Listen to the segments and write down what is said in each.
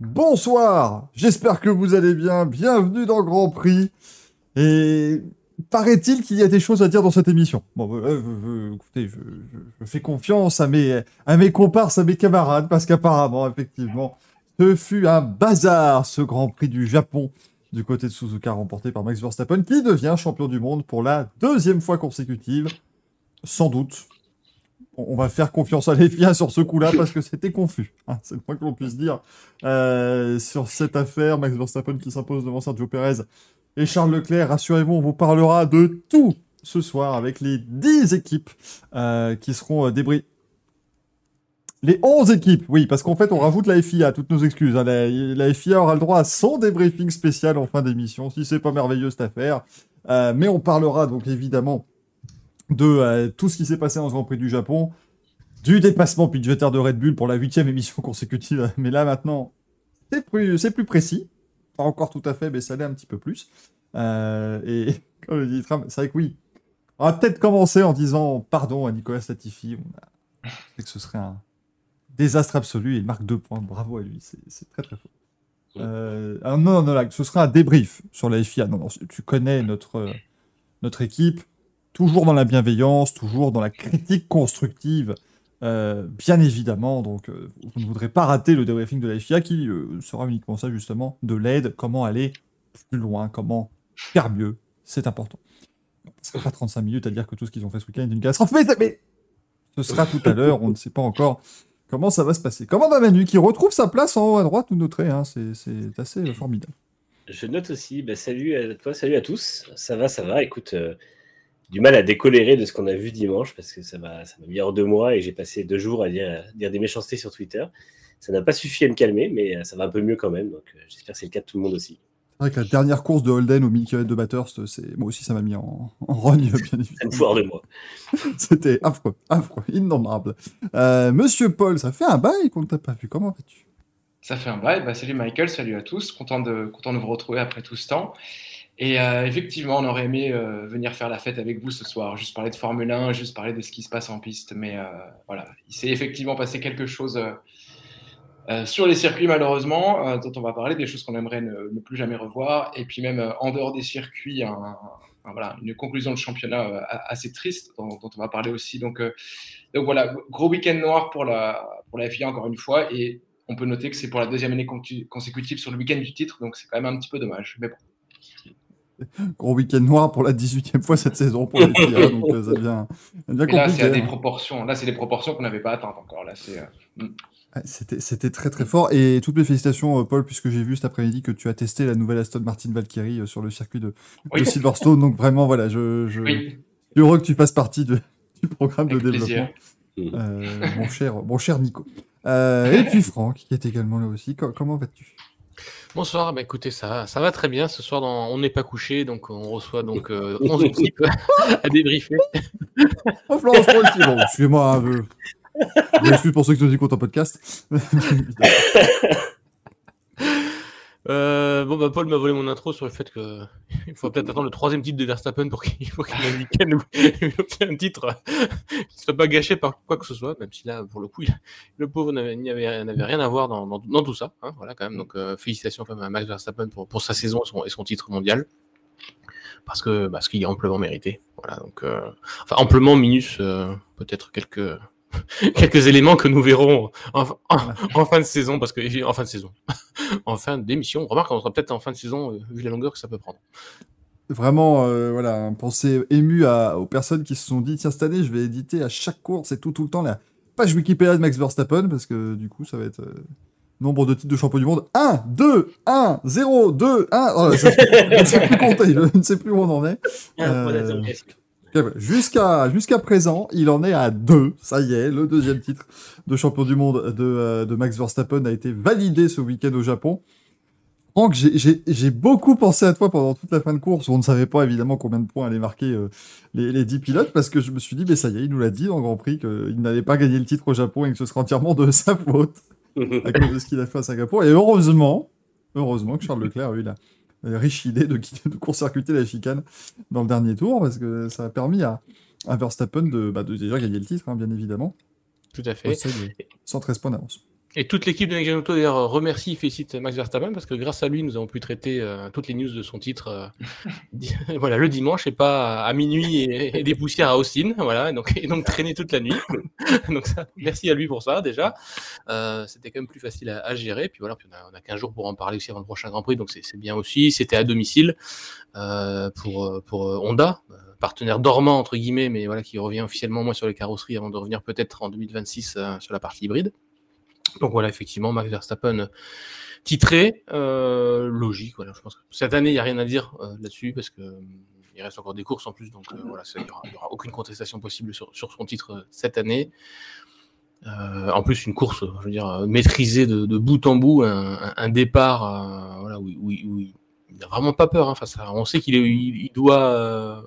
Bonsoir, j'espère que vous allez bien, bienvenue dans Grand Prix. Et paraît-il qu'il y a des choses à dire dans cette émission. Bon, euh, euh, euh, écoutez, je, je- je fais confiance à mes, à mes comparses, à mes camarades, parce qu'apparemment, effectivement, ce fut un bazar, ce Grand Prix du Japon, du côté de Suzuka, remporté par Max Verstappen, qui devient champion du monde pour la deuxième fois consécutive, sans doute. On va faire confiance à les FIA sur ce coup-là parce que c'était confus. hein, c'est le moins que l'on puisse dire. Euh, sur cette affaire, Max Verstappen qui s'impose devant Sergio Perez et Charles Leclerc. Rassurez-vous, on vous parlera de tout ce soir avec les 10 équipes euh, qui seront euh, débris. Les 11 équipes, oui, parce qu'en fait, on rajoute la FIA, toutes nos excuses. hein. La, FIA aura le droit à son débriefing spécial en fin d'émission, si c'est pas merveilleux cette affaire. Mais on parlera donc évidemment de euh, tout ce qui s'est passé dans ce Grand Prix du Japon, du dépassement budgétaire de Red Bull pour la huitième émission consécutive. Mais là maintenant, c'est plus, précis. Pas encore tout à fait, mais ça l'est un petit peu plus. Euh, et comme le dit Tram, c'est vrai que oui. On va peut-être commencer en disant pardon à Nicolas Latifi. On que ce serait un désastre absolu il marque deux points. Bravo à lui, c'est très très fort. Euh, alors non, non, là, ce sera un débrief sur la FIA. Non, tu connais notre, notre équipe, toujours dans la bienveillance, toujours dans la critique constructive, euh, bien évidemment. Donc, euh, vous ne voudrez pas rater le débriefing de la FIA qui euh, sera uniquement ça, justement, de l'aide, comment aller plus loin, comment faire mieux? C'est important. Ne passera pas 35 minutes à dire que tout ce qu'ils ont fait ce week-end est une catastrophe, mais, mais ce sera tout à l'heure, on ne sait pas encore comment ça va se passer. Comment va Manu qui retrouve sa place en haut à droite ou notré hein, C'est assez formidable. Je note aussi, bah, salut à toi, salut à tous. Ça va, ça va. Écoute, euh, du mal à décolérer de ce qu'on a vu dimanche parce que ça m'a mis hors de moi et j'ai passé deux jours à dire, à dire des méchancetés sur Twitter. Ça n'a pas suffi à me calmer, mais euh, ça va un peu mieux quand même. Donc euh, j'espère que c'est le cas de tout le monde aussi. C'est vrai que la dernière course de Holden au 1000 km de Bathurst, c'est moi aussi ça m'a mis en, en rogne, bien Ça me évidemment. de moi. C'était affreux, affreux, innommable. Euh, Monsieur Paul, ça fait un bail qu'on ne t'a pas vu. Comment vas-tu? Ça fait un bail. Bah, salut Michael, salut à tous. Content de, content de vous retrouver après tout ce temps. Et euh, effectivement, on aurait aimé euh, venir faire la fête avec vous ce soir, juste parler de Formule 1, juste parler de ce qui se passe en piste. Mais euh, voilà, il s'est effectivement passé quelque chose sur les circuits, malheureusement, dont on va parler, des choses qu'on aimerait ne, plus jamais revoir. Et puis même en dehors des circuits, une conclusion de championnat assez triste, dont, on va parler aussi. Donc, voilà, gros week-end noir pour la, pour la FIA, encore une fois. Et on peut noter que c'est pour la deuxième année consécutive sur le week-end du titre, donc c'est quand même un petit peu dommage. Mais bon. Gros week-end noir pour la 18e fois cette saison pour les FIA, donc euh, ça devient, ça devient Et là, c'est des hein. proportions. Là, c'est des proportions qu'on n'avait pas atteintes encore. Là, c'est. euh, mm. C'était c'était très très fort. Et toutes mes félicitations, euh, Paul, puisque j'ai vu cet après-midi que tu as testé la nouvelle Aston Martin Valkyrie sur le circuit de. Silverstone. Donc vraiment, voilà, je, je, Oui, je suis heureux que tu fasses partie de- du programme de développement. plaisir. Euh, mon, cher, mon cher Nico. Euh, et puis Franck, qui est également là aussi. Co- comment vas-tu? Bonsoir, bah écoutez, ça, ça va très bien. Ce soir, dans- on n'est pas couché, donc on reçoit donc euh, 11 équipes à débriefer. Oh, Florence bon, excusez-moi un peu. Je m'excuse pour ceux qui nous écoutent en podcast. Euh, bon, bah Paul m'a volé mon intro sur le fait que il faut peut-être attendre le troisième titre de Verstappen pour qu'il faut obtienne un titre qui ne soit pas gâché par quoi que ce soit, même si là, pour le coup, le pauvre n'avait rien à voir dans, tout ça. hein, voilà, quand même. Donc, euh, félicitations quand même à Max Verstappen pour, pour sa saison et son, titre mondial. Parce que parce qu'il est amplement mérité. Voilà, donc, euh, enfin, amplement minus euh, peut-être quelques. quelques éléments que nous verrons en, en- en fin de saison, parce que en fin de saison, en fin d'émission. Remarque, on sera peut-être en fin de saison, euh, vu la longueur que ça peut prendre. Vraiment, euh, voilà, pensée émue à- aux personnes qui se sont dit tiens, cette année, je vais éditer à chaque course et tout, tout le temps la page Wikipédia de Max Verstappen, parce que du coup, ça va être euh, nombre de titres de champion du monde 1, 2, 1, 0, 2, 1. Oh, là, ça- je ne sais plus compter, je ne sais plus où on en est. Euh. Jusqu'à jusqu'à présent, il en est à 2. Ça y est, le deuxième titre de champion du monde de, euh, de Max Verstappen a été validé ce week-end au Japon. Franck, j'ai- beaucoup pensé à toi pendant toute la fin de course. On ne savait pas évidemment combien de points allaient marquer euh, les, les 10 pilotes parce que je me suis dit, mais ça y est, il nous l'a dit dans le Grand Prix qu'il n'allait pas gagner le titre au Japon et que ce serait entièrement de sa faute à cause de ce qu'il a fait à Singapour. Et heureusement, heureusement que Charles Leclerc a eu la riche idée de, court-circuiter la chicane dans le dernier tour parce que ça a permis à, à Verstappen de, bah, de déjà gagner le titre, hein, bien évidemment. Tout à fait. Possède 113 points d'avance. Et toute l'équipe de Next Auto d'ailleurs remercie, félicite Max Verstappen parce que grâce à lui, nous avons pu traiter euh, toutes les news de son titre euh, voilà, le dimanche et pas à minuit et, et des poussières à Austin. Voilà, et donc, et donc traîner toute la nuit. donc ça, merci à lui pour ça déjà. Euh, C'était quand même plus facile à, gérer. Puis voilà, puis on, a, on a 15 jours pour en parler aussi avant le prochain Grand Prix, donc c'est bien aussi. C'était à domicile pour, Honda, partenaire dormant entre guillemets, mais voilà qui revient officiellement moins sur les carrosseries avant de revenir peut-être en 2026 euh, sur la partie hybride. Donc voilà, effectivement, Max Verstappen titré, euh, logique. Voilà, je pense cette année, il n'y a rien à dire euh, là-dessus parce que euh, il reste encore des courses en plus, donc euh, voilà, il n'y aura, aucune contestation possible sur, son titre euh, cette année. Euh, en plus, une course, je veux dire, euh, maîtrisée de, bout en bout, un, départ, euh, voilà, où, il n'a vraiment pas peur hein, face. On sait qu'il doit. euh,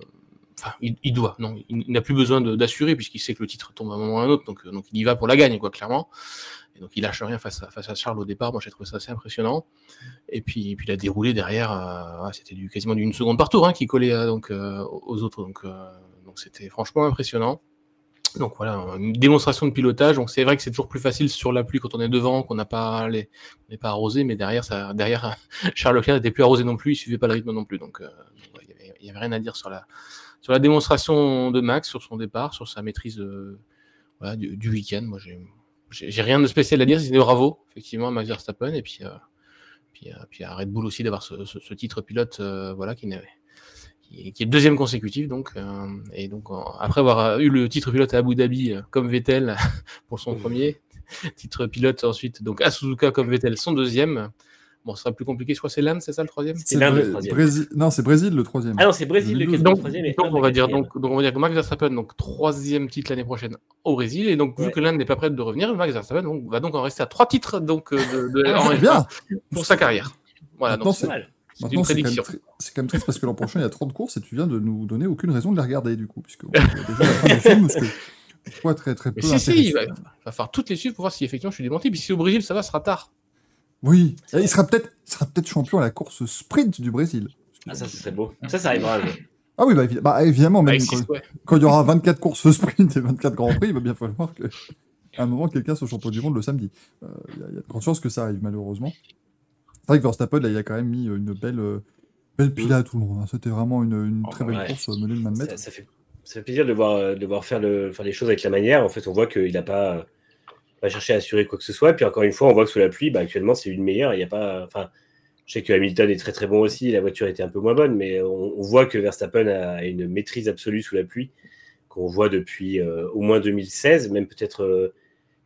Enfin, il, doit, non, il, n'a plus besoin d'assurer puisqu'il sait que le titre tombe à un moment ou à un autre, donc, euh, donc il y va pour la gagne, quoi, clairement. Donc il lâche rien face à, face à Charles au départ. Moi j'ai trouvé ça assez impressionnant. Et puis, puis il a déroulé derrière. euh, c'était du, quasiment d'une seconde par tour hein, qui collait euh, donc, euh, aux autres. Donc donc c'était franchement impressionnant. Donc voilà, une démonstration de pilotage. C'est vrai que c'est toujours plus facile sur la pluie quand on est devant, qu'on n'est pas arrosé, mais derrière ça, derrière Charles Leclerc n'était plus arrosé non plus, il suivait pas le rythme non plus. Donc il y avait, rien à dire sur la sur la démonstration de Max, sur son départ, sur sa maîtrise du, du week-end. Moi j'ai j'ai rien de spécial à dire, c'est bravo, effectivement, à Max Verstappen, et puis, euh, puis, euh, puis à Red Bull aussi d'avoir ce, ce- ce titre pilote, euh, voilà, qui, est- qui est le deuxième consécutif, donc, et donc après avoir eu le titre pilote à Abu Dhabi comme Vettel pour son premier, titre pilote ensuite donc à Suzuka comme Vettel son deuxième. Bon, ce sera plus compliqué, je crois que c'est l'Inde, c'est ça le troisième C'est l'Inde, le troisième. Brésil... Non, c'est Brésil le troisième. Ah non, c'est Brésil le 2012. quatrième, donc, troisième et donc, on le va dire donc, donc on va dire que Max Verstappen donc troisième titre l'année prochaine au Brésil et donc vu que l'Inde n'est pas prête de revenir, Max Verstappen donc, va donc en rester à trois titres donc euh, de, de- Ah, en c'est F1 bien. pour sa carrière. Voilà Maintenant, donc c'est- c'est Mal. c'est Maintenant, une c'est quand, même prédiction. tri- c'est quand même triste parce que l'an prochain, il y a 30 courses et tu viens de nous donner aucune raison de les regarder, du coup. Puisque on a déjà la fin du film, parce que je crois très très peu Mais si si, il va, intéressant. il va falloir toutes les suivre pour voir si effectivement je suis démenti. Puis si au Brésil ça va, ce sera tard. Oui, il sera peut-être sera peut-être champion à la course sprint du Brésil. Ah, ça, ce serait beau. Ça, ça arrivera. Ah oui, bah, évi- bah, évidemment, même Avec quand, six, ouais. quand il y aura 24 courses sprint et 24 grands prix, il va bien falloir que à un moment quelqu'un soit champion du monde le samedi. Euh, Il y, a- il y a de grandes chances que ça arrive, malheureusement. C'est vrai que Verstappen, là, il a quand même mis une belle, euh, belle pile à tout le monde. hein. C'était vraiment une, une Oh, très belle ouais. course euh, menée de main de. Ça, ça fait, ça fait plaisir de voir, de voir faire, le, faire les choses avec la manière. En fait, on voit qu'il n'a pas, euh, pas cherché à assurer quoi que ce soit. Puis encore une fois, on voit que sous la pluie, bah, actuellement, c'est une meilleure. Il a pas, enfin, je sais que Hamilton est très très bon aussi. La voiture était un peu moins bonne, mais on, voit que Verstappen a une maîtrise absolue sous la pluie qu'on voit depuis euh, au moins 2016, même peut-être, euh,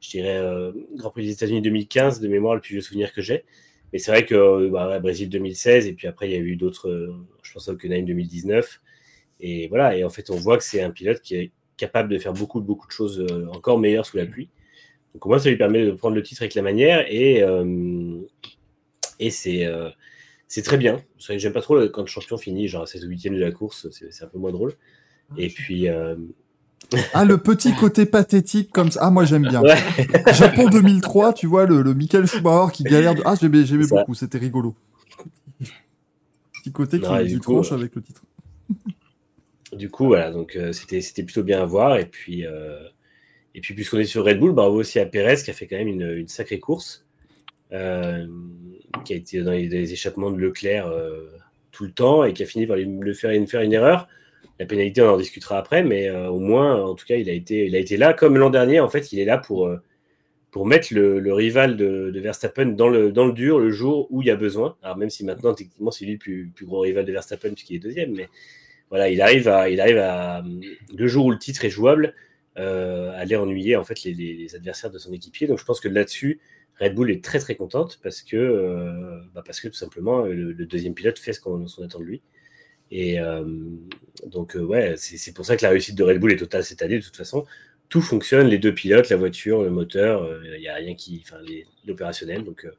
je dirais, euh, Grand Prix des États-Unis 2015 de mémoire, le plus vieux souvenir que j'ai. Mais c'est vrai que bah, Brésil 2016, et puis après, il y a eu d'autres, je pense Hockenheim 2019. Et voilà, et en fait, on voit que c'est un pilote qui est capable de faire beaucoup, beaucoup de choses encore meilleures sous la pluie. Donc, au moins, ça lui permet de prendre le titre avec la manière, et, euh, et c'est euh, c'est très bien. C'est vrai que j'aime pas trop le- quand le champion finit, genre à 16 ou 8 de la course, c'est un peu moins drôle. Et puis, euh, Ah, le petit côté pathétique comme ça. Ah, moi, j'aime bien. ouais, Japon 2003, tu vois, le, le Michael Schumacher qui galère. De... Ah, j'aimais beaucoup, c'était rigolo. Petit côté qui, Non, qui du coup, tranche avec le titre. du coup, voilà, donc euh, c'était c'était plutôt bien à voir. Et puis, euh, et puis puisqu'on est sur Red Bull, bravo aussi à Perez qui a fait quand même une, sacrée course, euh, qui a été dans les, échappements de Leclerc euh, tout le temps et qui a fini par lui, le faire, une, faire une erreur. La pénalité, on en discutera après, mais euh, au moins, en tout cas, il a été, il a été là. Comme l'an dernier, en fait, il est là pour, pour mettre le, rival de, Verstappen dans le, dans le dur le jour où il y a besoin. Alors, même si maintenant, techniquement, c'est lui le plus, plus gros rival de Verstappen puisqu'il est deuxième, mais voilà, il arrive à, il arrive à le jour où le titre est jouable, euh, aller ennuyer en fait les, adversaires de son équipier. Donc je pense que là-dessus, Red Bull est très très contente parce que, euh, bah, parce que tout simplement le, le deuxième pilote fait ce qu'on qu'on attend de lui. Et euh, donc euh, ouais, c'est pour ça que la réussite de Red Bull est totale cette année. De toute façon, tout fonctionne, les deux pilotes, la voiture, le moteur, il n'y a rien qui, enfin l'opérationnel. Donc euh,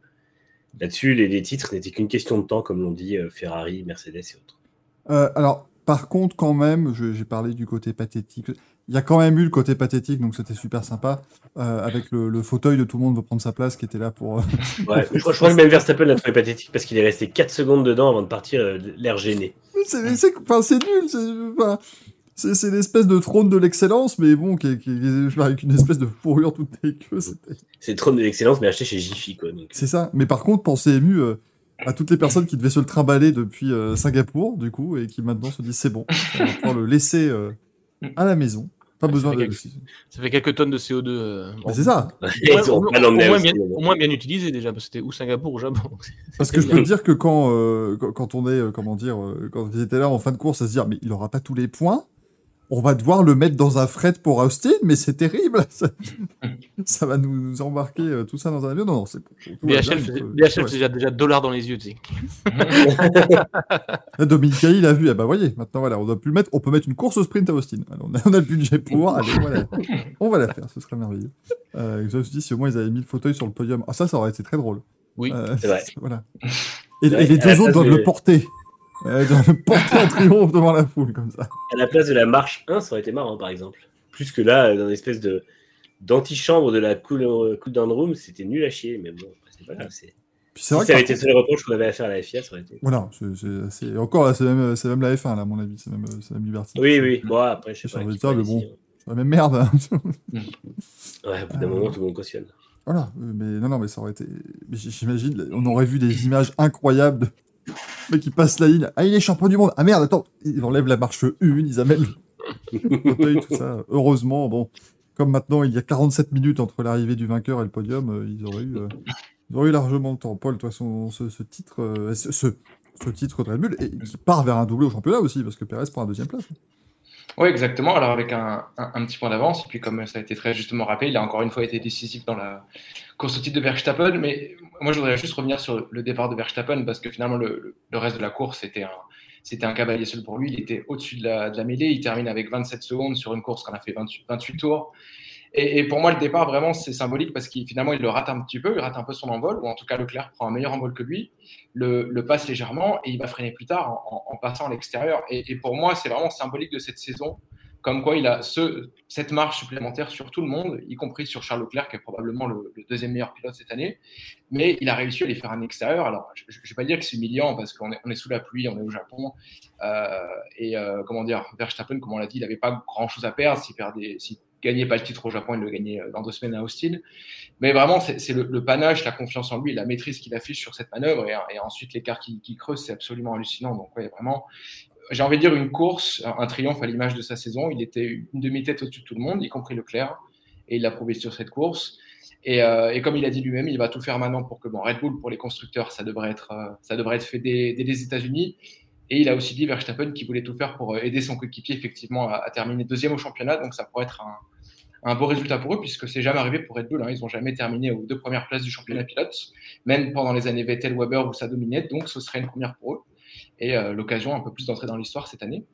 là-dessus, les, titres n'étaient qu'une question de temps, comme l'ont dit euh, Ferrari, Mercedes et autres. Euh, alors, par contre, quand même, j'ai parlé du côté pathétique. Il y a quand même eu le côté pathétique, donc c'était super sympa, euh, avec le, le fauteuil de tout le monde veut prendre sa place qui était là pour. euh, Ouais, je, crois, je crois que même Verstappen l'a trouvé pathétique parce qu'il est resté 4 secondes dedans avant de partir, euh, l'air gêné. C'est nul. c'est- l'espèce de trône de l'excellence, mais bon, qui qui avec une espèce de fourrure toute dégueu. C'est le trône de l'excellence, mais acheté chez Jiffy, C'est ça. Mais par contre, pensez ému à toutes les personnes qui devaient se le trimballer depuis euh, Singapour, du coup, et qui maintenant se disent c'est bon, on va pouvoir le laisser euh, à la maison. Pas besoin ça de. Ça fait quelques tonnes de CO2. euh, c'est ça. au, moins bien, mais bon. au moins bien utilisé déjà, parce que c'était ou Singapour ou Japon. Parce que je peux te dire que quand, euh, quand, quand on est, euh, comment dire, quand ils étaient là en fin de course à se dire, mais il aura pas tous les points, on va devoir le mettre dans un fret pour Austin, mais c'est terrible. Ça, ça va nous embarquer euh, tout ça dans un avion. Non, non, c'est. BHL il BHL ouais. faisait déjà, déjà dollars dans les yeux, tu sais. Là, Dominique Cailly l'a vu, eh ben voyez, maintenant voilà, on doit plus le mettre, on peut mettre une course au sprint à Austin. Alors, on, a, on a le budget pour, allez, voilà. on va la faire, ce serait merveilleux. Euh, je me suis dit, si au moins ils avaient mis le fauteuil sur le podium, ah ça, ça aurait été très drôle. Oui. Euh, C'est vrai. Voilà. Et, Ouais, et les deux autres doivent le porter. Euh, porter en triomphe devant la foule, comme ça. À la place de la marche 1, ça aurait été marrant, par exemple. Plus que là, euh, dans une espèce de d'antichambre de la cool, euh, cool down room, c'était nul à chier, mais bon, c'est pas grave. c'est- Puis Si vrai ça avait été le seul reproche qu'on avait à faire à la FIA, ça aurait été. Voilà, c'est- c'est c'est- encore là, c'est même, c'est même la F1, là, à mon avis, c'est même, c'est même Liberty. Oui, oui. Bon, après, je sais pas. peut mais bon. ici, C'est la même merde. hein. hein. Ouais, au bout d'un moment, tout le monde cautionne. voilà, euh, mais non, non, mais ça aurait été. J'imagine, on aurait vu des images incroyables de. Le mec qui passe la ligne. Ah, il est champion du monde. Ah merde, attends, ils enlèvent la marche 1, ils. Heureusement, bon, comme maintenant il y a 47 minutes entre l'arrivée du vainqueur et le podium, euh, ils auraient eu, euh, ils auraient eu largement le temps. Paul, façon, ce, titre, euh, titre de Red Bull, et qui part vers un doublé au championnat aussi, parce que Perez prend la deuxième place. Oui, exactement. Alors avec un, petit point d'avance, et puis comme ça a été très justement rappelé, il a encore une fois été décisif dans la course au titre de Verstappen. Mais moi, je voudrais juste revenir sur le départ de Verstappen, parce que finalement, le, le- reste de la course, c'était un, c'était un cavalier seul pour lui. Il était au-dessus de la, mêlée. Il termine avec 27 secondes sur une course qu'on a fait 28, 28 tours. Et, pour moi, le départ, vraiment, c'est symbolique parce qu'il finalement, il le rate un petit peu, il rate un peu son envol, ou en tout cas, Leclerc prend un meilleur envol que lui, le, passe légèrement et il va freiner plus tard en, passant à l'extérieur. Et, pour moi, c'est vraiment symbolique de cette saison, comme quoi il a ce, cette marche supplémentaire sur tout le monde, y compris sur Charles Leclerc, qui est probablement le, deuxième meilleur pilote cette année. Mais il a réussi à les faire un extérieur. Alors, je ne vais pas dire que c'est humiliant parce qu'on est, sous la pluie, on est au Japon. euh, et euh, comment dire, Verstappen, comme on l'a dit, il n'avait pas grand-chose à perdre. S'il perdait, gagnait pas le titre au Japon, il le gagnait euh, dans deux semaines à Austin. Mais vraiment, c'est le, panache, la confiance en lui, la maîtrise qu'il affiche sur cette manœuvre et, ensuite l'écart qui, creuse, c'est absolument hallucinant. Donc, ouais, vraiment, j'ai envie de dire une course, un, triomphe à l'image de sa saison. Il était une demi-tête au-dessus de tout le monde, y compris Leclerc, et il l'a prouvé sur cette course. Et, euh, comme il a dit lui-même, il va tout faire maintenant pour que bon, Red Bull pour les constructeurs, ça devrait être, euh, ça devrait être fait dès, les États-Unis. Et il a aussi dit Verstappen qu'il voulait tout faire pour aider son coéquipier effectivement à, à terminer deuxième au championnat. Donc ça pourrait être un, un beau résultat pour eux, puisque c'est jamais arrivé pour Red Bull. Hein. Ils n'ont jamais terminé aux deux premières places du championnat pilote, même pendant les années Vettel, Weber où ça dominait. Donc ce serait une première pour eux. Et euh, l'occasion un peu plus d'entrer dans l'histoire cette année.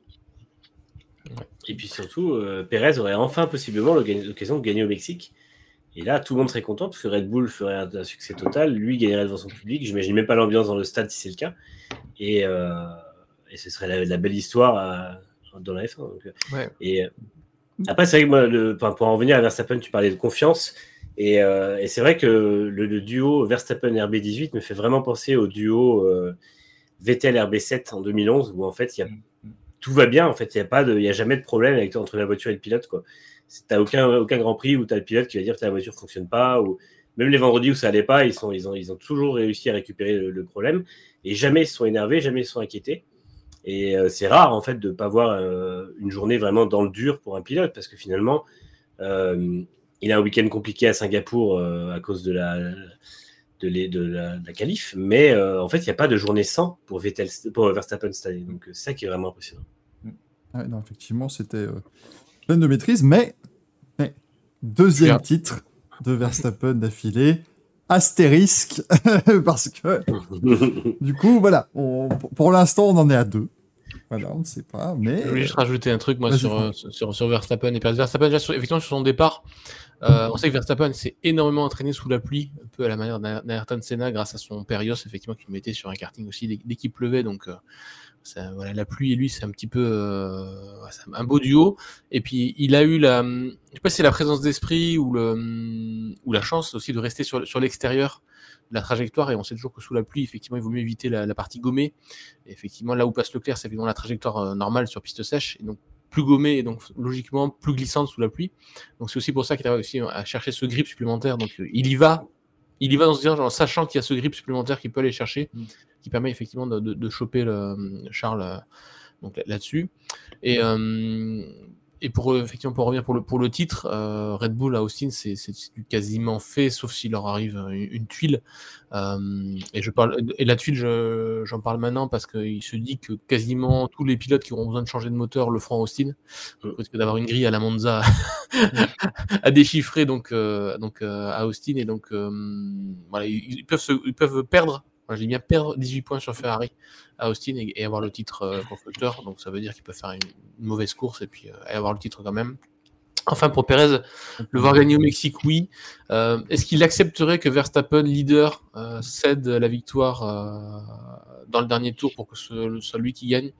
Et puis surtout, euh, Perez aurait enfin possiblement l'occasion de gagner au Mexique. Et là, tout le monde serait content parce que Red Bull ferait un, un succès total. Lui gagnerait devant son public. J'imagine même pas l'ambiance dans le stade si c'est le cas. Et, euh, et ce serait la, la belle histoire euh, dans la F1. donc, euh, Ouais. Et euh, après, c'est vrai que moi, le, enfin, pour en revenir à Verstappen, tu parlais de confiance. Et, euh, et c'est vrai que le, le duo Verstappen RB18 me fait vraiment penser au duo euh, Vettel RB7 en 2011, où en fait, y a tout va bien. En fait, il n'y a, a jamais de problème avec, entre la voiture et le pilote. Tu n'as aucun, aucun Grand Prix où tu as le pilote qui va dire que la voiture ne fonctionne pas. Ou même les vendredis où ça allait pas, ils, sont, ils, ont, ils ont toujours réussi à récupérer le, le problème. Et jamais ils se sont énervés, jamais ils se sont inquiétés. Et euh, c'est rare, en fait, de ne pas voir euh, une journée vraiment dans le dur pour un pilote, parce que finalement, euh, il a un week-end compliqué à Singapour euh, à cause de la, de, les- de la, de la qualif, mais euh, en fait, il n'y a pas de journée sans pour, Vettel, pour Verstappen cette année. Donc, c'est ça qui est vraiment impressionnant. Ouais, non, effectivement, c'était euh, plein de maîtrise, mais, mais deuxième titre de Verstappen d'affilée, astérisque, parce que du coup, voilà, on- pour- l'instant, on en est à deux. Voilà, on ne sait pas, mais. Je voulais juste rajouter un truc moi sur, euh, sur, sur Verstappen et Perez. Verstappen déjà sur- effectivement sur son départ, euh, on sait que Verstappen s'est énormément entraîné sous la pluie, un peu à la manière d'A- d'Ayrton Senna grâce à son Perios effectivement qui le mettait sur un karting aussi dès, dès qu'il pleuvait donc euh, la pluie et lui c'est un petit peu euh, un beau duo et puis il a eu la je sais pas si c'est la présence d'esprit ou ou la chance aussi de rester sur, l'extérieur de la trajectoire et on sait toujours que sous la pluie effectivement il vaut mieux éviter la, partie gommée effectivement là où passe Leclerc c'est évidemment la trajectoire euh, normale sur piste sèche et donc plus gommée et donc logiquement plus glissante sous la pluie. Donc c'est aussi pour ça qu'il a réussi à chercher ce grip supplémentaire. Donc euh, il y va, il y va dans ce en sachant qu'il y a ce grip supplémentaire qu'il peut aller chercher, Mm. Qui permet effectivement de, de- de choper le, Charles euh, donc là- là-dessus. Et, euh, et pour euh, effectivement pour revenir pour le, pour le titre, euh, Red Bull à Austin, c'est du quasiment fait, sauf s'il leur arrive euh, une, une tuile. Euh, et je parle et la tuile, je- j'en parle maintenant parce qu'il se dit que quasiment tous les pilotes qui auront besoin de changer de moteur le feront à Austin, au risque d'avoir une grille à la Monza à déchiffrer donc euh, donc euh, à Austin et donc euh, voilà ils, ils peuvent se- ils peuvent perdre. Moi, je dis bien perdre 18 points sur Ferrari à Austin et, et avoir le titre euh, constructeur. Donc ça veut dire qu'ils peuvent faire une, une mauvaise course et puis euh, avoir le titre quand même. Enfin, pour Perez, le voir gagner au Mexique, oui. Euh, Est-ce qu'il accepterait que Verstappen, leader, cède la victoire dans le dernier tour pour que ce soit lui qui gagne?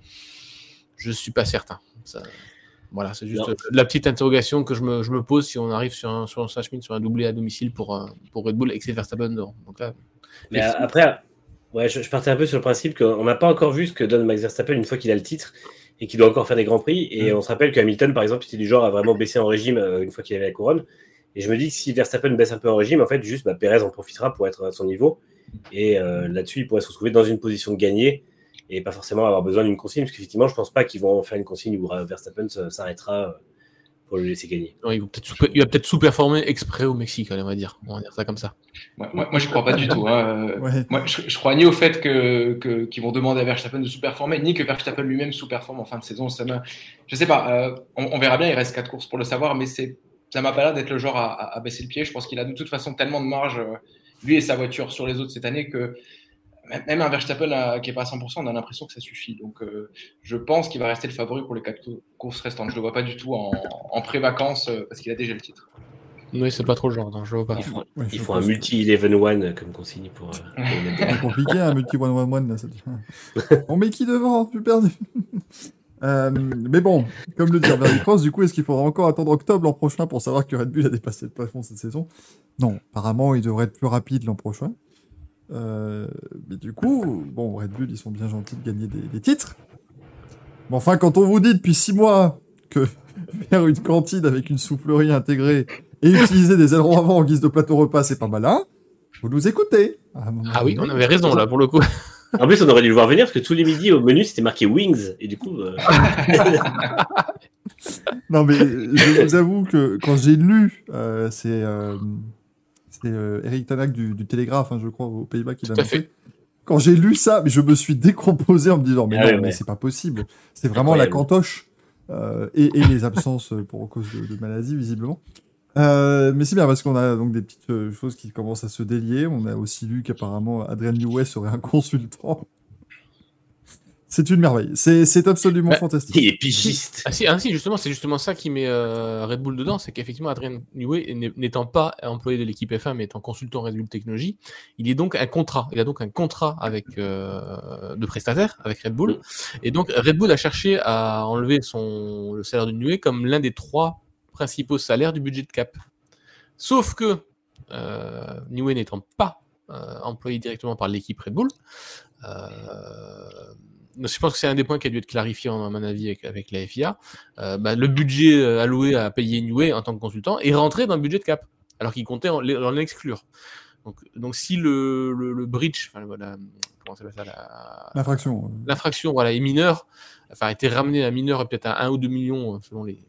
Je suis pas certain. Ça- voilà, c'est juste Non. la petite interrogation que je me, je me pose si on arrive sur un, sur un sur un doublé à domicile pour, pour Red Bull et que c'est Verstappen devant. Donc là, Mais après, ouais, je, je partais un peu sur le principe qu'on n'a pas encore vu ce que donne Max Verstappen une fois qu'il a le titre et qu'il doit encore faire des grands prix. Et Mm. on se rappelle que Hamilton, par exemple, était du genre à vraiment baisser en régime euh, une fois qu'il avait la couronne. Et je me dis que si Verstappen baisse un peu en régime, en fait, juste bah, Perez en profitera pour être à son niveau. Et euh, là-dessus, il pourrait se retrouver dans une position de gagner et pas forcément avoir besoin d'une consigne. Parce qu'effectivement, je pense pas qu'ils vont faire une consigne où euh, Verstappen s'arrêtera pour le laisser gagner. non, il va peut-être sous- il va peut-être sous-performer exprès au Mexique, allez, on va dire. On va dire ça comme ça. Moi, moi, moi, j'y crois pas du tout. hein. Ouais. Moi, je, je crois ni au fait que que- qu'ils vont demander à Verstappen de sous-performer, ni que Verstappen lui-même sous-performe en fin de saison. Ça me... Je sais pas. euh, on, on verra bien. Il reste quatre courses pour le savoir, mais c'est ça m'a pas l'air d'être le genre à, à- à baisser le pied. Je pense qu'il a de toute façon tellement de marge euh, lui et sa voiture sur les autres cette année que même- un Verstappen euh, qui est pas à 100%, on a l'impression que ça suffit. Donc, euh, je pense qu'il va rester le favori pour les quatre cou- courses restantes. Je le vois pas du tout en, en pré-vacances euh, parce qu'il a déjà le titre. Oui, c'est pas trop le genre, non, je vois pas. Il faut, Ouais, il je faut pense un que- multi-11-1 comme consigne pour. euh, C'est compliqué, un multi one one one là. Ça devient- On met qui devant suis perdu. Euh, mais bon, comme le dit Herbert Cross, du coup, est-ce qu'il faudra encore attendre octobre l'an prochain pour savoir que Red Bull a dépassé le plafond cette saison? Non, apparemment, il devrait être plus rapide l'an prochain. Euh, mais du coup, bon, Red Bull, ils sont bien gentils de gagner des, des titres. Mais enfin, quand on vous dit depuis six mois que faire une cantine avec une soufflerie intégrée et utiliser des ailerons avant en guise de plateau repas, c'est pas malin, vous nous écoutez. Ah oui, on avait raison là pour le coup. En plus, on aurait dû le voir venir parce que tous les midis au menu c'était marqué Wings et du coup, euh, Non, mais je vous avoue que quand j'ai lu, euh, c'est euh, c'est, euh, Eric Tanak du, du Télégraphe, hein, je crois, aux Pays-Bas qui l'a annoncé. Quand j'ai lu ça, mais je me suis décomposé en me disant, mais Ah non, ouais, mais c'est pas possible. C'est vraiment la cantoche euh, et, et les absences pour cause de, de maladie, visiblement. Euh, mais c'est bien parce qu'on a donc des petites choses qui commencent à se délier. On a aussi lu qu'apparemment Adrien Newey serait un consultant. C'est une merveille. C'est absolument Bah, fantastique. il est pigiste. Ah si, ah si, justement, c'est justement ça qui met euh, Red Bull dedans, c'est qu'effectivement, Adrien Newey, n'étant pas employé de l'équipe F1, mais étant consultant Red Bull Technologies, il est donc un contrat. Il a donc un contrat avec euh, de prestataire avec Red Bull, et donc Red Bull a cherché à enlever son le salaire de Newey comme l'un des trois principaux salaires du budget de cap. Sauf que euh, Newey n'étant pas euh, employé directement par l'équipe Red Bull. Euh, je pense que c'est un des points qui a dû être clarifié, en- à mon avis, avec, avec la FIA. Euh, bah, le budget euh, alloué à payer Newey en tant que consultant est rentré dans le budget de cap, alors qu'il comptait en, en l'exclure. Donc, donc si le, le, le breach, enfin, voilà, comment ça la- L'infraction. l'infraction voilà, est mineure, enfin a été ramenée à mineur peut-être à 1 ou 2 millions selon les.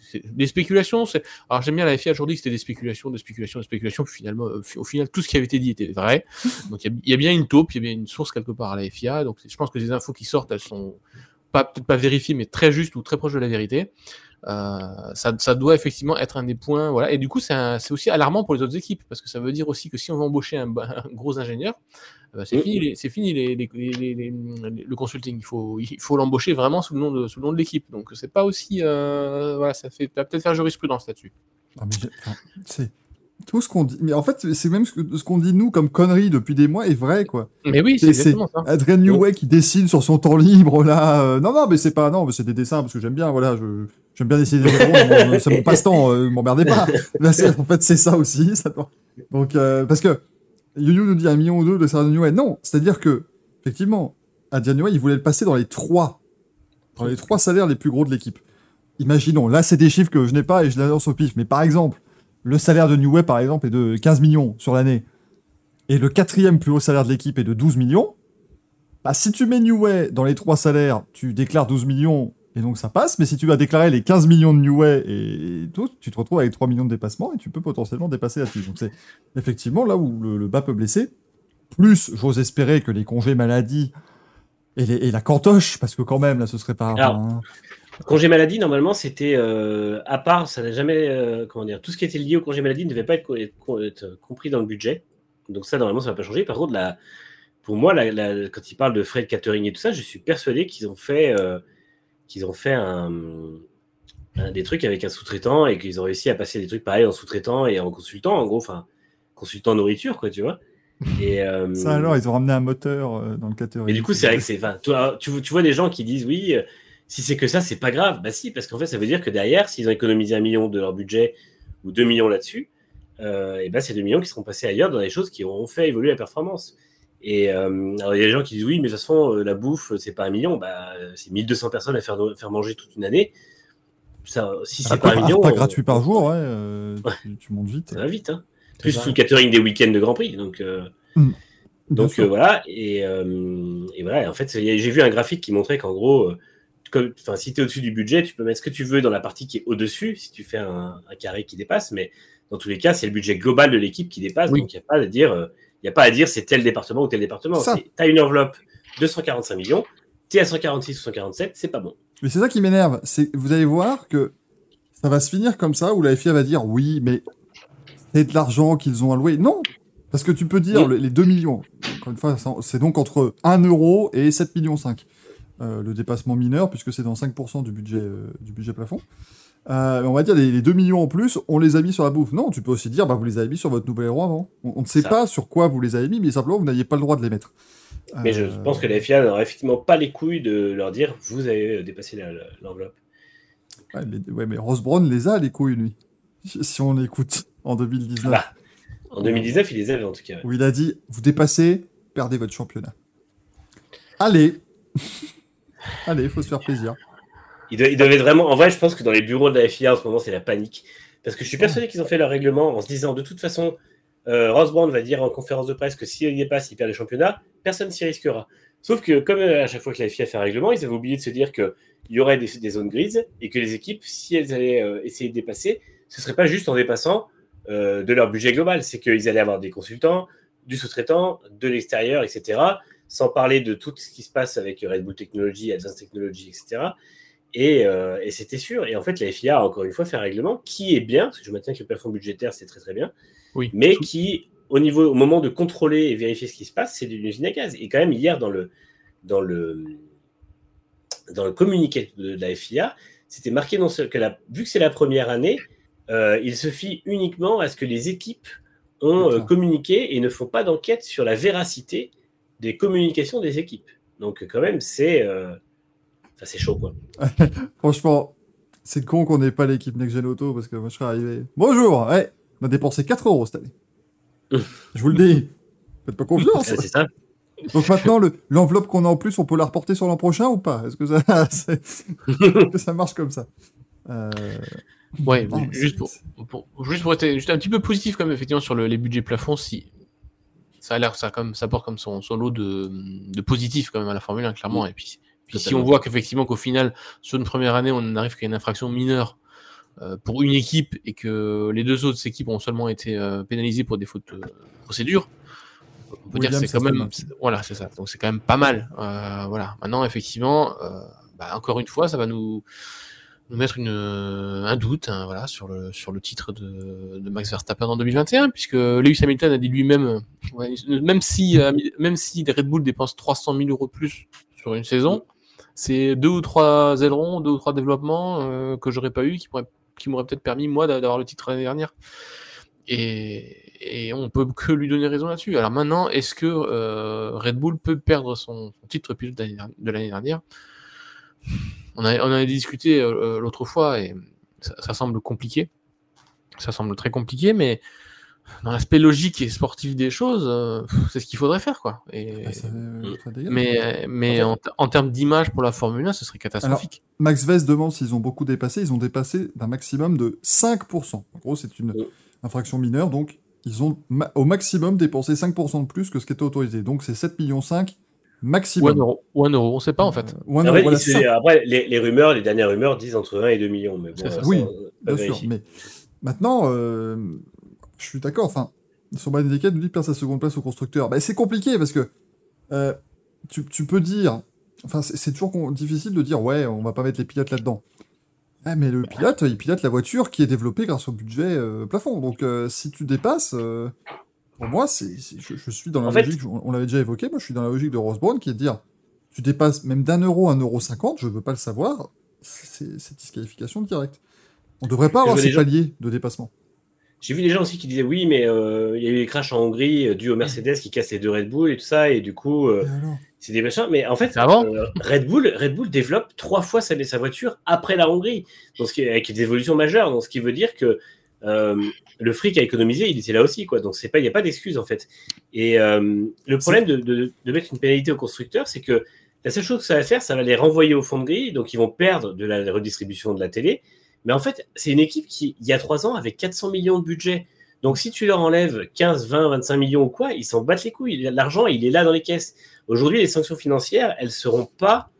C'est- des spéculations, c'est. Alors j'aime bien la FIA aujourd'hui c'était des spéculations, des spéculations, des spéculations, puis finalement, euh, au final, tout ce qui avait été dit était vrai. Donc il y, a- il y a bien une taupe, il y a bien une source quelque part à la FIA. Donc je pense que les infos qui sortent, elles sont pas peut-être pas vérifiées, mais très justes ou très proches de la vérité. Euh, ça, ça doit effectivement être un des points. Voilà. Et du coup, c'est aussi alarmant pour les autres équipes, parce que ça veut dire aussi que si on veut embaucher un, un gros ingénieur, euh, bah, c'est fini, c'est fini les, les- les- les- les- le consulting. Il faut, il faut l'embaucher vraiment sous le nom de, sous le nom de l'équipe. Donc c'est pas aussi, euh, voilà, ça fait peut-être faire jurisprudence là-dessus. Enfin, c'est tout ce qu'on dit. Mais en fait, c'est même ce qu'on dit nous comme conneries depuis des mois est vrai, quoi. Mais oui, c'est exactement ça. Adrien Newey qui dessine sur son temps libre là. euh, non, non, mais c'est pas non, mais c'est des dessins parce que j'aime bien. Voilà, je j'aime bien dessiner des mon- C'est mon passe-temps. euh, m'emmerdez pas. Là, en fait, c'est ça aussi. Ça Donc euh, parce que Youyou nous dit un million ou deux de salaire de Newey. Non, c'est-à-dire que effectivement, Adrien Newey, il voulait le passer dans les trois, dans les trois salaires les plus gros de l'équipe. imaginons, là c'est des chiffres que je n'ai pas et je les lance au pif, mais par exemple, le salaire de New Way par exemple est de 15 millions sur l'année, et le quatrième plus haut salaire de l'équipe est de 12 millions, bah, si tu mets New Way dans les trois salaires, tu déclares 12 millions et donc ça passe, mais si tu vas déclarer les 15 millions de New Way et tout, tu te retrouves avec 3 millions de dépassements et tu peux potentiellement dépasser la dessus Donc c'est effectivement là où le, le bas peut blesser. Plus, j'ose espérer que les congés maladie et, les- et la cantoche, parce que quand même, là, ce serait pas... Alors, hein. Congé maladie, normalement, c'était euh, à part, ça n'a jamais, euh, comment dire, tout ce qui était lié au congé maladie ne devait pas être, co- être co- être compris dans le budget. Donc ça, normalement, ça va pas changer. Par contre, la, pour moi, la- la- quand ils parlent de frais de catering et tout ça, je suis persuadé qu'ils ont fait, euh, qu'ils ont fait un, un- des trucs avec un sous-traitant et qu'ils ont réussi à passer des trucs pareils en sous-traitant et en consultant, en gros, enfin, consultant nourriture, quoi, tu vois. Et, euh, Ça alors, ils ont ramené un moteur euh, dans le catering. mais du coup, c'est vrai que c'est. enfin, toi, tu, tu vois des gens qui disent oui, euh, si c'est que ça, c'est pas grave. Bah si, parce qu'en fait, ça veut dire que derrière, s'ils ont économisé un million de leur budget ou deux millions là-dessus, et ben c'est deux millions qui seront passés ailleurs dans des choses qui auront fait évoluer la performance. Et euh, alors, il y a des gens qui disent oui, mais de toute façon, euh, la bouffe, c'est pas un million, bah, c'est 1200 personnes à faire, faire manger toute une année. Ça, si c'est pas un million. euh, gratuit par jour, ouais, euh, tu, tu montes vite. ça va vite. Hein. Plus tout le catering des week-ends de Grand Prix. Donc. euh, Bien donc euh, voilà, et, euh, et voilà, en fait, j'ai vu un graphique qui montrait qu'en gros, euh, comme- si tu es au-dessus du budget, tu peux mettre ce que tu veux dans la partie qui est au-dessus, si tu fais un, un carré qui dépasse, mais dans tous les cas, c'est le budget global de l'équipe qui dépasse, Oui. donc il n'y a pas à dire, euh, il y a pas à dire c'est tel département ou tel département. Tu as une enveloppe de 145 millions, tu es à 146 ou 147, c'est pas bon. Mais c'est ça qui m'énerve. C'est vous allez voir que ça va se finir comme ça où la FIA va dire oui, mais c'est de l'argent qu'ils ont alloué. Non, parce que tu peux dire Oui. les 2 millions. Encore une fois, c'est donc entre 1 euro et 7 millions 5. Euh, le dépassement mineur puisque c'est dans 5% du budget euh, du budget plafond. Euh, on va dire les, les 2 millions en plus, on les a mis sur la bouffe. Non, tu peux aussi dire bah vous les avez mis sur votre nouvel héros avant. On, on ne sait Ça. pas sur quoi vous les avez mis, mais simplement vous n'aviez pas le droit de les mettre. Mais je Euh, pense que la FIA n'aura effectivement pas les couilles de leur dire vous avez dépassé la- la- l'enveloppe. Ouais, mais, ouais, mais Ross Brown les a, les couilles, lui. Si si on l'écoute en 2019. Bah, En 2019, il les avait en tout cas. ouais. où il a dit Vous dépassez, perdez votre championnat. Allez Allez, il faut se faire plaisir. Ils devaient vraiment. En vrai, je pense que dans les bureaux de la FIA en ce moment, c'est la panique. Parce que je suis persuadé qu'ils ont fait leur règlement en se disant de toute façon, euh, Ross Brown va dire en conférence de presse que s'il n'y dépasse, il perd le championnat, personne s'y risquera. Sauf que, comme euh, à chaque fois que la FIA fait un règlement, ils avaient oublié de se dire qu'il y aurait des, des zones grises et que les équipes, si elles allaient euh, essayer de dépasser, ce serait pas juste en dépassant euh, de leur budget global, c'est qu'ils allaient avoir des consultants, du sous-traitant, de l'extérieur, etc. Sans parler de tout ce qui se passe avec Red Bull Technology, Advanced Technology, etc. Et, euh, et c'était sûr. Et en fait, la FIA a encore une fois fait un règlement qui est bien, parce que je maintiens que le plafond budgétaire, c'est très très bien, Oui. mais qui, au, niveau, au moment de contrôler et vérifier ce qui se passe, c'est d'une usine à gaz. Et quand même, hier, dans le, dans le, dans le communiqué de, de la FIA, c'était marqué non que la, vu que c'est la première année, euh, il se fie uniquement à ce que les équipes ont euh, communiqué et ne font pas d'enquête sur la véracité des communications des équipes. Donc quand même, c'est euh, enfin, c'est chaud quoi. Franchement, c'est con qu'on n'ait pas l'équipe Next Gen Auto parce que moi je serais arrivé. Bonjour ouais, On a dépensé 4 euros cette année. je vous le dis. Faites pas confiance. Ouais, c'est ça. Donc maintenant, le- l'enveloppe qu'on a en plus, on peut la reporter sur l'an prochain ou pas? Est-ce que, ça- que marche comme ça? Euh, Ouais, non, juste pour, pour- juste pour être juste un petit peu positif quand même effectivement sur le- les budgets plafonds, si ça a l'air ça comme ça porte comme son, son lot de, de positif quand même à la Formule 1 clairement. Et puis, puis si on voit qu'effectivement qu'au final sur une première année on arrive qu'à une infraction mineure euh, pour une équipe et que les deux autres équipes ont seulement été euh, pénalisées pour des fautes de procédure, on peut dire que c'est quand même voilà c'est ça. Donc c'est quand même pas mal. Euh, voilà. Maintenant effectivement euh, bah, encore une fois ça va nous nous mettre une, euh, un doute hein, voilà, sur, le, sur le titre de, de Max Verstappen en 2021, puisque Lewis Hamilton a dit lui-même, euh, ouais, même, si, euh, même si les Red Bull dépensent 300 000 euros de plus sur une saison, c'est deux ou trois ailerons, deux ou trois développements euh, que j'aurais pas eu qui, m'auraient peut-être permis, moi, d'a- d'avoir le titre l'année dernière. Et, et on peut que lui donner raison là-dessus. Alors maintenant, est-ce que euh, Red Bull peut perdre son, titre pilote de l'année dernière? On, a, on en a discuté euh, l'autre fois et ça semble compliqué. Ça semble très compliqué, mais dans l'aspect logique et sportif des choses, euh, c'est ce qu'il faudrait faire, quoi. Et, Bah, ça- ça dégage. mais mais en, termes d'image pour la Formule 1, ce serait catastrophique. Max Vest demande s'ils ont beaucoup dépassé. Ils ont dépassé d'un maximum de 5%. En gros, c'est une Mm. infraction mineure. Donc, ils ont ma- au maximum dépensé 5% de plus que ce qui était autorisé. Donc, c'est 7,5 millions ou un maximum. euro, ou un euro, on sait pas en fait. Euh, euro, voilà, ça. après, les, les rumeurs, les dernières rumeurs disent entre 1 et 2 millions. Mais bon, C'est ça. ça, Oui, Bien sûr, mais maintenant, euh, je suis d'accord. Enfin, sur Bad Etiquette, nous dit perd sa seconde place au constructeur. Bah, c'est compliqué parce que euh, tu, tu peux dire. Enfin, c'est toujours difficile de dire ouais, on va pas mettre les pilotes là-dedans. Ah, mais le pilote, il pilote la voiture qui est développée grâce au budget euh, plafond. Donc, euh, si tu dépasses, pour moi, c'est je, je suis dans la En fait- logique. On, on l'avait déjà évoqué. Moi, je suis dans la logique de Ross Brown qui est de dire tu dépasses même d'un euro, un euro cinquante, je veux pas le savoir. C'est c'est disqualification directe. On devrait pas avoir ces gens- paliers de dépassement. J'ai vu des gens aussi qui disaient oui, mais euh, il y a eu des crashs en Hongrie euh, dû au Mercedes qui casse les deux Red Bull et tout ça, et du coup, euh, c'est des machins. Mais en fait, avant? euh, Red, Bull, Red Bull développe trois fois sa, sa voiture après la Hongrie, donc, ce qui est, avec des évolutions majeures. Donc, ce qui veut dire que euh, le fric à économiser, il était là aussi. Quoi. Donc, c'est pas- il n'y a pas d'excuse en fait. Et euh, le problème de, de- de mettre une pénalité aux constructeurs, c'est que la seule chose que ça va faire, ça va les renvoyer au fond de grille, donc ils vont perdre de la redistribution de la télé. Mais en fait, c'est une équipe qui, il y a trois ans, avait 400 millions de budget. Donc, si tu leur enlèves 15, 20, 25 millions ou quoi, ils s'en battent les couilles. L'argent, il est là dans les caisses. Aujourd'hui, les sanctions financières, elles seront pas.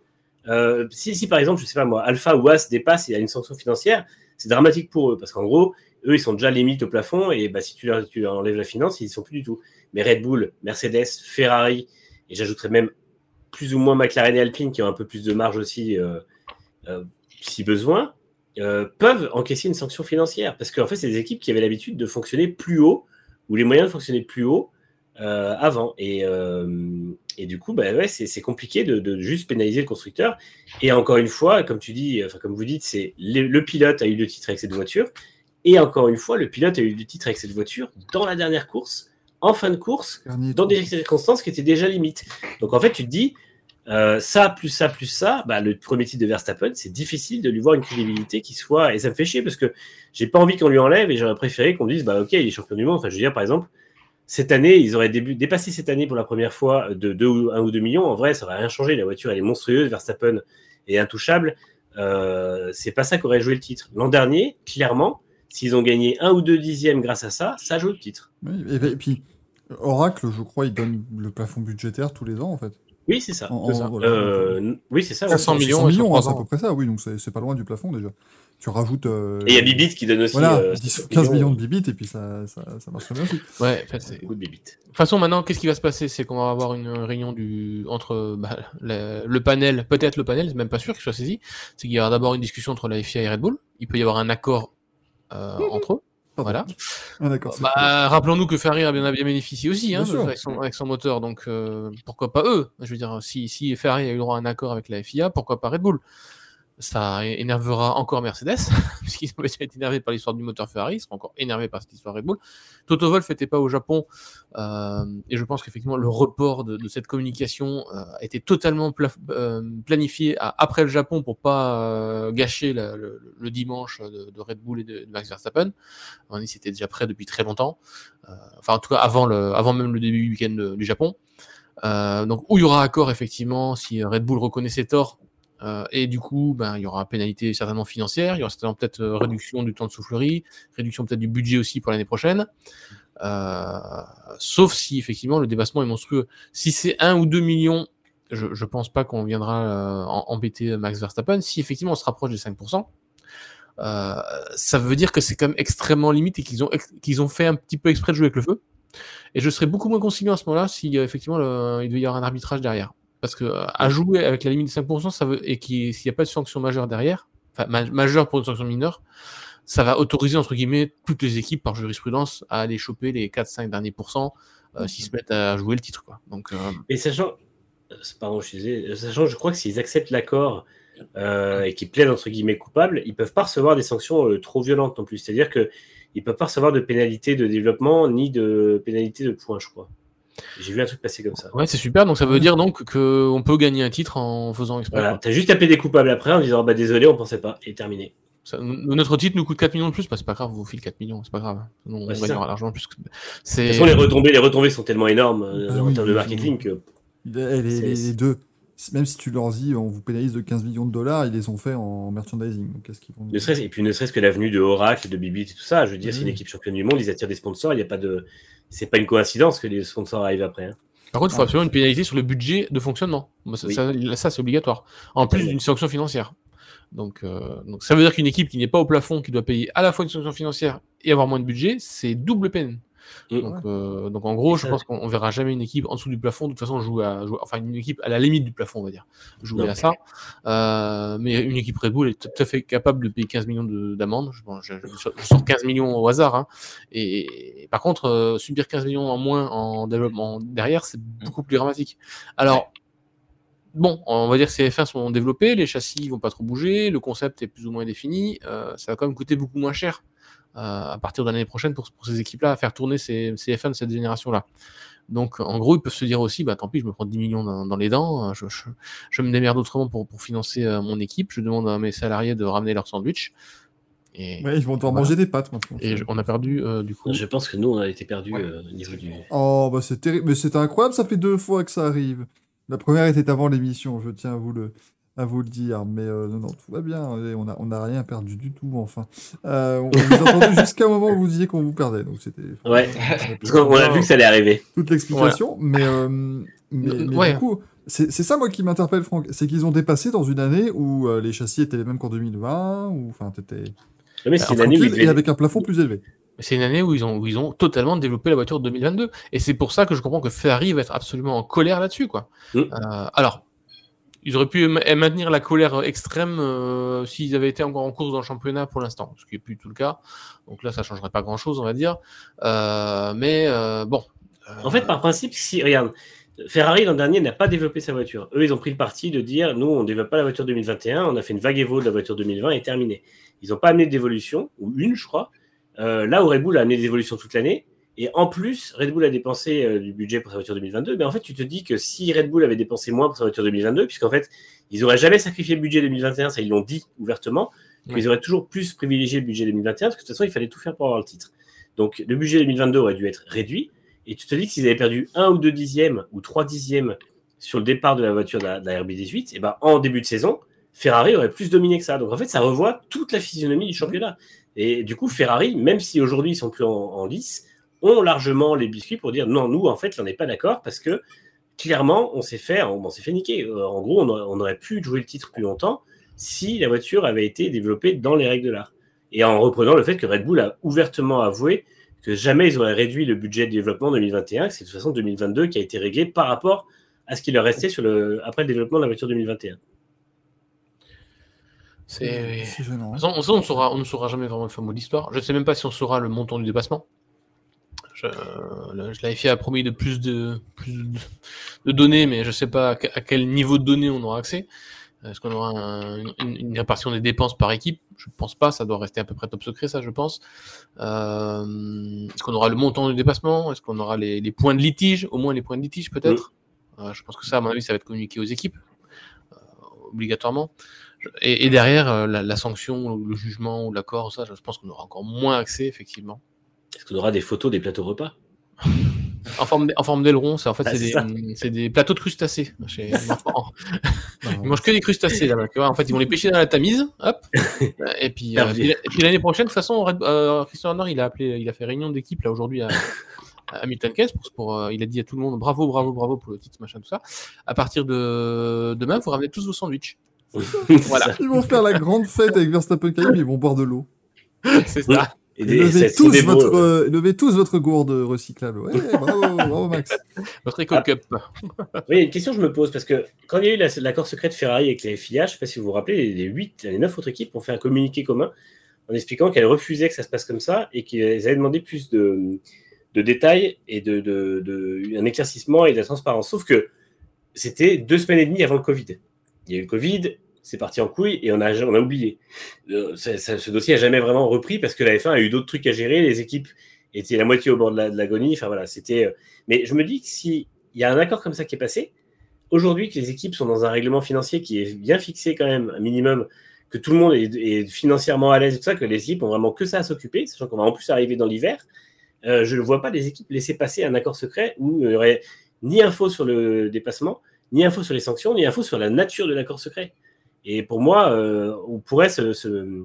euh, si, si, par exemple, je sais pas moi, Alpha ou As dépasse il y a une sanction financière, c'est dramatique pour eux parce qu'en gros, eux, ils sont déjà limite au plafond et bah, si tu leur, tu enlèves la finance, ils y sont plus du tout. Mais Red Bull, Mercedes, Ferrari, et j'ajouterais même plus ou moins McLaren et Alpine qui ont un peu plus de marge aussi, euh, euh, si besoin, euh, peuvent encaisser une sanction financière. Parce qu'en fait, c'est des équipes qui avaient l'habitude de fonctionner plus haut, ou les moyens de fonctionner plus haut euh, avant. Et, euh, et du coup, bah, ouais, c'est compliqué de, de juste pénaliser le constructeur. Et encore une fois, comme tu dis, enfin, comme vous dites, c'est le, le pilote a eu le titre avec cette voiture. Et encore une fois, le pilote a eu le titre avec cette voiture dans la dernière course, en fin de course, Dernier dans des circonstances qui étaient déjà limites. Donc en fait, tu te dis, euh, ça, plus ça, plus ça, bah, le premier titre de Verstappen, c'est difficile de lui voir une crédibilité qui soit. Et ça me fait chier parce que j'ai pas envie qu'on lui enlève et j'aurais préféré qu'on dise, bah ok, il est champion du monde. Enfin, je veux dire, par exemple, cette année, ils auraient dépassé cette année pour la première fois de 2 ou 1 ou 2 millions. En vrai, ça aurait rien changé. La voiture, elle est monstrueuse. Verstappen est intouchable. Euh, c'est pas ça qu'aurait joué le titre. L'an dernier, clairement, s'ils ont gagné un ou deux dixièmes grâce à ça, ça joue le titre. Et puis, Oracle, je crois, il donne le plafond budgétaire tous les ans, en fait. Oui, c'est ça. En- c'est en- ça. voilà. Euh, oui, c'est ça. ouais. 500 C'est millions, 100 et sur millions, hein, c'est à peu près ça, oui, donc c'est pas loin du plafond déjà. Tu rajoutes. euh, Et il y a Bibit qui donne aussi. Voilà, euh, 10 7 15 millions de bibits, et puis ça, ça, ça marche très bien aussi. Ouais, c'est- Beaucoup de Bibit. De toute façon, maintenant, qu'est-ce qui va se passer? C'est qu'on va avoir une réunion du entre bah, le, le panel, peut-être le panel, c'est même pas sûr qu'il soit saisi. C'est qu'il y aura d'abord une discussion entre la FIA et Red Bull. Il peut y avoir un accord euh, entre eux. Voilà. Ah, d'accord. Bah, rappelons-nous que Ferrari a bien, a bien bénéficié aussi hein, Bien sûr. avec, son, avec son moteur, donc euh, pourquoi pas eux? Je veux dire, si, si Ferrari a eu droit à un accord avec la FIA, pourquoi pas Red Bull? Ça énervera encore Mercedes, puisqu'ils ont déjà été énervés par l'histoire du moteur Ferrari, ils seront encore énervés par cette histoire Red Bull. Toto Wolff n'était pas au Japon, euh, et je pense qu'effectivement le report de, de cette communication euh, a été totalement euh, planifié à- après le Japon pour pas euh, gâcher la- le, le dimanche de, de Red Bull et de, Max Verstappen. On dit c'était déjà prêt depuis très longtemps. Euh, enfin, en tout cas, avant, le, avant même le début du week-end du Japon. Donc, où il y aura accord, effectivement, si Red Bull reconnaît ses torts. Euh, et du coup, ben, il y aura pénalité certainement financière, il y aura certainement peut-être euh, réduction du temps de soufflerie, réduction peut-être du budget aussi pour l'année prochaine. Euh, sauf si effectivement le dépassement est monstrueux. Si c'est 1 ou 2 millions, je, je pense pas qu'on viendra en- embêter Max Verstappen. Si effectivement on se rapproche des 5%, euh, ça veut dire que c'est quand même extrêmement limite et qu'ils ont, ont fait un petit peu exprès de jouer avec le feu. Et je serais beaucoup moins conciliant à ce moment-là si effectivement il devait y avoir un arbitrage derrière. Parce que euh, à jouer avec la limite de 5%, ça veut, et qu'il- s'il n'y a pas de sanction majeure derrière, enfin ma- majeure pour une sanction mineure, ça va autoriser entre guillemets toutes les équipes par jurisprudence à aller choper les 4-5 derniers pourcents euh, s'ils se mettent à jouer le titre. Quoi. Donc, euh, Et sachant, pardon, je suis sachant, je crois que s'ils acceptent l'accord euh, et qu'ils plaident entre guillemets coupables, ils peuvent pas recevoir des sanctions trop violentes non plus. C'est-à-dire que ils peuvent pas recevoir de pénalité de développement ni de pénalité de points, je crois. J'ai vu un truc passer comme ça. ouais, c'est super. Donc ça veut dire donc qu'on peut gagner un titre en faisant exprès. Voilà, t'as juste tapé des coupables après en disant bah désolé, on pensait pas, et terminé. Ça- notre titre nous coûte 4 millions de plus, bah, c'est pas grave, vous file 4 millions, c'est pas grave. Nous, on gagnera l'argent en plus. que- De toute façon, les retombées, les retombées sont tellement énormes euh, Ah en oui, termes de oui, marketing que. Les, C'est- les deux, même si tu leur dis on vous pénalise de 15 millions de dollars, ils les ont fait en merchandising. Donc qu'est-ce qu'ils vont Ne serait et puis ne serait-ce que l'avenue de Oracle, de Bibit et tout ça. Je veux dire, c'est une équipe championne du monde, ils attirent des sponsors. Il n'y a pas de, c'est pas une coïncidence que les sponsors arrivent après. hein. Par contre, il faut Ah. absolument une pénalité sur le budget de fonctionnement. Ça, Oui. ça, ça, c'est obligatoire. En plus d'une sanction financière. Donc, euh, donc, ça veut dire qu'une équipe qui n'est pas au plafond, qui doit payer à la fois une sanction financière et avoir moins de budget, c'est double peine. Mm. Donc, euh, donc en gros, Et je ça- pense qu'on on verra jamais une équipe en dessous du plafond. De toute façon, jouer à, jouer- enfin une équipe à la limite du plafond, on va dire, jouer Non. à ça. Euh, mais une équipe Red Bull est tout à fait capable de payer 15 millions de- d'amende. Je, bon, je, je sors- je sors 15 millions au hasard. hein. Et, et par contre, euh, subir 15 millions en moins en développement derrière, c'est beaucoup plus dramatique. Alors, bon, on va dire que ces F1 sont développés, les châssis vont pas trop bouger, le concept est plus ou moins défini. euh, ça va quand même coûter beaucoup moins cher euh, à partir de l'année prochaine pour, pour ces équipes-là à faire tourner ces, ces F1 de cette génération-là. Donc, en gros, ils peuvent se dire aussi, bah tant pis, je me prends 10 millions dans, dans les dents, euh, je, je, je me démerde autrement pour, pour financer euh, mon équipe, je demande à mes salariés de ramener leur sandwich. Et, Ouais, ils vont devoir Voilà. manger des pâtes maintenant. et je- on a perdu, euh, du coup. Je pense que nous, on a été perdus Ouais. euh, au niveau du. Oh, bah c'est terrible, mais c'est incroyable, ça fait deux fois que ça arrive. La première était avant l'émission, je tiens à vous le, à vous le dire, mais euh, non, non, tout va bien, et on n'a on a rien perdu du tout, enfin. Euh, on vous a entendu jusqu'à un moment où vous disiez qu'on vous perdait, donc c'était... Ouais. qu'on a vu que ça allait arriver. toute l'explication, mais, euh, mais, mais ouais. du coup, c'est ça moi qui m'interpelle, Franck, c'est qu'ils ont dépassé dans une année où euh, les châssis étaient les mêmes qu'en 2020, ou enfin, t'étais Mais c'est une année où ils et avec un plafond plus élevé. C'est une année où ils, ont, où ils ont totalement développé la voiture de 2022. Et c'est pour ça que je comprends que Ferrari va être absolument en colère là-dessus. quoi. Mm. Euh, alors, ils auraient pu ma- maintenir la colère extrême euh, s'ils avaient été encore en course dans le championnat pour l'instant, ce qui n'est plus tout le cas. Donc là, ça changerait pas grand-chose, on va dire. Euh, mais euh, bon. En fait, par principe, si, regarde, Ferrari l'an dernier n'a pas développé sa voiture. Eux, ils ont pris le parti de dire nous, on ne développe pas la voiture 2021, on a fait une vague évo de la voiture 2020 et terminé. Ils n'ont pas amené d'évolution, ou une, je crois. Là où Red a amené des évolutions toute l'année. Et en plus, Red Bull a dépensé euh, du budget pour sa voiture 2022. Mais en fait, tu te dis que si Red Bull avait dépensé moins pour sa voiture 2022, puisqu'en fait, ils n'auraient jamais sacrifié le budget 2021, ça ils l'ont dit ouvertement, Ouais. qu'ils auraient toujours plus privilégié le budget 2021, parce que de toute façon, il fallait tout faire pour avoir le titre. Donc, le budget 2022 aurait dû être réduit. Et tu te dis que s'ils avaient perdu un ou deux dixièmes ou trois dixièmes sur le départ de la voiture de la, de la RB18, et ben en début de saison, Ferrari aurait plus dominé que ça. Donc en fait, ça revoit toute la physionomie du championnat. Et du coup, Ferrari, même si aujourd'hui ils sont plus en, en lice, ont largement les biscuits pour dire non, nous en fait, on n'est pas d'accord parce que clairement, on s'est fait, on, on s'est fait niquer. Euh, En gros, on aurait, on aurait pu jouer le titre plus longtemps si la voiture avait été développée dans les règles de l'art. Et en reprenant le fait que Red Bull a ouvertement avoué que jamais ils auraient réduit le budget de développement 2021, que c'est de toute façon 2022 qui a été réglé par rapport à ce qui leur restait sur le, après le développement de la voiture 2021. c'est. C'est gênant. hein. Ça, on, saura, on ne saura jamais vraiment le mot de l'histoire. Je ne sais même pas si on saura le montant du dépassement. Je, le- je l'avais fait a promis de plus de, plus de, de données, mais je ne sais pas à, que- à quel niveau de données on aura accès. Est-ce qu'on aura un- une, une répartition des dépenses par équipe? Je pense pas, ça doit rester à peu près top secret, ça, je pense. Euh, Est-ce qu'on aura le montant du dépassement? Est-ce qu'on aura les, les points de litige? Au moins les points de litige, peut-être? Euh, Je pense que ça, à mon avis, ça va être communiqué aux équipes, euh, obligatoirement. Et, et derrière, la, la sanction, ou le jugement, ou l'accord, ça, je pense qu'on aura encore moins accès, effectivement. Est-ce qu'on aura des photos des plateaux repas En forme, d- en forme d'aileron, c'est en fait Ah, c'est des, plateaux de crustacés. Chez... Ils mangent que des crustacés tu vois. En fait, ils vont les pêcher dans la Tamise, hop. et puis, euh, puis puis l'année prochaine, de toute façon, euh, Christian Horner, il a appelé, il a fait réunion d'équipe là aujourd'hui à, à Hamilton Keynes pour, pour, euh, il a dit à tout le monde bravo, bravo, bravo pour le titre, machin, tout ça. À partir de demain, vous ramenez tous vos sandwichs. Voilà. Ils vont faire la grande fête avec Verstappen ils vont boire de l'eau. C'est ça. Et des- levez, ça sont tous des beaux- votre, euh, levez tous votre gourde recyclable. Ouais, bravo, bravo Max. Votre Eco Cup. Oui, une question que je me pose, parce que quand il y a eu la- l'accord secret de Ferrari avec les FIA, je ne sais pas si vous vous rappelez, les, les 8, les 9 autres équipes ont fait un communiqué commun en expliquant qu'elles refusaient que ça se passe comme ça et qu'elles avaient demandé plus de, de détails et de, de- de- un éclaircissement et de la transparence. Sauf que c'était deux semaines et demie avant le Covid. Il y a eu le Covid, c'est parti en couille et on a, on a oublié. Euh, ce dossier n'a jamais vraiment repris parce que la F1 a eu d'autres trucs à gérer, les équipes étaient la moitié au bord de la- de l'agonie. Enfin voilà, euh, Mais je me dis que si il y a un accord comme ça qui est passé, aujourd'hui que les équipes sont dans un règlement financier qui est bien fixé quand même, un minimum, que tout le monde est, financièrement à l'aise tout ça, que les équipes ont vraiment que ça à s'occuper, sachant qu'on va en plus arriver dans l'hiver. Euh, je ne vois pas les équipes laisser passer un accord secret où il n'y aurait ni info sur le dépassement, ni info sur les sanctions, ni info sur la nature de l'accord secret. Et pour moi, euh, on, pourrait se, se-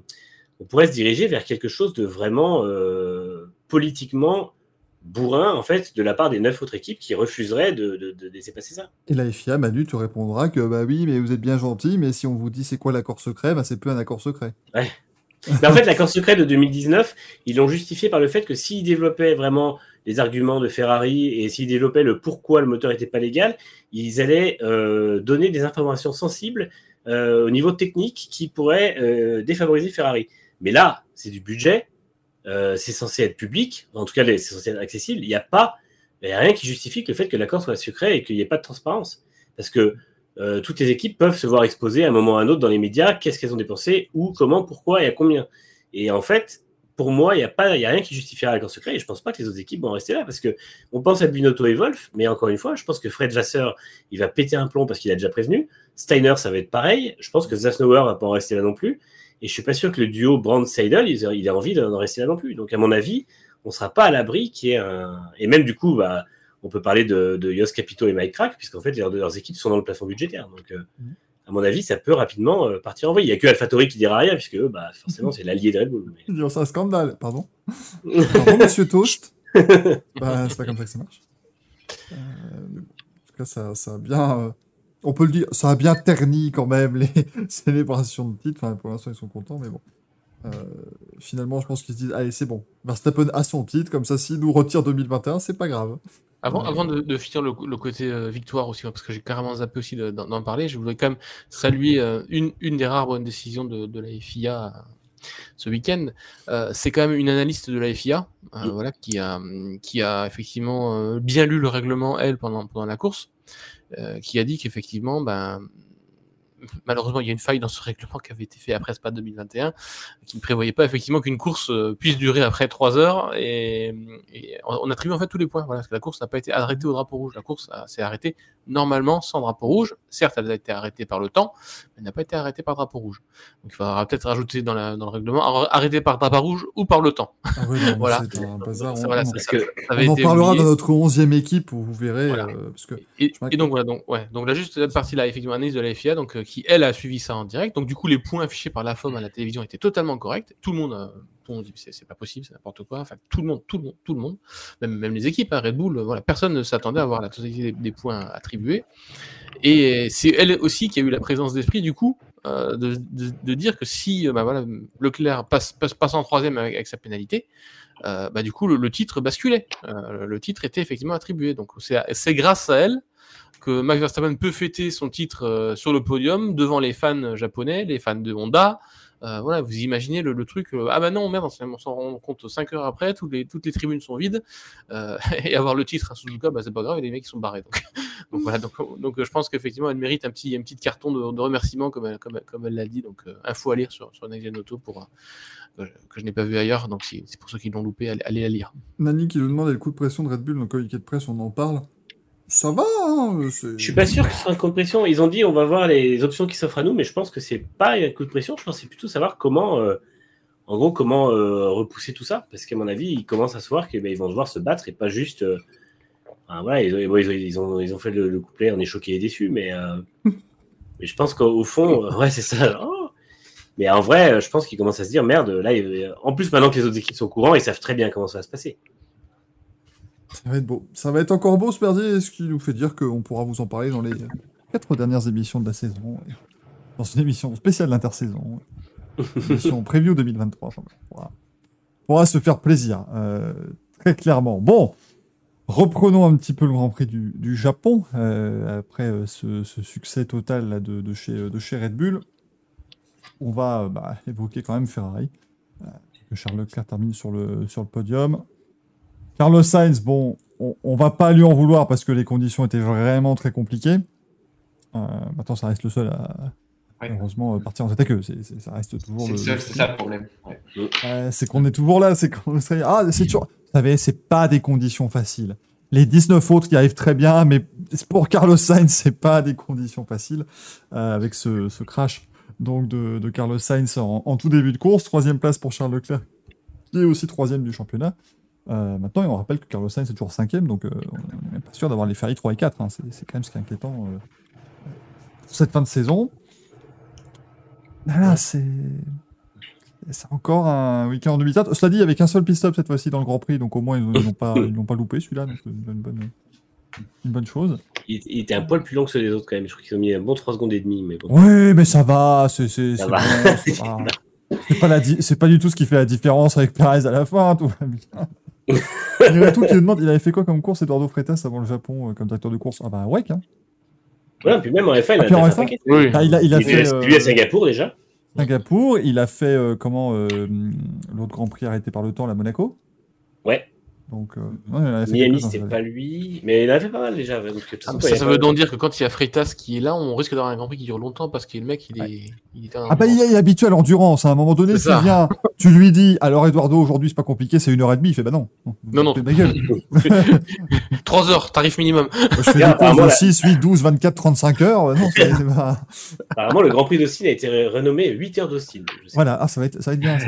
on pourrait se diriger vers quelque chose de vraiment euh, politiquement bourrin, en fait, de la part des neuf autres équipes qui refuseraient de, de- de laisser passer ça. Et la FIA, Manu, te répondra que bah oui, mais vous êtes bien gentil, mais si on vous dit c'est quoi l'accord secret, bah c'est plus un accord secret. Mais en fait, l'accord secret de 2019, ils l'ont justifié par le fait que s'ils développaient vraiment les arguments de Ferrari et s'ils développaient le pourquoi le moteur n'était pas légal, ils allaient euh, donner des informations sensibles euh, au niveau technique qui pourraient euh, défavoriser Ferrari. Mais là, c'est du budget, euh, c'est censé être public, en tout cas, c'est censé être accessible. Il n'y a pas, y a rien qui justifie que le fait que l'accord soit secret et qu'il n'y ait pas de transparence. Parce que toutes les équipes peuvent se voir exposer à un moment ou à un autre dans les médias, qu'est-ce qu'elles ont dépensé, où, comment, pourquoi et à combien. Et en fait, pour moi, il n'y a, pas- y a rien qui justifierait l'accord secret et je pense pas que les autres équipes vont rester là parce que on pense à Binotto et Wolf, mais encore une fois, je pense que Fred Vasseur, il va péter un plomb parce qu'il a déjà prévenu. Steiner, ça va être pareil. Je pense que Zasnauer va pas en rester là non plus. Et je suis pas sûr que le duo Brand-Seidel, il, il a envie d'en rester là non plus. Donc, à mon avis, on sera pas à l'abri qui est un. Et même du coup, bah, on peut parler de, de Yos Capito et Mike Crack, puisqu'en fait, leurs, équipes sont dans le plafond budgétaire. Euh, Mhm. À mon avis, ça peut rapidement euh, partir en vrille. Il n'y a que AlphaTauri qui dira rien, puisque bah, forcément, c'est l'allié de Red Bull. Mais- C'est un scandale, pardon. Pardon, monsieur Toast. bah, c'est pas comme ça que ça marche. Euh, en tout cas, ça, ça a bien. euh, on peut le dire, ça a bien terni quand même les célébrations de titre. Enfin, pour l'instant, ils sont contents, mais bon. Euh, finalement, je pense qu'ils se disent Allez, c'est bon. Verstappen a son titre, comme ça, s'il nous retire 2021, c'est pas grave. Avant, avant de, de finir le, le côté euh, victoire aussi, hein, parce que j'ai carrément zappé aussi de- d'en parler, je voudrais quand même saluer euh, une, une des rares bonnes décisions de, de la FIA euh, ce week-end. Euh, c'est quand même une analyste de la FIA euh, Mm. voilà, qui, a, qui a effectivement euh, bien lu le règlement, elle, pendant, pendant la course, euh, qui a dit qu'effectivement, ben, malheureusement, il y a une faille dans ce règlement qui avait été fait après SPA 2021, qui ne prévoyait pas effectivement qu'une course euh, puisse durer après 3 heures. Et, et on attribue en fait tous les points. Voilà, parce que la course n'a pas été arrêtée au drapeau rouge. La course a- s'est arrêtée normalement sans drapeau rouge. Certes, elle a été arrêtée par le temps, mais elle n'a pas été arrêtée par drapeau rouge. Donc il faudra peut-être rajouter dans, la- dans le règlement ar- arrêtée par drapeau rouge ou par le temps. Ah non, Voilà. c'est un bazar. Ça, On, voilà, on- ça- Parce ça- que ça avait on en parlera oublié. dans notre 11e équipe où vous verrez. Voilà. euh, parce que Et, donc voilà, donc ouais, donc là juste cette partie-là, effectivement, analyse de la FIA, donc euh, qui elle a suivi ça en direct. Donc du coup, les points affichés par la FOM à la télévision étaient totalement corrects. Tout le monde, euh, tout le monde dit c'est pas possible, c'est n'importe quoi. Enfin, tout le monde, tout le monde, tout le monde, même, les équipes, hein, Red Bull, euh, voilà, personne ne s'attendait à avoir la totalité des, points attribués. Et c'est elle aussi qui a eu la présence d'esprit du coup euh, de, dire que si bah, voilà, Leclerc passe, en troisième avec, sa pénalité. euh, bah, du coup, le, titre basculait. Le titre était effectivement attribué. Donc, c'est grâce à elle que Max Verstappen peut fêter son titre euh, sur le podium devant les fans japonais, les fans de Honda. Euh, voilà, vous imaginez le, truc. euh, ah bah non, merde, on s'en rend compte 5 heures après, toutes les, tribunes sont vides. et avoir le titre à Suzuka, bah, c'est pas grave, les mecs sont barrés. Donc, donc voilà, donc, donc je pense qu'effectivement elle mérite un petit, un petit carton de, remerciement, comme elle, l'a dit. Donc, info à lire sur, sur Auto pour, que, je, n'ai pas vu ailleurs. Donc, c'est pour ceux qui l'ont loupé, allez, la lire. Nani qui nous demande le coup de pression de Red Bull le communiqué de presse, on en parle. Ça va, hein Je suis pas sûr que ce soit un coup de pression. Ils ont dit on va voir les options qui s'offrent à nous, mais je pense que c'est pas un coup de pression. Je pense que c'est plutôt savoir comment, euh, en gros, comment euh, repousser tout ça. Parce qu'à mon avis, ils commencent à se voir qu'ils vont devoir se battre et pas juste. euh, voilà, ils, ont, bon, ils ont- ils ont, ils ont fait le, le couplet, on est choqué et déçu, mais, mais je pense qu'au au fond, ouais, c'est ça. Oh. mais en vrai, je pense qu'ils commencent à se dire merde, là, en plus, maintenant que les autres équipes sont au courant, ils savent très bien comment ça va se passer. Ça va être beau. Ça va être encore beau ce merdier, ce qui nous fait dire qu'on pourra vous en parler dans les quatre dernières émissions de la saison. Dans une émission spéciale d'intersaison. Émission preview 2023. Enfin, bref, on pourra se faire plaisir. euh, très clairement. Bon, reprenons un petit peu le Grand Prix du, Japon. euh, après euh, ce, succès total là, de, chez, Red Bull. On va bah, évoquer quand même Ferrari. que Charles Leclerc termine sur le podium. Carlos Sainz, bon, on, on va pas lui en vouloir parce que les conditions étaient vraiment très compliquées. Euh, maintenant, ça reste le seul à, Ouais. heureusement, euh, partir en tête à queue. C'est- c'est- ça reste toujours C'est le. le seul, le c'est ça le problème. Ouais. Euh, c'est qu'on est toujours là. C'est qu'on serait- Ah, c'est toujours. Vous savez, c'est pas des conditions faciles. Les 19 autres qui arrivent très bien, mais pour Carlos Sainz, c'est pas des conditions faciles euh, avec ce, ce crash donc de, de Carlos Sainz en, en tout début de course. Troisième place pour Charles Leclerc, qui est aussi troisième du championnat. Euh, maintenant, on rappelle que Carlos Sainz est toujours cinquième, donc euh, on n'est même pas sûr d'avoir les Ferrari 3 et 4. hein. C'est c'est quand même ce qui est inquiétant euh, pour cette fin de saison. Ah Là, c'est. C'est encore un week-end en demi-teinte. Cela dit, il n'y avait qu'un seul pit-stop cette fois-ci dans le Grand Prix, donc au moins ils ne l'ont pas, pas loupé celui-là, donc c'est une bonne, bonne- une bonne chose. Il, il était un poil plus long que ceux des autres quand même. Je crois qu'ils ont mis un bon 3 secondes et demie. Mais bon. Oui, mais ça va, c'est c'est- pas, la c'est pas du tout ce qui fait la différence avec Perez à la fin, tout va bien. Il tout qui me demande, il avait fait quoi comme course Eduardo Freitas avant le Japon euh, comme directeur de course? Ah bah ouais, hein. Voilà, puis même en F1, il Ah, a fait un? F1? paquet. Oui. Ah, il a, il a Il fait est euh, lui à Singapour déjà. Singapour, il a fait euh, comment euh, l'autre Grand Prix arrêté par le temps, la Monaco. Ouais. Donc euh, ouais, il a fait Miami, c'était hein, pas lui. Mais il en a fait pas mal déjà. Donc, Ah, ça, ça veut donc dire que quand il y a Freitas qui est là, on risque d'avoir un Grand Prix qui dure longtemps parce que le mec, il est, il est un. Ah bah il est, habitué à l'endurance. À un moment donné, s'il ça. vient, tu lui dis alors Eduardo aujourd'hui c'est pas compliqué, c'est une heure et demie. Il fait bah non. Non, non. Fais ma gueule. 3 heures, tarif minimum. Je fais des courses de la- 6, 8, 12, 24, 35 heures. Euh, Non, c'est c'est pas... Apparemment, le Grand Prix d'Austin a été re- renommé 8 heures d'Austin. Voilà, ah, ça, va être, ça va être bien. ça.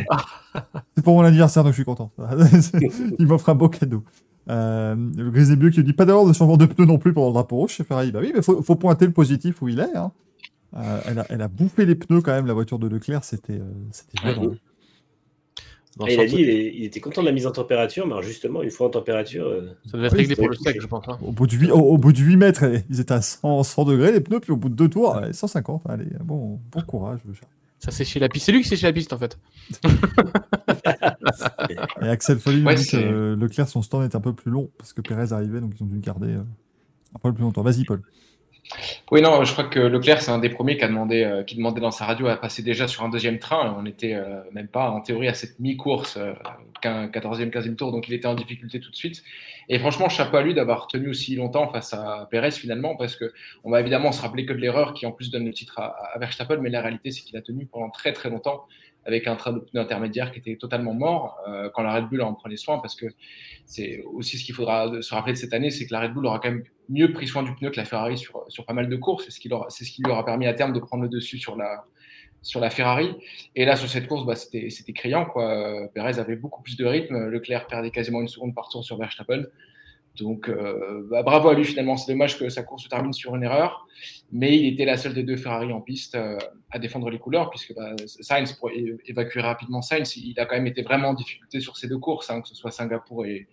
c'est pour mon anniversaire, donc je suis content. Il m'offre un beau cadeau. Euh, le Bleu qui dit pas d'avoir de changement de pneus non plus pendant le drapeau rouge chez Ferrari. Bah oui, mais faut, faut pointer le positif où il est. hein. Euh, elle, a, elle a bouffé les pneus quand même, la voiture de Leclerc, c'était euh, c'était violent. Il a dit il, est- il était content de la mise en température, mais alors justement, une fois en température, euh, Ça devait être réglé c'est pour le sec, je pense. hein. Au bout, de 8, au, au bout de 8 mètres, elle- ils étaient à 100, 100 degrés les pneus, puis au bout de deux tours, allez, 150. Allez, bon, bon courage. le chat. Ça séchait la piste. C'est lui qui séchait la piste en fait. Et Axel Folly Ouais, dit que c'est- euh, Leclerc, son stand est un peu plus long parce que Perez arrivait, donc ils ont dû le garder euh, un peu plus longtemps. Vas-y, Paul. Oui, non, je crois que Leclerc, c'est un des premiers qui a demandé, euh, qui demandait dans sa radio à passer déjà sur un deuxième train. On n'était euh, même pas en théorie à cette mi-course, euh, qu'un 14e, 15e tour, donc il était en difficulté tout de suite. Et franchement, chapeau à lui d'avoir tenu aussi longtemps face à Perez finalement, parce que on va évidemment se rappeler que de l'erreur qui en plus donne le titre à, à Verstappen, mais la réalité c'est qu'il a tenu pendant très très longtemps avec un train de pneus intermédiaire qui était totalement mort euh, quand la Red Bull en prenait soin, parce que c'est aussi ce qu'il faudra se rappeler de cette année, c'est que la Red Bull aura quand même mieux pris soin du pneu que la Ferrari sur, sur pas mal de courses. C'est ce, qui ce qui lui aura permis à terme de prendre le dessus sur la, sur la Ferrari. Et là, sur cette course, bah, c'était, c'était criant. Quoi. Euh, Perez avait beaucoup plus de rythme. Leclerc perdait quasiment une seconde par tour sur Verstappen. Donc, euh, bah, bravo à lui finalement. C'est dommage que sa course se termine sur une erreur. Mais il était la seule des deux Ferrari en piste euh, à défendre les couleurs, puisque bah, Sainz, pour évacuer rapidement Sainz, il a quand même été vraiment en difficulté sur ces deux courses, hein, que ce soit Singapour et,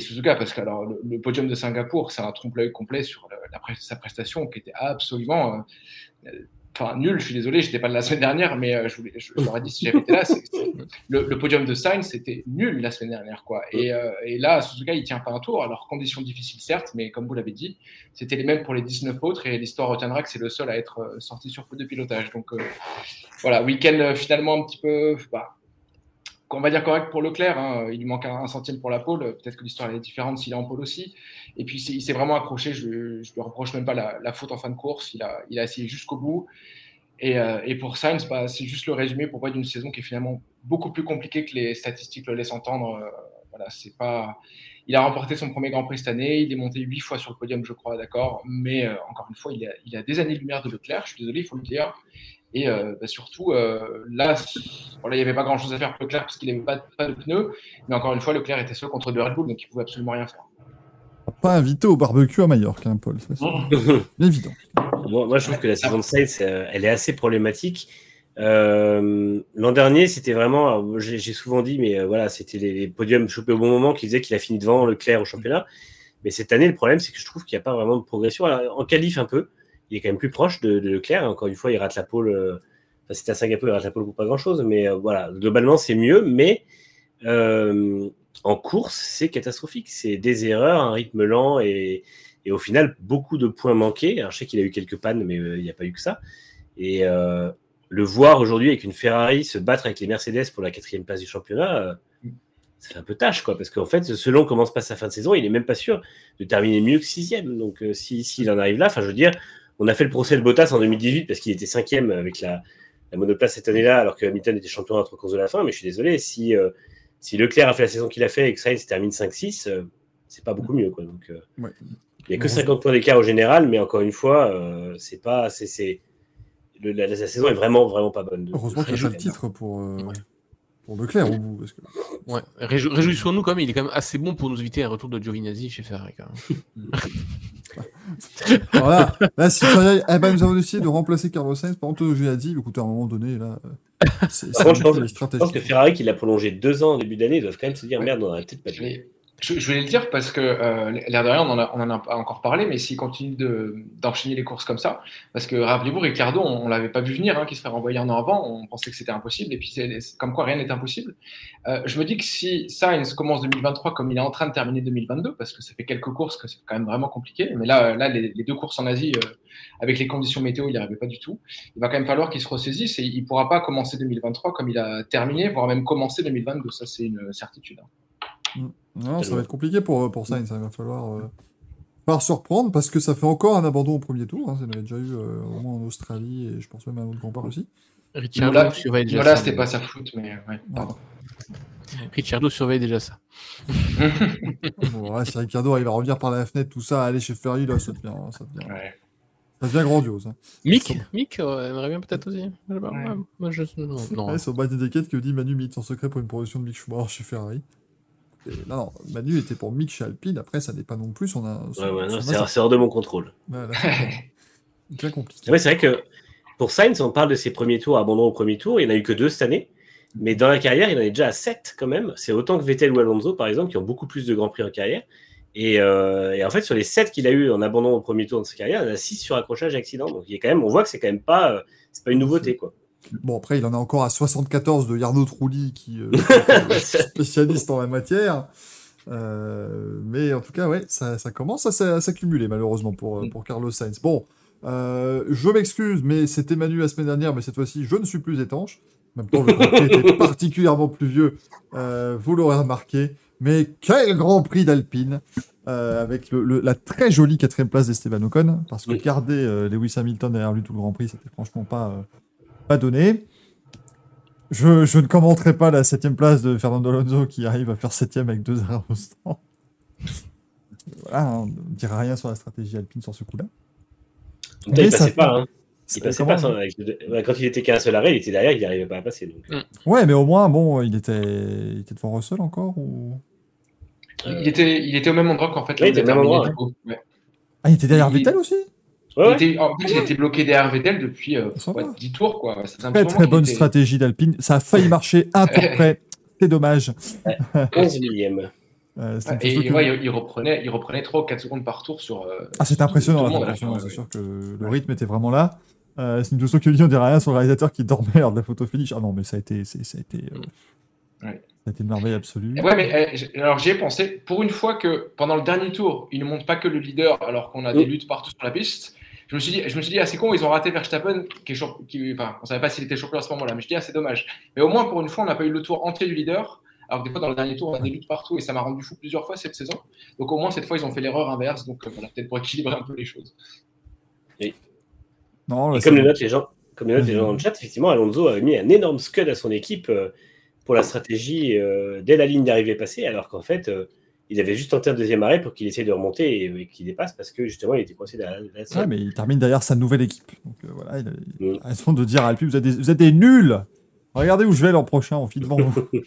Suzuka, parce que alors, le, podium de Singapour, c'est un trompe-l'œil complet sur pre- sa prestation qui était absolument. euh, euh, Enfin, nul, je suis désolé, j'étais pas là la semaine dernière, mais euh, je, voulais, je, ai dit si j'avais été là. c'est- c'est- le, le podium de Sainz, c'était nul la semaine dernière. quoi. Et, euh, et là, Suzuka, il tient pas un tour. Alors, conditions difficiles, certes, mais comme vous l'avez dit, c'était les mêmes pour les 19 autres. Et l'histoire retiendra que c'est le seul à être euh, sorti sur faute de pilotage. Donc, euh, voilà, week-end euh, finalement un petit peu. Bah, on va dire correct pour Leclerc, hein. il lui manque un, un centième pour la pole, peut-être que l'histoire est différente s'il est en pole aussi. Et puis il s'est vraiment accroché, je, je lui reproche même pas la, faute en fin de course, il a, essayé jusqu'au bout. Et, euh, pour Sainz, bah, c'est juste le résumé pour moi d'une saison qui est finalement beaucoup plus compliquée que les statistiques le laissent entendre. Euh, voilà, c'est pas. Il a remporté son premier Grand Prix cette année, il est monté huit fois sur le podium, je crois, d'accord. Mais euh, encore une fois, il a, il a des années-lumière de Leclerc, je suis désolé, il faut le dire. Et euh, bah, surtout, euh, là, il n'y avait pas grand-chose à faire pour Leclerc parce qu'il n'avait pas, pas de pneus. Mais encore une fois, Leclerc était seul contre deux Red Bull, donc il pouvait absolument rien faire. Pas invité au barbecue à Majorque, hein, Paul. ça, c'est évident. moi, moi, je trouve que la saison de Sainz, euh, elle est assez problématique. Euh, L'an dernier, c'était vraiment, j'ai j'ai souvent dit, mais euh, voilà, c'était les, les podiums chopés au bon moment qui faisaient qu'il a fini devant Leclerc au championnat. Mais cette année, le problème, c'est que je trouve qu'il n'y a pas vraiment de progression. Alors, en qualif, un peu, il est quand même plus proche de, de Leclerc. Encore une fois, il rate la pole. euh, Enfin, c'était à Singapour, il rate la pole pour pas grand-chose. Mais euh, voilà, globalement, c'est mieux. Mais euh, en course, c'est catastrophique. C'est des erreurs, un rythme lent et, et au final, beaucoup de points manqués. Je sais qu'il a eu quelques pannes, mais il n'y a pas eu que ça. Et le voir aujourd'hui avec une Ferrari se battre avec les Mercedes pour la quatrième place du championnat, ça fait un peu tâche, quoi. Parce qu'en fait, selon comment se passe sa fin de saison, il est même pas sûr de terminer mieux que sixième. Donc, euh, si s'il en arrive là, enfin, je veux dire, on a fait le procès de Bottas en 2018 parce qu'il était cinquième avec la, la monoplace cette année-là, alors que Hamilton était champion à trois courses de la fin. Mais je suis désolé, si, euh, si Leclerc a fait la saison qu'il a fait et que Sainz termine 5-6, euh, c'est pas beaucoup mieux, quoi. Donc, euh, Ouais. il n'y a que 50 points d'écart au général, mais encore une fois, euh, c'est pas, c'est, la, la saison est vraiment, vraiment pas bonne. Heureusement qu'il n'y a le titre pour, euh, pour Leclerc au bout. Parce que... Ouais. Réjou- Réjouissons-nous quand même, il est quand même assez bon pour nous éviter un retour de Giovinazzi chez Ferrari. Quand même. Alors là, là, si Ferrari, eh ben, nous avons décidé de remplacer Carlos Sainz. Par contre, je lui ai dit, écoutez, à un moment donné, là, euh, c'est je pense, que. Ferrari, qui l'a prolongé deux ans en début d'année, doivent quand même se dire Ouais. merde, on aurait peut-être pas voulais, je, je voulais le dire parce que euh, l'air de rien, on en, a, en a pas encore parlé, mais s'il continue de- d'enchaîner les courses comme ça, parce que rappelez-vous, Ricardo, on, on l'avait pas vu venir, hein, qui se fait renvoyer un an avant, on pensait que c'était impossible, et puis comme quoi rien n'est impossible. Euh, je me dis que si Sainz commence 2023 comme il est en train de terminer 2022, parce que ça fait quelques courses que c'est quand même vraiment compliqué, mais là, là les, deux courses en Asie, euh, avec les conditions météo, il n'y arrivait pas du tout. Il va quand même falloir qu'il se ressaisisse et il pourra pas commencer 2023 comme il a terminé, voire même commencer 2022. Ça, c'est une certitude. hein. Non, ça va être compliqué pour, pour Sainz. Il va falloir, euh, falloir se reprendre parce que ça fait encore un abandon au premier tour. Hein. Ça en avait déjà eu euh, au moins en Australie et je pense même à un autre grand part aussi. Ricciardo Voilà, surveille déjà Voilà, ça. c'était pas sa faute, mais ouais, pardon. Ricciardo surveille déjà ça. Bon, ouais, si Ricardo arrive à revenir par la fenêtre, tout ça, aller chez Ferrari, là, ça devient, ça devient, Ouais. ça devient grandiose. Hein. Mick, Sont- Mick euh, aimerait bien peut-être aussi. Je sais pas, Ouais. ouais, Moi, je... Non, non. Ouais, c'est au bas des déquettes que dit Manu mythe son secret pour une promotion de Mick Schumacher chez Ferrari. Et non, non, Manu était pour Mick Alpine, après ça n'est pas non plus son. son- Ouais, ouais, non, son c'est hors de mon contrôle. Ouais, là, c'est bien compliqué. Ouais, c'est vrai que pour Sainz, on parle de ses premiers tours, abandon au premier tour. Il n'y en a eu que deux cette année. Mais dans la carrière, il en est déjà à 7 quand même. C'est autant que Vettel ou Alonso, par exemple, qui ont beaucoup plus de grands prix en carrière. Et, euh, et en fait, sur les 7 qu'il a eu en abandon au premier tour de sa carrière, il y en a 6 sur accrochage et accident. Donc il est quand même, on voit que c'est quand même pas, euh, c'est pas une nouveauté. Quoi. Bon, après, il en a encore à 74 de Yarno Trulli, qui euh, est spécialiste en la matière. Euh, mais en tout cas, ouais, ça, ça commence à, s'a- à s'accumuler, malheureusement, pour, euh, pour Carlos Sainz. Bon, euh, je m'excuse, mais c'était Manu la semaine dernière, mais cette fois-ci, je ne suis plus étanche. En même temps, le Grand Prix était particulièrement pluvieux, vous l'aurez remarqué. Mais quel Grand Prix d'Alpine euh, avec le- le- la très jolie quatrième place d'Esteban Ocon, parce que Oui. garder euh, Lewis Hamilton derrière lui tout le Grand Prix, c'était franchement pas, euh, pas donné. Je, je ne commenterai pas la septième place de Fernando Alonso qui arrive à faire septième avec deux arrêts au stand. Voilà, hein, on ne dira rien sur la stratégie alpine sur ce coup-là. Même temps, il ça passait pas. Hein. Il passait pas sans- quand il était qu'un seul arrêt, il était derrière, il n'arrivait pas à passer. Donc, euh, Ouais, mais au moins, bon, il était, il était devant Russell encore ou... Il, était, il était au même endroit qu'en fait. Ouais, là, il était au même terminé, endroit, du coup. Ouais. Ah, il était derrière Il- Vettel aussi? Ouais, Il ouais. était, en fait, il était bloqué derrière Vettel depuis euh, Ça va. ouais, 10 tours. Quoi. Un Très très bonne était- stratégie d'Alpine. Ça a failli marcher un tour près. C'est dommage. 11 millième. Euh, Et que- ouais, il, il reprenait, il reprenait 3 ou 4 secondes par tour sur. euh, Ah, c'est impressionnant, ouais, c'est ouais. sûr que le rythme était vraiment là. Euh, c'est une que dit, on dirait rien sur le réalisateur qui dormait lors de la photo finish. Ah non, mais ça a été, ça a été, euh, Ouais. ça a été une merveille absolue. Ouais, mais euh, alors j'y ai pensé. Pour une fois que pendant le dernier tour, il ne monte pas que le leader alors qu'on a des Mm. luttes partout sur la piste. Je me suis dit, je me suis dit, ah, c'est con, ils ont raté Verstappen, qui est champ- qui, enfin, on savait pas s'il était champion à ce moment-là, mais je dis, ah, c'est dommage. Mais au moins, pour une fois, on n'a pas eu le tour entier du leader, alors que des fois, dans le dernier tour, on a des luttes partout et ça m'a rendu fou plusieurs fois cette saison. Donc au moins, cette fois, ils ont fait l'erreur inverse, donc euh, voilà, peut-être pour équilibrer un peu les choses. Non, là, Et comme le notent les gens, comme le notent les gens dans le chat, effectivement, Alonso avait mis un énorme scud à son équipe euh, pour la stratégie euh, dès la ligne d'arrivée passée, alors qu'en fait, euh, il avait juste tenté un deuxième arrêt pour qu'il essaye de remonter et, et qu'il dépasse parce que justement, il était coincé derrière la Ouais, mais il termine derrière sa nouvelle équipe. Donc euh, voilà, il a, Mm. a raison de dire à Alpine, vous êtes des, vous êtes des nuls. Regardez où je vais l'an prochain, on file devant vous.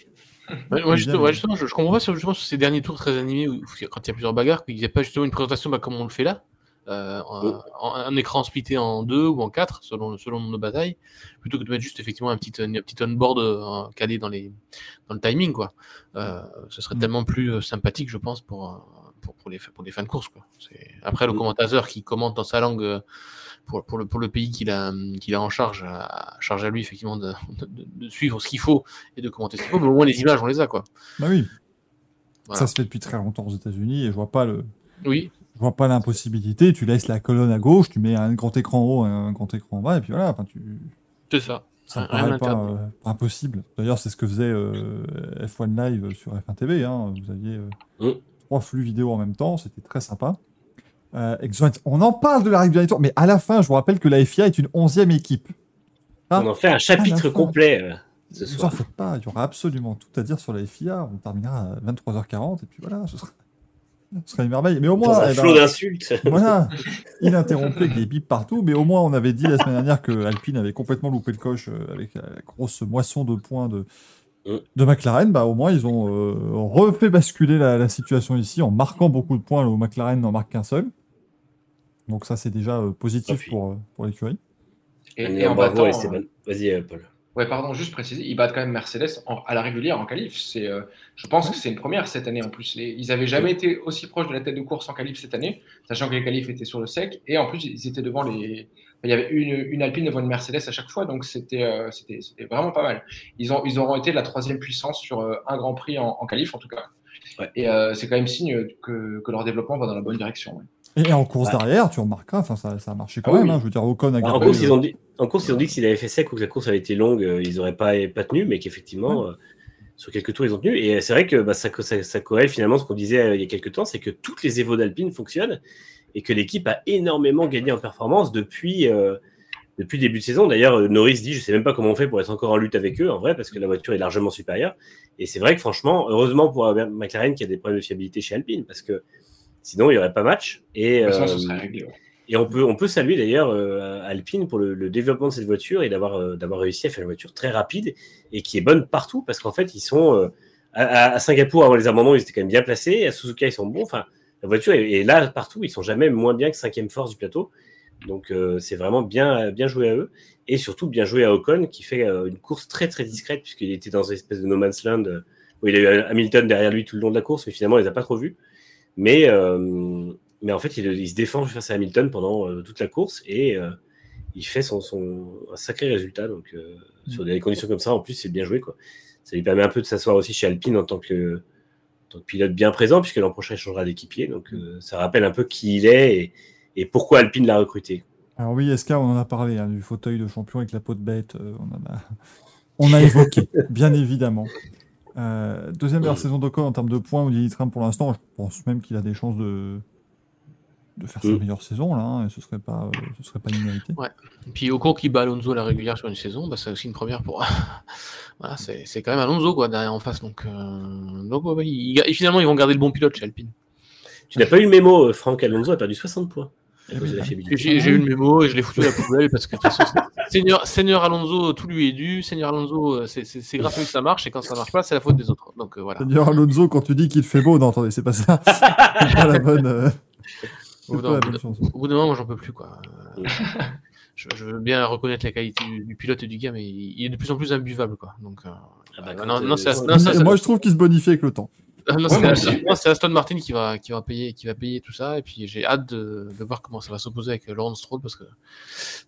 Ouais, moi, justement, ouais, je, je comprends pas sur, justement, sur ces derniers tours très animés où, quand il y a plusieurs bagarres, qu'il n'y ait pas justement une présentation bah, comme on le fait là, euh, un écran splitté en deux ou en quatre selon, selon nos batailles, plutôt que de mettre juste effectivement un petit, un petit on-board euh, calé dans, les, dans le timing. Quoi. Euh, ce serait Mm. tellement plus euh, sympathique, je pense, pour, pour, pour, les, pour des fans de course. Quoi. Après, le Mm. commentateur qui commente dans sa langue pour, pour, le, pour le pays qu'il a, qu'il a en charge, à, charge à lui effectivement de, de- de suivre ce qu'il faut et de commenter ce qu'il faut, mais au moins les images, on les a. quoi. Bah oui, Voilà. ça se fait depuis très longtemps aux États-Unis et je vois pas le, Oui, je vois pas l'impossibilité. Tu laisses la colonne à gauche, tu mets un grand écran en haut, et un grand écran en bas, et puis voilà. Enfin, tu, c'est ça. ça me Rien paraît pas d'interdit. euh, impossible. D'ailleurs, c'est ce que faisait euh, F1 Live sur F1 TV. Hein. Vous aviez euh, Mm. trois flux vidéo en même temps, c'était très sympa. Euh, on en parle de la règle du dernier tour, mais à la fin, je vous rappelle que la FIA est une onzième équipe. Ah. On en fait un chapitre fin. complet euh, ce Ne vous en soir. faites pas, il y aura absolument tout à dire sur la FIA. On terminera à 23h40 et puis voilà, ce sera, Ce serait une merveille. Mais au Dans moins, un eh ben, flot d'insultes. voilà, ininterrompu avec des bips partout. Mais au moins, on avait dit la semaine dernière que Alpine avait complètement loupé le coche euh, avec la grosse moisson de points de, Mm. de McLaren. Bah, au moins, ils ont euh, refait basculer la, la situation ici en marquant beaucoup de points. Le McLaren n'en marque qu'un seul. Donc ça, c'est déjà euh, positif pour, euh, pour l'écurie. Et, Un et en battant. Vas-y, Paul. Ouais, pardon, juste préciser, ils battent quand même Mercedes en- à la régulière en qualif. C'est, euh, je pense que c'est une première cette année en plus. Les- ils n'avaient jamais été aussi proches de la tête de course en qualif cette année, sachant que les qualifs étaient sur le sec. Et en plus, ils étaient devant les. Il y avait une, une Alpine devant une Mercedes à chaque fois, donc c'était euh, c'était c'était vraiment pas mal. Ils, ont, ils auront été la troisième puissance sur euh, un Grand Prix en, en qualif en tout cas. Ouais. Et euh, c'est quand même signe que, que leur développement va dans la bonne direction. ouais. Et en course Ouais. derrière, tu remarqueras, enfin, ça, ça a marché quand Ah même. oui. hein. je veux dire, Ocon a En gardé. course, ils ont dit, en course, ils ont dit que s'il avait fait sec ou que la course avait été longue, euh, ils n'auraient pas, pas tenu, mais qu'effectivement, euh, sur quelques tours, ils ont tenu. Et c'est vrai que bah, ça, ça, ça corrèle finalement ce qu'on disait euh, il y a quelques temps, c'est que toutes les Evo d'Alpine fonctionnent et que l'équipe a énormément gagné en performance depuis, euh, depuis le début de saison. D'ailleurs, euh, Norris dit, je sais même pas comment on fait pour être encore en lutte avec eux, en vrai, parce que la voiture est largement supérieure. Et c'est vrai que franchement, heureusement pour euh, McLaren qu'il y a des problèmes de fiabilité chez Alpine, parce que sinon, il n'y aurait pas match. Et, De toute façon, euh, ce serait réglé. ouais. et on peut, on peut saluer d'ailleurs euh, Alpine pour le, le développement de cette voiture et d'avoir euh, d'avoir réussi à faire une voiture très rapide et qui est bonne partout parce qu'en fait, ils sont à, à Singapour avant les abandons, ils étaient quand même bien placés. À Suzuka, ils sont bons. Enfin, la voiture est, est là partout. Ils sont jamais moins bien que cinquième force du plateau. Donc, euh, c'est vraiment bien, bien joué à eux et surtout bien joué à Ocon qui fait euh, une course très très discrète puisqu'il était dans une espèce de no man's land où il a eu Hamilton derrière lui tout le long de la course, mais finalement, il les a pas trop vus. Mais euh, mais en fait, il, il se défend face à Hamilton pendant euh, toute la course et euh, il fait son, son un sacré résultat. Donc, euh, sur des conditions comme ça, en plus, c'est bien joué. Quoi. Ça lui permet un peu de s'asseoir aussi chez Alpine en tant que, en tant que pilote bien présent, puisque l'an prochain, il changera d'équipier. Donc, euh, ça rappelle un peu qui il est et, et pourquoi Alpine l'a recruté. Alors oui, SK, on en a parlé, hein, du fauteuil de champion avec la peau de bête, euh, on, en a... on a évoqué, bien évidemment. Euh, deuxième meilleure saison d'Ocon en termes de points au Tram pour l'instant, je pense même qu'il a des chances de, de faire sa Mm. meilleure saison là, hein, et ce serait pas, euh, ce serait pas une inévité. Et puis Ocon qui bat Alonso à la régulière sur une saison, bah, c'est aussi une première pour. voilà, c'est quand même Alonso quoi, derrière en face. Donc, euh, donc ouais, ouais, il- et finalement, ils vont garder le bon pilote chez Alpine. Tu n'as pas eu le mémo, euh, Franck Alonso a perdu 60 points la fiabilité. J'ai eu le mémo et je l'ai foutu à la poubelle parce que de toute façon, Seigneur, Seigneur Alonso, tout lui est dû. Seigneur Alonso, euh, c'est- grâce à lui que ça marche et quand ça marche pas, c'est la faute des autres. Donc euh, voilà. Seigneur Alonso, quand tu dis qu'il fait beau, non, attendez, c'est pas ça. c'est pas la bonne, euh, Au bout d'un- moment, moi, j'en peux plus quoi. Je, je veux bien reconnaître la qualité du, du pilote et du gars, mais il, il est de plus en plus imbuvable quoi. Donc euh, Ah bah, euh, non, euh, non, moi, je trouve qu'il se bonifie avec le temps. Ah, non, Ouais, c'est Aston- Martin qui va, qui, va payer, qui va payer tout ça. Et puis j'ai hâte de, de voir comment ça va s'opposer avec Laurent Stroll parce que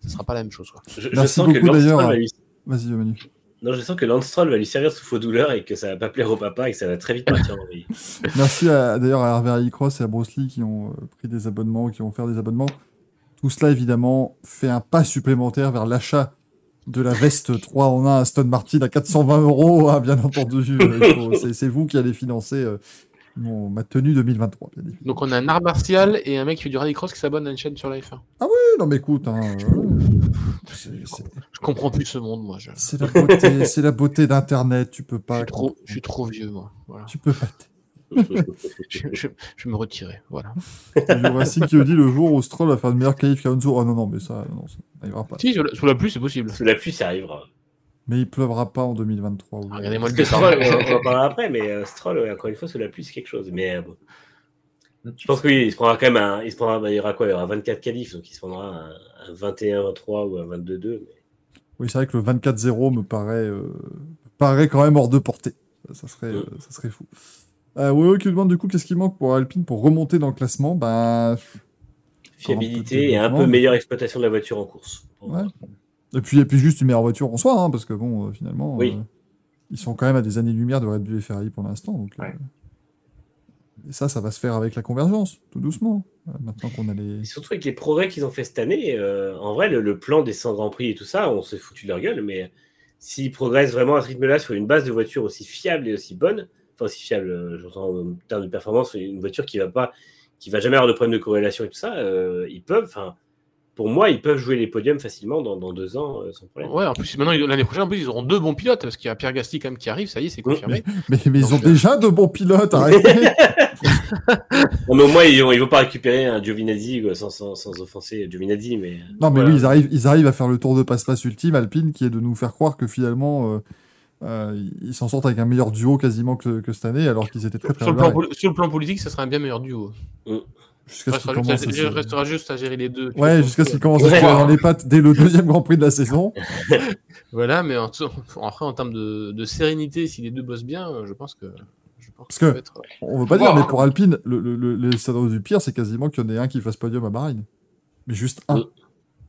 ce sera pas la même chose. Quoi. je, sens que beaucoup, Lance d'ailleurs. Stroll va lui- Vas-y, Manu. Non, je sens que Lance Stroll va lui servir sous faux douleur et que ça va pas plaire au papa et que ça va très vite partir en vrille. Merci d'ailleurs à Hervé Rallycross et à Bruce Lee qui ont euh, pris des abonnements, qui ont fait des abonnements. Tout cela, évidemment, fait un pas supplémentaire vers l'achat de la veste 3 en 1 Aston Martin à 420 euros, hein, bien entendu. Euh, c'est- vous qui allez financer euh, mon- ma tenue 2023, bien évidemment. Donc on a un art martial et un mec qui fait du rallycross qui s'abonne à une chaîne sur la F1. Oui, non, mais écoute, hein, c'est- Je comprends plus ce monde, moi. Je, c'est la beauté, c'est la beauté d'Internet, tu peux je pas. suis, trop, je suis trop vieux, moi. Voilà. Tu peux pas. Je, je, me retirer. Voilà. Il y aura Racing qui le dit le jour où Stroll va faire une meilleure qualif qu'Alonso. Ah non, non, mais ça, non, ça n'arrivera pas. Si, sous la, pluie, c'est possible. Sous la pluie, ça arrivera. Mais il pleuvra pas en 2023. oui. Ah, Regardez-moi le départ. Stroll, on, en parlera après, mais euh, Stroll, ouais, encore une fois, sous la pluie, c'est quelque chose. Mais euh, bon. Je pense que oui, il se prendra quand même un. Il se prendra, bah, il y aura quoi Il y aura 24 qualifs, donc il se prendra un, un 21-23 ou un 22-2. Mais... Oui, c'est vrai que le 24-0 me paraît, euh, paraît quand même hors de portée. Ça, ça serait, Mm. ça serait fou. Euh, ouais, qui demande du coup qu'est-ce qui manque pour Alpine pour remonter dans le classement? Ben, Fiabilité et un peu meilleure exploitation de la voiture en course. Ouais. Et puis, et puis juste une meilleure voiture en soi, hein, parce que bon, euh, finalement, Oui. euh, ils sont quand même à des années-lumière de Red Bull et Ferrari pour l'instant. Donc, euh, Ouais. Et ça, ça va se faire avec la convergence, tout doucement. Maintenant qu'on a les. Et surtout avec les progrès qu'ils ont fait cette année, en vrai, le, le plan des 100 Grands Prix et tout ça, on s'est foutu de leur gueule, mais s'ils progressent vraiment à ce rythme-là sur une base de voiture aussi fiable et aussi bonne, enfin aussi fiable, euh, j'entends en termes de performance, une voiture qui va pas, qui va jamais avoir de problème de corrélation et tout ça, euh, ils peuvent, enfin, pour moi, ils peuvent jouer les podiums facilement dans, dans deux ans euh, sans problème. Ouais, en plus, maintenant, l'année prochaine, en plus, ils auront deux bons pilotes parce qu'il y a Pierre Gasly quand même qui arrive, ça y est, c'est confirmé. Mais, mais ils ont Donc, euh, déjà de bons pilotes, arrêtez Non, mais au moins, ils vont, ils vont pas récupérer un Giovinazzi quoi, sans, sans, sans offenser Giovinazzi, mais Non, mais Voilà. oui, ils arrivent, ils arrivent à faire le tour de passe-passe ultime, Alpine, qui est de nous faire croire que finalement, euh, euh, ils s'en sortent avec un meilleur duo quasiment que, que cette année, alors qu'ils étaient très très Sur le, plan, sur le plan politique, ça sera un bien meilleur duo. Jusqu'à ce Restera qu'ils juste, à, commencent à se- restera juste à gérer les deux. Ouais, jusqu'à ce qu'ils commencent à se tirer dans les pattes dès le deuxième Grand Prix de la saison. Voilà, mais en- après, en termes de, de sérénité, si les deux bossent bien, euh, je pense que. Je pense Parce que- peut être- On veut pas dire, mais pour Alpine, le, le, le, le scénario du pire, c'est quasiment qu'il y en ait un qui fasse podium à Bahreïn. Mais juste un.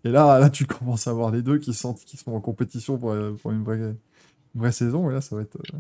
Et là, là, tu commences à voir les deux qui, sont, qui sont en compétition pour, euh, pour une, vraie, vraie saison, ça va être. euh,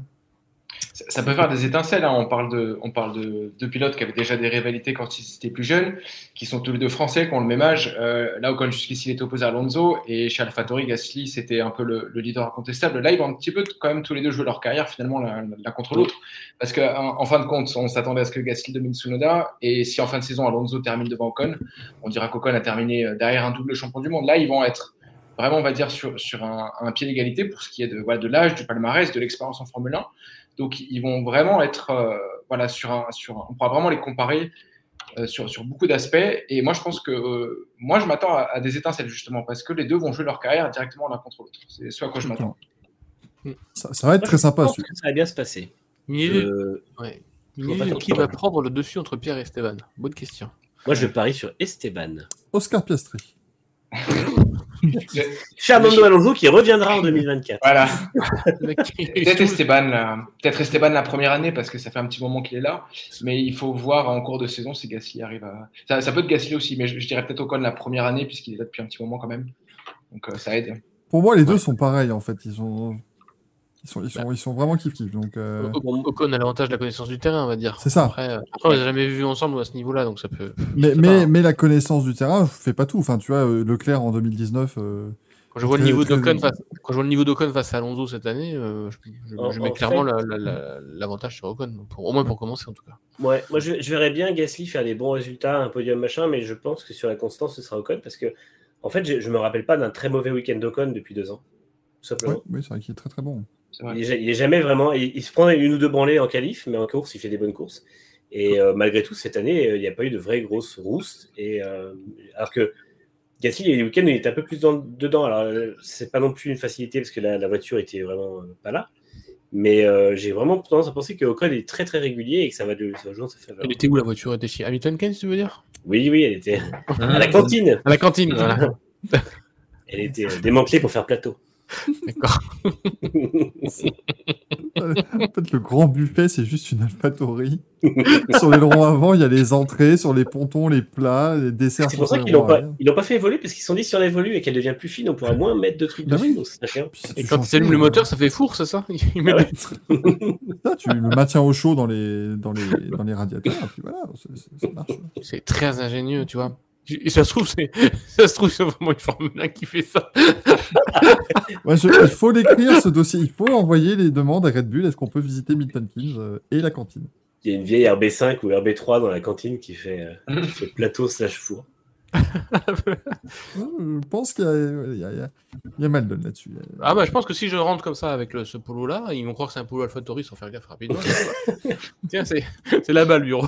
Ça, peut faire des étincelles. hein. On parle de, on parle de deux pilotes qui avaient déjà des rivalités quand ils étaient plus jeunes, qui sont tous les deux français, qui ont le même âge. Euh, là, Ocon jusqu'ici il était opposé à Alonso et chez AlphaTauri, Gasly c'était un peu le, le leader incontestable. Là, ils vont un petit peu quand même tous les deux jouer leur carrière finalement l'un contre l'autre, parce que en, en fin de compte, on s'attendait à ce que Gasly domine Tsunoda et si en fin de saison Alonso termine devant Ocon, on dira qu'Ocon a terminé euh, derrière un double champion du monde. Là, ils vont être vraiment, on va dire, sur, sur un, un pied d'égalité pour ce qui est de, voilà, de l'âge, du palmarès, de l'expérience en Formule 1. Donc, ils vont vraiment être, euh, voilà, sur un, sur un- on pourra vraiment les comparer euh, sur, sur beaucoup d'aspects. Et moi, je pense que, euh, moi, je m'attends à, à des étincelles justement parce que les deux vont jouer leur carrière directement l'un contre l'autre. C'est ce à quoi je m'attends. Ça, ça va être Moi, très je sympa. pense celui- que ça va bien se passer. Euh, ouais. je vois Mini- pas trop qui va prendre le dessus entre Pierre et Esteban? Bonne question. moi, je parie sur Esteban. Oscar Piastri. Fernando Alonso qui reviendra en 2024. Voilà. Peut-être Esteban, là. peut-être Esteban la première année parce que ça fait un petit moment qu'il est là. Mais il faut voir en cours de saison si Gasly arrive à. Ça, ça peut être Gasly aussi, mais je, je dirais peut-être Ocon la première année puisqu'il est là depuis un petit moment quand même. Donc euh, ça aide. Pour moi, les deux sont pareils, en fait. Ils sont, ils sont, ils sont, ils sont vraiment kiff-kiff. Donc, euh, Ocon Ocon a l'avantage de la connaissance du terrain, on va dire. C'est ça. Après, euh, après, on les a jamais vus ensemble à ce niveau-là, donc ça peut. mais, mais, pas. mais la connaissance du terrain fait pas tout. Enfin, tu vois, euh, Leclerc en 2019. euh, Quand je vois le niveau très- d'Ocon face, quand je vois le niveau d'Ocon face à Alonso cette année, euh, je, je- En- je mets en clairement fait- la- la- la- l'avantage sur Ocon, pour, au moins pour commencer en tout cas. Ouais, moi je, je verrais bien Gasly faire des bons résultats, un podium machin, mais je pense que sur la constance, ce sera Ocon parce que, en fait, je, je me rappelle pas d'un très mauvais week-end d'Ocon depuis deux ans. Tout simplement. oui, c'est vrai qu'il est très très bon. Il, est, ja- il est jamais vraiment. Il, il se prend une ou deux branlées en qualif, mais en course, il fait des bonnes courses. Et euh, malgré tout, cette année, euh, il n'y a pas eu de vraies grosses rousses. Et, euh, alors que Gasly, les week-ends, il était un peu plus dans- dedans. Alors, euh, c'est pas non plus une facilité parce que la, la voiture était vraiment euh, pas là. Mais euh, j'ai vraiment tendance à penser que Ocon est très très régulier et que ça va, de, ça en sa faveur. Elle était où la voiture? Elle était chez Hamilton Keynes, tu veux dire? Oui, oui, elle était à la cantine. À la cantine, voilà. Elle était démantelée pour faire plateau. D'accord. en fait, le grand buffet, c'est juste une alphatori. sur les ronds avant, il y a les entrées, sur les pontons, les plats, les desserts. C'est pour ça qu'ils l'ont ronds pas, ils l'ont pas fait évoluer parce qu'ils se sont dit si on évolue et qu'elle devient plus fine, on pourra moins mettre de trucs Bah dessus. oui. donc Et quand il changes s'allume tout, le moteur, ça fait four, c'est ça? Il met Ah ouais. ça, tu le maintiens au chaud dans les, dans les, dans les radiateurs, et puis voilà, ça marche. C'est très ingénieux, tu vois. Et ça se trouve, c'est ça se trouve, c'est vraiment une Formule 1 qui fait ça. Ouais, je- il faut l'écrire ce dossier, il faut envoyer les demandes à Red Bull. Est-ce qu'on peut visiter Milton Keynes euh, et la cantine? Il y a une vieille RB5 ou RB3 dans la cantine qui fait, euh, qui fait plateau slash four. Je pense qu'il y a, il y a, il y a- a Maldon là-dessus. Ah bah je pense que si je rentre comme ça avec le, ce polo-là, ils vont croire que c'est un polo AlphaTauri sans faire gaffe rapidement. Tiens, c'est c'est là-bas le bureau.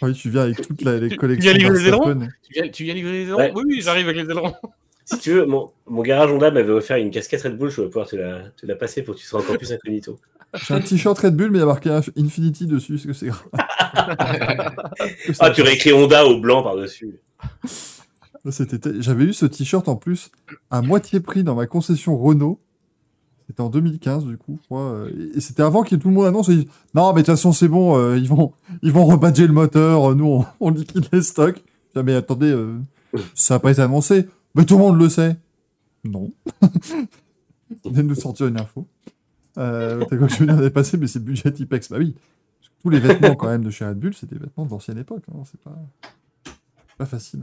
Ah oui, tu viens avec toutes la- les Tu- tu collections. viens livrer les ailerons. Tu viens, tu viens livrer les ailerons Ouais. Oui, oui, j'arrive avec les ailerons. Si tu veux, mon, mon garage Honda m'avait offert une casquette Red Bull, je vais pouvoir te la, te la passer pour que tu sois encore plus incognito. J'ai un t-shirt Red Bull, mais il y a marqué Inf- Infinity dessus. Est-ce que c'est grave Ah, tu aurais écrit Honda au blanc par-dessus. J'avais eu ce t-shirt en plus à moitié prix dans ma concession Renault. C'était en 2015 du coup, je crois. euh, Et c'était avant que tout le monde annonce. ils non, mais de toute façon c'est bon, euh, ils vont ils vont rebadger le moteur. euh, Nous on, on liquide les stocks. Mais attendez, ça n'a pas été annoncé. Mais tout le monde le sait. Non. De nous sortir une info. T'as quoi je viens de passer, mais c'est budget Tipex. Bah oui. Tous les vêtements quand même de chez Red Bull, c'est des vêtements de l'ancienne époque. hein, C'est pas pas facile.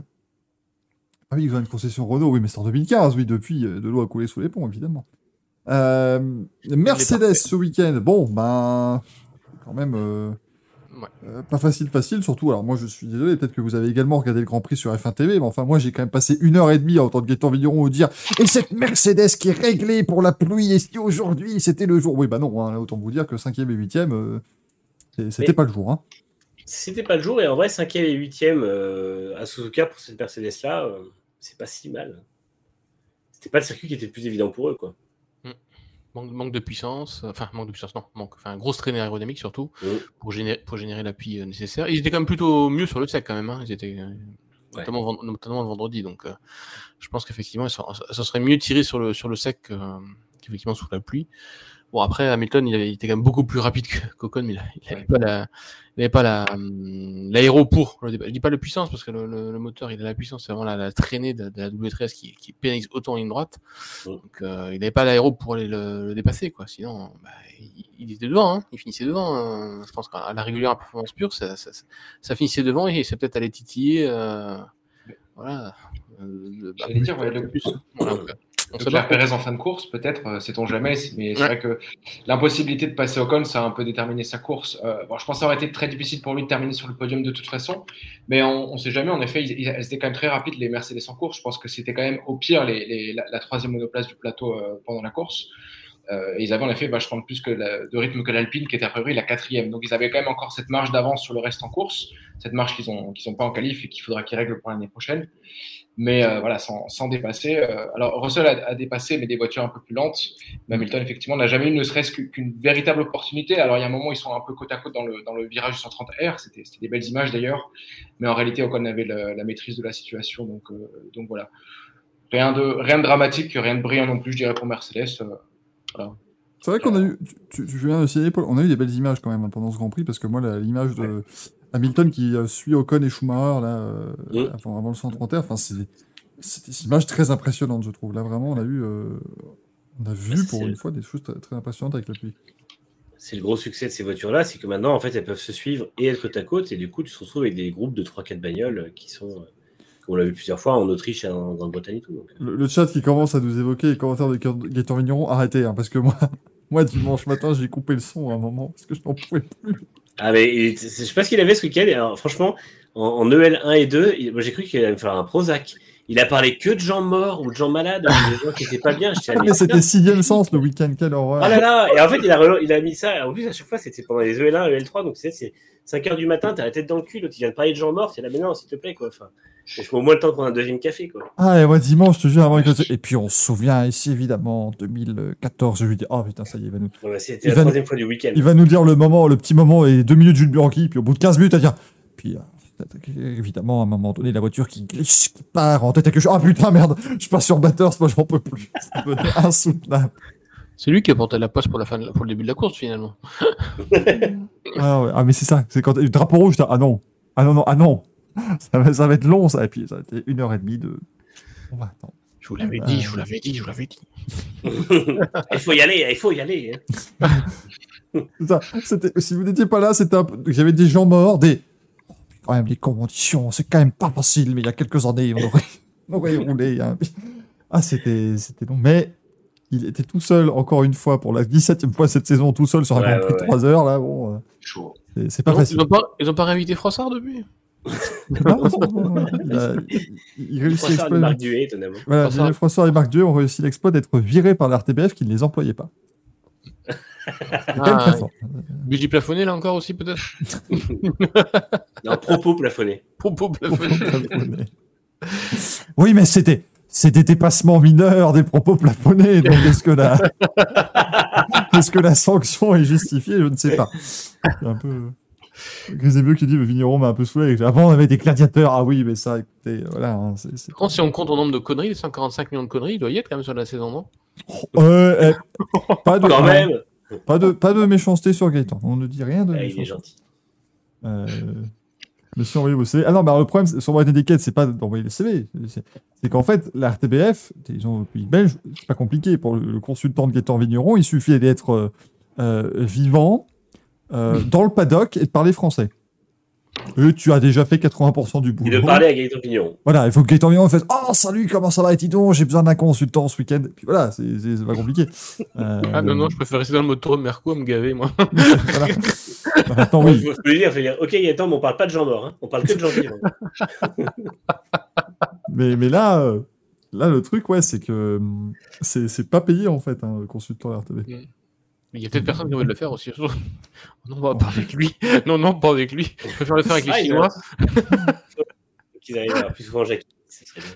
Ah oui, ils ont une concession Renault, oui, mais c'est en 2015, oui, depuis, de l'eau a coulé sous les ponts, évidemment. Euh, Mercedes ce week-end, bon, ben, quand même, euh, Ouais. Euh, pas facile, facile, surtout. Alors, moi, je suis désolé, peut-être que vous avez également regardé le Grand Prix sur F1 TV, mais enfin, moi, j'ai quand même passé une heure et demie en tant que Gaëtan Vigneron au dire Et cette Mercedes qui est réglée pour la pluie, et si aujourd'hui c'était le jour? Oui, bah non, hein, autant vous dire que 5e et 8e, c'est- c'était Mais- pas le jour. Hein. C'était pas le jour, et en vrai, 5e et 8e euh, à Suzuka pour cette Mercedes-là, euh, c'est pas si mal. C'était pas le circuit qui était le plus évident pour eux, quoi. Manque, manque de puissance, euh, enfin manque de puissance, non, manque, enfin grosse traînée aérodynamique surtout pour générer, pour générer l'appui euh, nécessaire. Ils étaient quand même plutôt mieux sur le sec quand même, hein. ils étaient euh, Ouais. notamment, notamment le vendredi, donc euh, je pense qu'effectivement ça, ça serait mieux tiré sur le sur le sec euh, qu'effectivement sous la pluie. Bon après Hamilton il, avait- il était quand même beaucoup plus rapide que qu'Ocon, mais il a- il avait pas la la hum, l'aéro pour le départ. Je dis pas la puissance parce que le, le- le moteur il a la puissance, c'est vraiment la, la traînée de, de la W13 qui, qui pénalise autant en ligne droite. Donc euh, il n'avait pas l'aéro pour aller le, le dépasser quoi. Sinon bah, il, il était devant, hein. il finissait devant. hein. Je pense qu'à la régulière performance pure, ça, ça, ça finissait devant et c'est peut-être allé titiller. euh, voilà. euh, J'allais dire, ouais, le- plus. Voilà, pas. Perez en fin de course, peut-être, euh, sait-on jamais. Mais c'est Ouais. vrai que l'impossibilité de passer Ocon, ça a un peu déterminé sa course. Euh, bon, je pense que ça aurait été très difficile pour lui de terminer sur le podium de toute façon. Mais on ne sait jamais. En effet, ils, ils- elles étaient quand même très rapides, les Mercedes en course. Je pense que c'était quand même au pire les, les- la, la troisième monoplace du plateau euh, pendant la course. Euh, et ils avaient en effet vachement plus que la- de rythme que l'Alpine, qui était a priori la quatrième. Donc ils avaient quand même encore cette marge d'avance sur le reste en course, cette marge qu'ils n'ont qu'ils ont pas en qualif et qu'il faudra qu'ils règlent pour l'année prochaine. Mais euh, voilà, sans, sans dépasser. euh, alors Russell a, a dépassé, mais des voitures un peu plus lentes. Mais Hamilton, effectivement, n'a jamais eu ne serait-ce qu'une véritable opportunité. Alors il y a un moment, ils sont un peu côte à côte dans le, dans le virage 130R. C'était des belles images d'ailleurs. Mais en réalité, Ocon avait la maîtrise de la situation. Donc, euh, donc voilà. Rien de, rien de dramatique, rien de brillant non plus, je dirais, pour Mercedes. C'est vrai qu'on a eu, tu, tu, viens de signaler, Paul, on a eu des belles images quand même pendant ce Grand Prix, parce que moi, l'image de Hamilton qui euh, suit Ocon et Schumacher là, euh, Oui. avant, avant le 130 r enfin, c'est des images très impressionnantes, je trouve. Là, vraiment, on a eu, euh, on a vu c'est- pour une fois des choses très, très impressionnantes avec la pluie. C'est le gros succès de ces voitures-là, c'est que maintenant, en fait, elles peuvent se suivre et être côte à côte, et du coup, tu te retrouves avec des groupes de 3-4 bagnoles qui sont, on l'a vu plusieurs fois en Autriche et en Grande-Bretagne et tout. donc. Le, le chat qui commence à nous évoquer les commentaires de Gaëtan Vigneron, arrêtez, hein, parce que moi, moi, dimanche matin, j'ai coupé le son à un moment, parce que je n'en pouvais plus. Ah, mais je sais pas ce qu'il avait ce week-end, alors, franchement, en, en EL 1 et 2, il- moi j'ai cru qu'il allait me faire un Prozac. Il a parlé que de gens morts ou de gens malades, ou de gens qui étaient pas bien. Ah, mais c'était sixième sens le week-end, quelle horreur. Oh là là Et en fait, il a, il a mis ça. En plus, à chaque fois, c'était pendant les E EL1, EL3. Donc, c'est c'est 5 heures du matin, t'as la tête dans le cul. L'autre, il vient de parler de gens morts. C'est là, mais non, s'il te plaît, quoi. Enfin, je mets au moins le temps de prendre un deuxième café, quoi. Ah, et moi, dimanche, je te jure, avant que- Et puis, on se souvient ici, évidemment, en 2014, je lui dis, oh putain, ça y est, il va nous, C'était la troisième fois du week-end. il va nous dire le moment, le petit moment, et deux minutes Jules Bianchi, puis au bout de 15 minutes, à dire, puis, euh, évidemment, à un moment donné, la voiture qui glisse, qui part en tête à que je, ah putain, merde, je passe sur Batters, moi, j'en peux plus. Devenait insoutenable. C'est lui qui a porté la poste pour, la fin de- pour le début de la course finalement. Ah, ouais. ah, mais c'est ça, c'est quand le drapeau rouge, ah non, ah non, non, ah non, ça va, ça va être long, ça, et puis, ça a été une heure et demie de. Bah. Je vous l'avais dit, je vous l'avais dit, je vous l'avais dit. il faut y aller, il faut y aller. hein. C'est ça. C'était, si vous n'étiez pas là, c'était un il y avait des gens morts, des, quand même, les conditions, c'est quand même pas facile, mais il y a quelques années, on aurait, on aurait roulé. hein. Ah, c'était, c'était long. Mais il était tout seul, encore une fois, pour la 17e fois cette saison, tout seul sur un Ouais, Grand Prix ouais, de ouais. 3 heures, là, bon, euh, c'est, c'est pas Non, facile. ils, ont pas, ils ont pas réinvité Froissart depuis? Non, non, non, non, il, a- il- réussit l'exploit. Voilà, François et Marc Dieu ont réussi l'exploit d'être virés par la RTBF qui ne les employait pas. Quand Ah. Budget plafonné là encore aussi peut-être Non, propos plafonné. Propos plafonné. Oui, mais c'était c'est des dépassements mineurs, des propos plafonnés. Donc est-ce que la est-ce que la sanction est justifiée Je ne sais pas. C'est un peu qui dit le vigneron m'a un peu saoulé. Avant on avait des gladiateurs. Ah oui, mais ça, écoutez, voilà. hein, contre, si on compte au nombre de conneries, les 145 millions de conneries, il doit y être quand même sur la saison, non? Euh, eh, pas de Quand même, pas de pas de méchanceté sur Gaëtan. On ne dit rien de Ah, il est méchanceté. gentil. Euh, Monsieur envoyé vos CV. Ah non, le problème, c'est- sur envoyer des quêtes, c'est pas d'envoyer les CV. C'est qu'en fait, la RTBF, ils ont un pays belge, c'est pas compliqué. Pour le, le consultant de Gaëtan Vigneron, il suffit d'être euh, euh, vivant euh, dans le paddock et de parler français. Et tu as déjà fait 80% du Et boulot. de parler à Gaëtan Pignon. Voilà, il faut que Gaëtan Vignon fasse Oh, salut, comment ça va, et donc, j'ai besoin d'un consultant ce week-end. Et puis voilà, c'est c'est- c'est pas compliqué. Euh, Ah non, non, je préfère rester dans le moto de Merco à me gaver, moi. voilà. Bah, Il oui. faut se le dire, dire, ok Gaëtan, mais on parle pas de gens morts, hein. on parle que de gens vivants. Mais, mais là, euh, là, le truc, ouais, c'est que hum, c'est c'est pas payé en fait, hein, le consultant RTB. Il y a peut-être personne qui a envie de le faire aussi. Non, bah, pas avec lui. Non, non, pas avec lui. Je préfère le faire avec les Ah, il Chinois. Qu'ils arrivent à plus souvent Jackie. C'est très bien.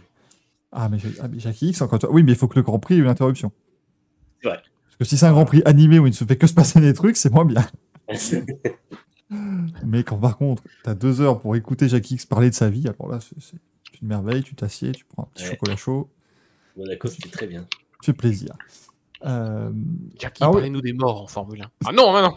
Ah, mais, ah, mais Jackie X, encore. Oui, mais il faut que le Grand Prix ait une interruption. C'est vrai. Parce que si c'est un Grand Prix animé où il ne se fait que se passer des trucs, c'est moins bien. Mais quand par contre, t'as deux heures pour écouter Jackie X parler de sa vie, alors là, c'est c'est une merveille, tu t'assieds, tu prends un petit Ouais. chocolat chaud, Monaco, c'était très bien. tu fais plaisir. Euh, Jackie, Ah oui. parlez-nous des morts en Formule 1. Ah non, ah non.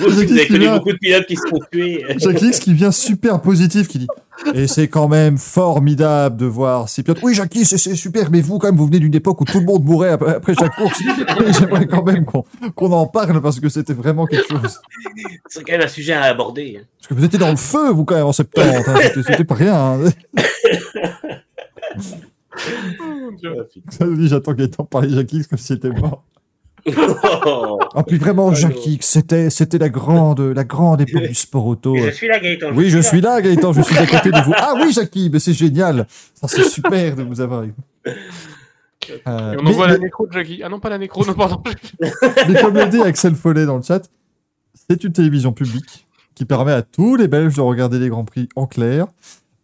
Vous Jackie vous avez qui connu beaucoup de pilotes qui se sont tués. Jackie X qui vient super positif, qui dit Et c'est quand même formidable de voir ces pilotes. Oui, Jackie, c'est c'est super, mais vous, quand même, vous venez d'une époque où tout le monde mourait après, après chaque course. J'aimerais quand même qu'on en parle parce que c'était vraiment quelque chose. C'est quand même un sujet à aborder. hein. Parce que vous étiez dans le feu, vous, quand même, en septembre. hein. C'était- C'était pas rien. hein. Oh, j'attends Gaëtan parler Jackie X comme s'il était mort. Oh. Ah, puis vraiment, Jackie X, c'était c'était la grande, la grande époque du sport auto. Je suis là, Gaëtan. Oui, je suis là, Gaëtan, je suis à côté de vous. Ah oui, Jackie, mais c'est génial. Ça, C'est super de vous avoir. Euh, Et on mais, envoie la nécro de Jackie. Ah non, pas la nécro, non, pardon. mais comme le dit Axel Follet dans le chat, c'est une télévision publique qui permet à tous les Belges de regarder les Grands Prix en clair,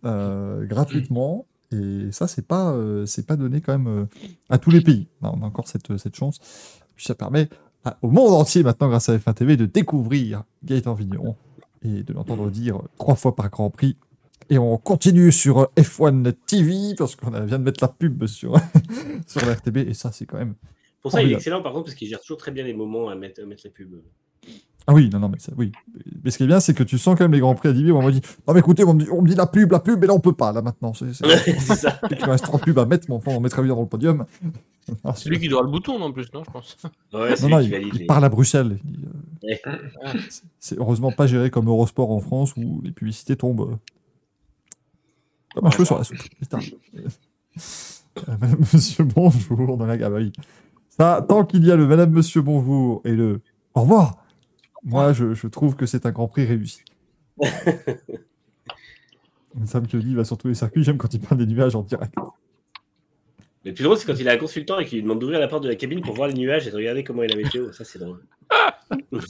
euh, gratuitement. Et ça, c'est pas, euh, c'est pas donné quand même euh, à tous les pays. On a encore cette, cette chance. Puis ça permet à- au monde entier maintenant, grâce à F1 TV, de découvrir Gaëtan Vigneron et de l'entendre dire trois fois par Grand Prix. Et on continue sur F1 TV parce qu'on vient de mettre la pub sur, sur la RTB. Et ça, c'est quand même Pour ça, il est excellent par contre parce qu'il gère toujours très bien les moments à mettre, à mettre les pubs. Ah oui, non, non, mais ça, oui. Mais ce qui est bien, c'est que tu sens quand même les grands prix à 10 où on m'a dit Non, mais écoutez, on me dit, on me dit la pub, la pub, mais là, on peut pas, là, maintenant. C'est, c'est... c'est ça. Il me reste trois pubs à mettre, mais enfin, on mettra bien dans le podium. C'est lui qui doit le bouton en plus, non, je pense. Ouais, Non, non, il, valide parle à Bruxelles. Euh, Ouais. c'est- C'est heureusement pas géré comme Eurosport en France où les publicités tombent euh, comme un cheveu sur la soupe. Putain. Euh, Madame, Monsieur, bonjour dans la gabaille. Ça, tant qu'il y a le Madame, Monsieur, bonjour et le au revoir, moi, je, je trouve que c'est un Grand Prix réussi. Sam il va sur tous les circuits. J'aime quand il parle des nuages en direct. Le plus drôle, c'est quand il a un consultant et qu'il lui demande d'ouvrir la porte de la cabine pour voir les nuages et de regarder comment est la météo. Ça, c'est drôle.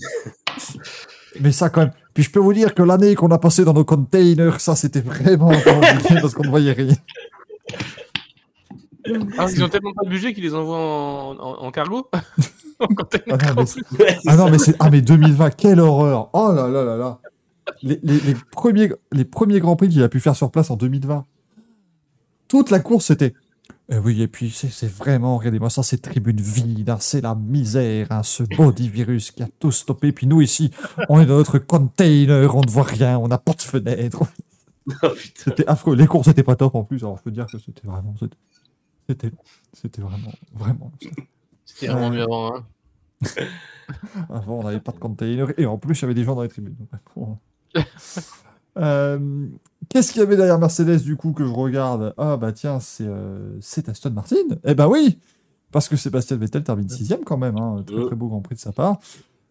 Mais ça, quand même. Puis je peux vous dire que l'année qu'on a passée dans nos containers, ça, c'était vraiment parce qu'on ne voyait rien. Ah, ils ont tellement pas de budget qu'ils les envoient en, en- en cargo En container. Ah non, mais Ah non, mais c'est ah mais 2020, quelle horreur Oh là là là là les, les- les premiers les premiers grands prix qu'il a pu faire sur place en 2020. Toute la course c'était. Eh oui et puis c'est vraiment regardez-moi ça c'est tribune vide, hein, c'est la misère, hein, ce body virus qui a tout stoppé. Puis nous ici on est dans notre container, on ne voit rien, on n'a pas de fenêtre. Oh. C'était affreux. Les courses n'étaient pas top en plus. Alors je peux dire que c'était vraiment c'était c'était vraiment vraiment. C'était vraiment mieux avant. Hein. Avant, on n'avait pas de container et en plus, il y avait des gens dans les tribunes. Donc. Euh, Qu'est-ce qu'il y avait derrière Mercedes du coup que je regarde? Ah bah tiens, c'est euh, c'est Aston Martin. Eh bah oui, parce que Sébastien Vettel termine sixième quand même. Hein, très très beau Grand Prix de sa part.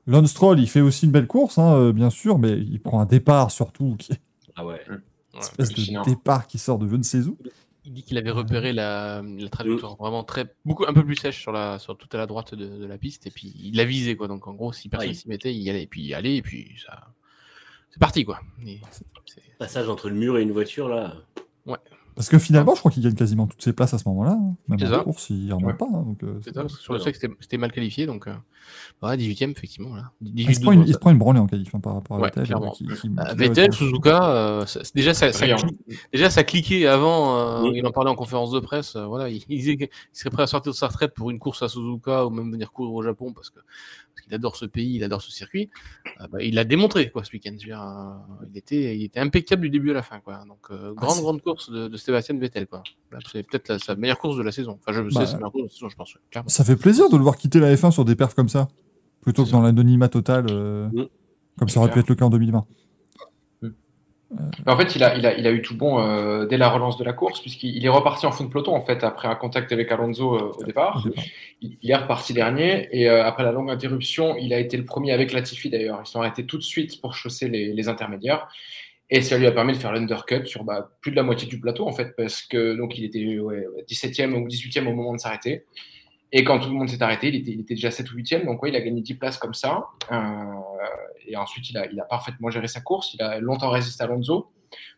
Lance Stroll, il fait aussi une belle course, hein, euh, bien sûr, mais il prend un départ surtout, qui Ah ouais. une Ouais. espèce de départ qui sort de je ne sais où. Il dit qu'il avait repéré la, la trajectoire vraiment très beaucoup un peu plus sèche sur la sur toute la droite de, de la piste et puis il l'a visé quoi donc en gros si personne Ouais. s'y mettait il y allait et puis il y allait et puis ça c'est parti quoi. Et Passage entre le mur et une voiture, là. Parce que finalement, je crois qu'il gagne quasiment toutes ses places à ce moment-là. hein. Même en ça. course, il remonte Ouais. pas. hein, donc, euh, C'est ça, parce que sur le sexe, c'était- c'était mal qualifié, donc euh, ouais, 18ème, effectivement. Là. il, 18 se prend une, il se prend une branlée en qualif hein, par rapport à Ouais, Vettel. clairement. qui- qui- Euh, qui- Vettel, Suzuka, euh, ça- déjà, ça, ça, déjà ça cliquait avant, euh, Oui. il en parlait en conférence de presse, euh, voilà, il, il disait qu'il serait prêt à sortir de sa retraite pour une course à Suzuka ou même venir courir au Japon parce que parce qu'il adore ce pays, il adore ce circuit. Euh, bah, il l'a démontré quoi ce week-end. Euh, il était, il était impeccable du début à la fin quoi. Donc euh, grande c'est- grande course de, de Sébastien Vettel C'est peut-être la- sa meilleure course de la saison. Enfin je Bah, sais, c'est la meilleure course de la saison, je pense. clairement. Ça fait plaisir de le voir quitter la F1 sur des perfs comme ça, plutôt que dans l'anonymat total. euh. Mm. Comme ça aurait pu être le cas en 2020. En fait, il a, il a, il a eu tout bon euh, dès la relance de la course, puisqu'il est reparti en fond de peloton, en fait, après un contact avec Alonso euh, au départ. Au départ. Il, il est reparti dernier, et euh, après la longue interruption, il a été le premier avec Latifi d'ailleurs. Ils sont arrêtés tout de suite pour chausser les, les intermédiaires. Et ça lui a permis de faire l'undercut sur bah, plus de la moitié du plateau, en fait, parce que donc il était ouais, 17e ou 18e au moment de s'arrêter. Et quand tout le monde s'est arrêté, il était, déjà 7 ou 8e, donc ouais, il a gagné 10 places comme ça. Euh, et ensuite, il a, parfaitement géré sa course. Il a longtemps résisté à Alonso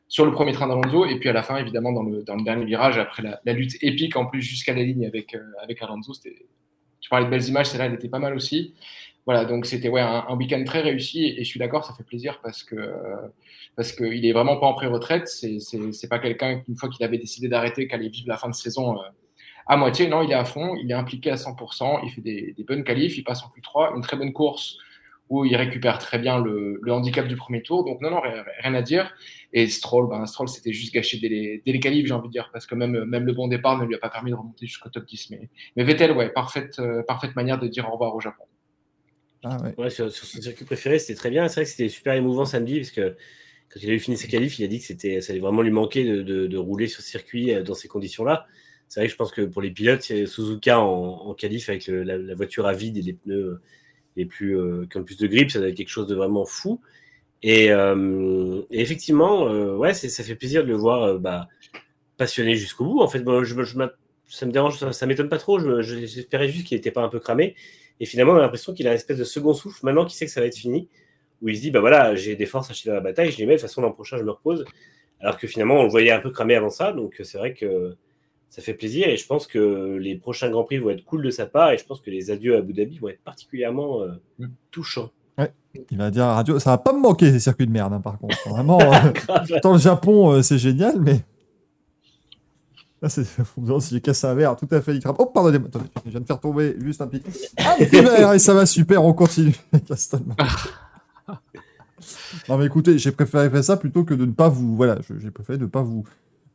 sur le premier train d'Alonso. Et puis à la fin, évidemment, dans le, dernier virage, après la, lutte épique en plus jusqu'à la ligne avec, euh, avec Alonso. Tu parlais de belles images, celle-là, elle était pas mal aussi. Voilà, donc c'était ouais, un, week-end très réussi. Et je suis d'accord, ça fait plaisir parce que euh, parce qu'il est vraiment pas en pré-retraite. C'est pas quelqu'un qu'une fois qu'il avait décidé d'arrêter, qu'allait vivre la fin de saison. À moitié, non, il est à fond, il est impliqué à 100%, il fait des, des bonnes qualifs, il passe en Q3, une très bonne course où il récupère très bien le, le, handicap du premier tour. Donc non, non, rien à dire. Et Stroll, ben, Stroll c'était juste gâché dès les, dès les qualifs, j'ai envie de dire, parce que même, même le bon départ ne lui a pas permis de remonter jusqu'au top 10. Mais, mais Vettel, ouais, parfaite, euh, parfaite manière de dire au revoir au Japon. Ah ouais. Ouais, sur, sur son circuit préféré, c'était très bien. C'est vrai que c'était super émouvant samedi, parce que quand il a eu fini ses qualifs, il a dit que c'était, ça allait vraiment lui manquer de, de, de rouler sur circuit euh, dans ces conditions-là. C'est vrai que je pense que pour les pilotes, Suzuka en, en qualif avec la, voiture à vide et les pneus les plus, euh, qui ont plus de grippe, ça doit être quelque chose de vraiment fou. Et, euh, effectivement, euh, ouais, ça fait plaisir de le voir euh, bah, passionné jusqu'au bout. En fait, ça me dérange, ça, ça m'étonne pas trop. J'espérais juste qu'il n'était pas un peu cramé. Et finalement, on a l'impression qu'il a une espèce de second souffle maintenant qu'il sait que ça va être fini, où il se dit, bah voilà, j'ai des forces chier dans la bataille, je les mets, de toute façon, l'an prochain, je me repose. Alors que finalement, on le voyait un peu cramé avant ça, donc c'est vrai que ça fait plaisir et je pense que les prochains Grands Prix vont être cool de sa part et je pense que les adieux à Abu Dhabi vont être particulièrement euh, Mm. touchants. Ouais. Il va dire à la radio, ça va pas me manquer ces circuits de merde hein, par contre. Vraiment, euh, dans le Japon, euh, c'est génial, mais là, c'est si j'ai cassé un verre, tout à fait. Il. Oh, pardonnez-moi, attendez, je viens de faire tomber juste un petit, un petit verre et ça va super, on continue. non mais écoutez, j'ai préféré faire ça plutôt que de ne pas vous, voilà, j'ai préféré de ne pas vous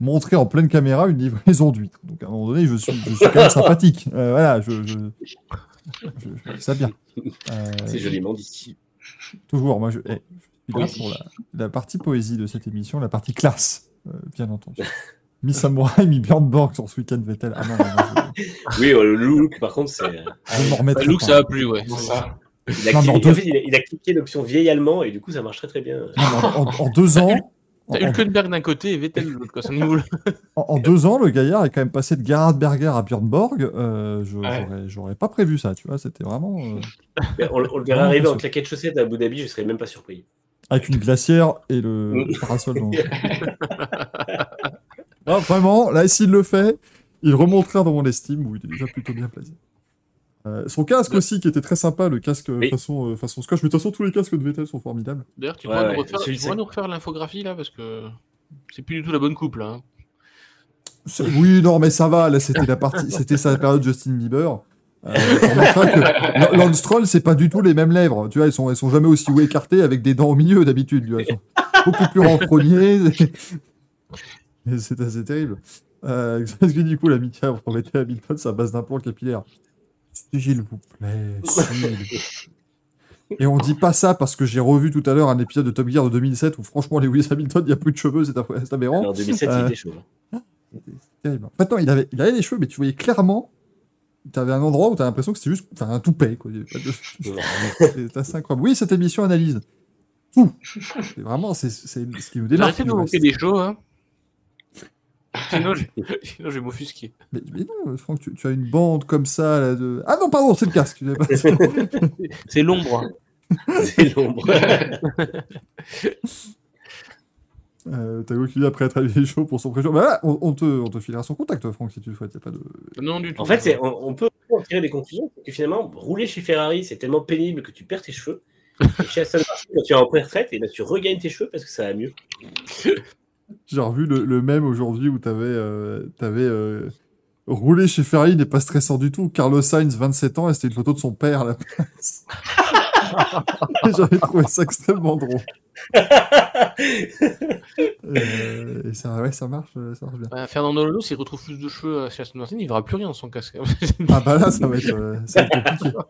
montrer en pleine caméra une livraison d'huîtres. Donc à un moment donné, je suis, je suis quand même sympathique. Euh, voilà, je, je, je, fais ça bien. Euh, C'est joliment dit. Toujours, moi je, eh, je suis là pour la, la, partie poésie de cette émission, la partie classe, euh, bien entendu. Mi Samurai, mi Björn Borg sur ce week-end Vettel. Ah non, non, non je... Oui, le look, par contre, c'est. Le look, ça a plu, ouais. Ça. Il a, non, cliqué, deux... en fait, il a, il a cliqué l'option vieil allemand et du coup, ça marche très très bien. En, en, en deux ans. T'as Hülkenberg d'un côté et Vettel de l'autre. en, en, deux ans, le gaillard est quand même passé de Gerhard Berger à Björn Borg. Euh, J'aurais ouais. pas prévu ça, tu vois. C'était vraiment. Euh... on, on, le verra arriver en claquette chaussette à Abu Dhabi, je serais même pas surpris. Avec une glacière et le parasol. non, vraiment, là, s'il le fait, il remontera dans mon estime où il est déjà plutôt bien placé. Euh, son casque aussi, qui était très sympa, le casque oui. façon, euh, façon Scotch. Mais de toute façon, tous les casques de Vettel sont formidables. D'ailleurs, tu, ouais, ouais, tu pourras nous refaire l'infographie là, parce que c'est plus du tout la bonne coupe là. Hein. Oui, non, mais ça va. Là, c'était la partie, c'était sa période Justin Bieber. Euh, que Landstroll, c'est pas du tout les mêmes lèvres. Tu vois, elles sont, elles sont jamais aussi écartées avec des dents au milieu d'habitude. Tu vois, elles sont beaucoup plus renfrognées. c'est assez terrible. Euh, Parce que du coup, l'amitié pour mettre Hamilton, à base d'implants capillaires. S'il vous plaît, Et on dit pas ça parce que j'ai revu tout à l'heure un épisode de Top Gear de 2007 où franchement Lewis Hamilton, il n'y a plus de cheveux, c'est aberrant. En 2007, euh... il était chauve. C'était terrible. En fait, non, il avait, il avait des cheveux, mais tu voyais clairement, tu avais un endroit où tu as l'impression que c'était juste enfin, un toupet. C'était assez incroyable. Oui, cette émission analyse tout. C'est vraiment c'est, c'est ce qui nous démarque. Arrêtez de nous manquer des shows, hein. Sinon, je, sinon, je vais m'offusquer. Mais, mais, non, Franck, tu, tu, as une bande comme ça. Là, de... Ah non, pardon, c'est le casque. c'est l'ombre. c'est l'ombre. euh, T'as qui après être allé chaud pour son pré-show. Bah là, on, on, te, on te filera son contact, Franck, si tu le souhaites. Y a pas de... Non, du tout. En fait, on, on, peut en tirer des conclusions. Que finalement, rouler chez Ferrari, c'est tellement pénible que tu perds tes cheveux. Et chez Aston Martin, quand tu es en pré-retraite, et ben, tu regagnes tes cheveux parce que ça va mieux. J'ai revu le, le même aujourd'hui où t'avais euh, avais, euh, roulé chez Ferrari n'est pas stressant du tout. Carlos Sainz, 27 ans, et c'était une photo de son père à la place. J'avais trouvé ça extrêmement drôle. euh, et ça, ouais, ça marche, ça marche bien. Bah, Fernando Alonso, s'il retrouve plus de cheveux chez Aston Martin, il verra plus rien dans son casque. ah bah là, ça va être, euh, ça va être compliqué.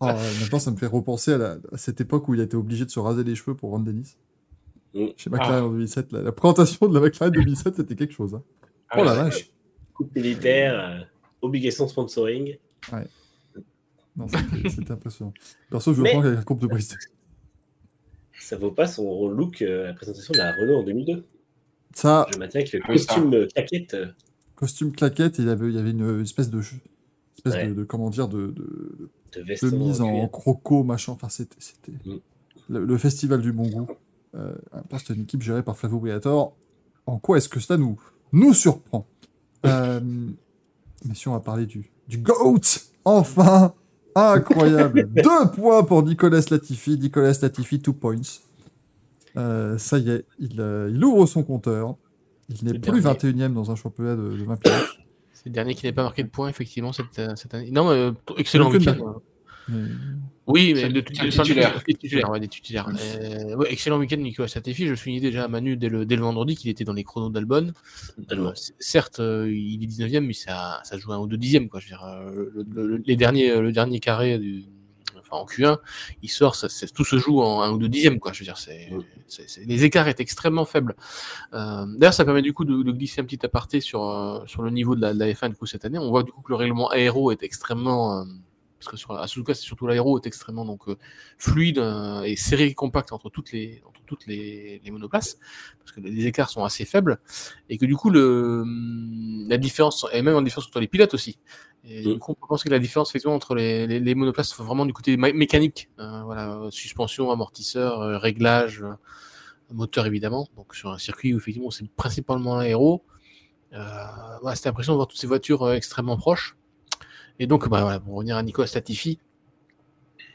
Ah, maintenant, ça me fait repenser à, la- à cette époque où il a été obligé de se raser les cheveux pour rendre Dennis. Chez McLaren en 2007, la, la présentation de la McLaren 2007, c'était quelque chose. hein. Ah, Oh la ouais, vache Coupe militaire, euh, obligation sponsoring. Non, c'était impressionnant. Perso, je veux prendre avec la courbe de Brist. Ça vaut pas son look euh, à la présentation de la Renault en 2002. Ça, Je maintiens avec le Ah costume euh, claquette. euh, costume claquette, il y avait, il y avait une espèce de... Espèce Ouais. de, de- comment dire, de, de, de de mise en cuir. croco, machin. Enfin, c'était c'était Mm. le, le festival du bon goût. Euh, après, c'était une équipe gérée par Flavio Briatore. En quoi est-ce que cela nous, nous surprend euh, Mais si on va parler du, du GOAT, enfin Incroyable Deux points pour Nicolas Latifi. Nicolas Latifi, two points. Euh, ça y est, il, euh, il ouvre son compteur. Il n'est plus dernier. 21 e dans un championnat de, de 20 pilotes. C'est le dernier qui n'a pas marqué de points, effectivement, cette, cette année. Non, mais excellent week-end. Oui, mais C'est- de titulaire. des titulaires, ouais, des titulaires. Euh, ouais, excellent week-end, Nicolas Satifi. Je suis déjà à Manu dès le, dès le vendredi qu'il était dans les chronos d'Albon. Euh, certes, euh, il est 19ème, mais ça, ça joue un ou deux dixièmes. Quoi. Je veux dire, euh, le, le- les derniers, le dernier carré du, enfin, en Q1, il sort, ça, tout se joue en un ou deux dixièmes. Quoi. Je veux dire, c'est, les écarts étaient extrêmement faibles. Euh, d'ailleurs, ça permet du coup de, de glisser un petit aparté sur, euh, sur le niveau de la, de la F1 du coup, cette année. On voit du coup que le règlement aéro est extrêmement. euh, parce que sur, à Suzuka, c'est surtout l'aéro est extrêmement donc, euh, fluide euh, et serré et compact entre toutes les, entre toutes les, les monoplaces, parce que les écarts sont assez faibles, et que du coup, le, hum, la différence, et même en différence entre les pilotes aussi. Et Mm. du coup, on pense que la différence, effectivement, entre les, les, les monoplaces, c'est vraiment du côté mé- mécanique, euh, voilà, suspension, amortisseur, euh, réglage, euh, moteur évidemment. Donc sur un circuit où effectivement c'est principalement l'aéro, voilà, c'était impressionnant de voir toutes ces voitures extrêmement proches. Et donc, bah, voilà, pour revenir à Nicolas Latifi,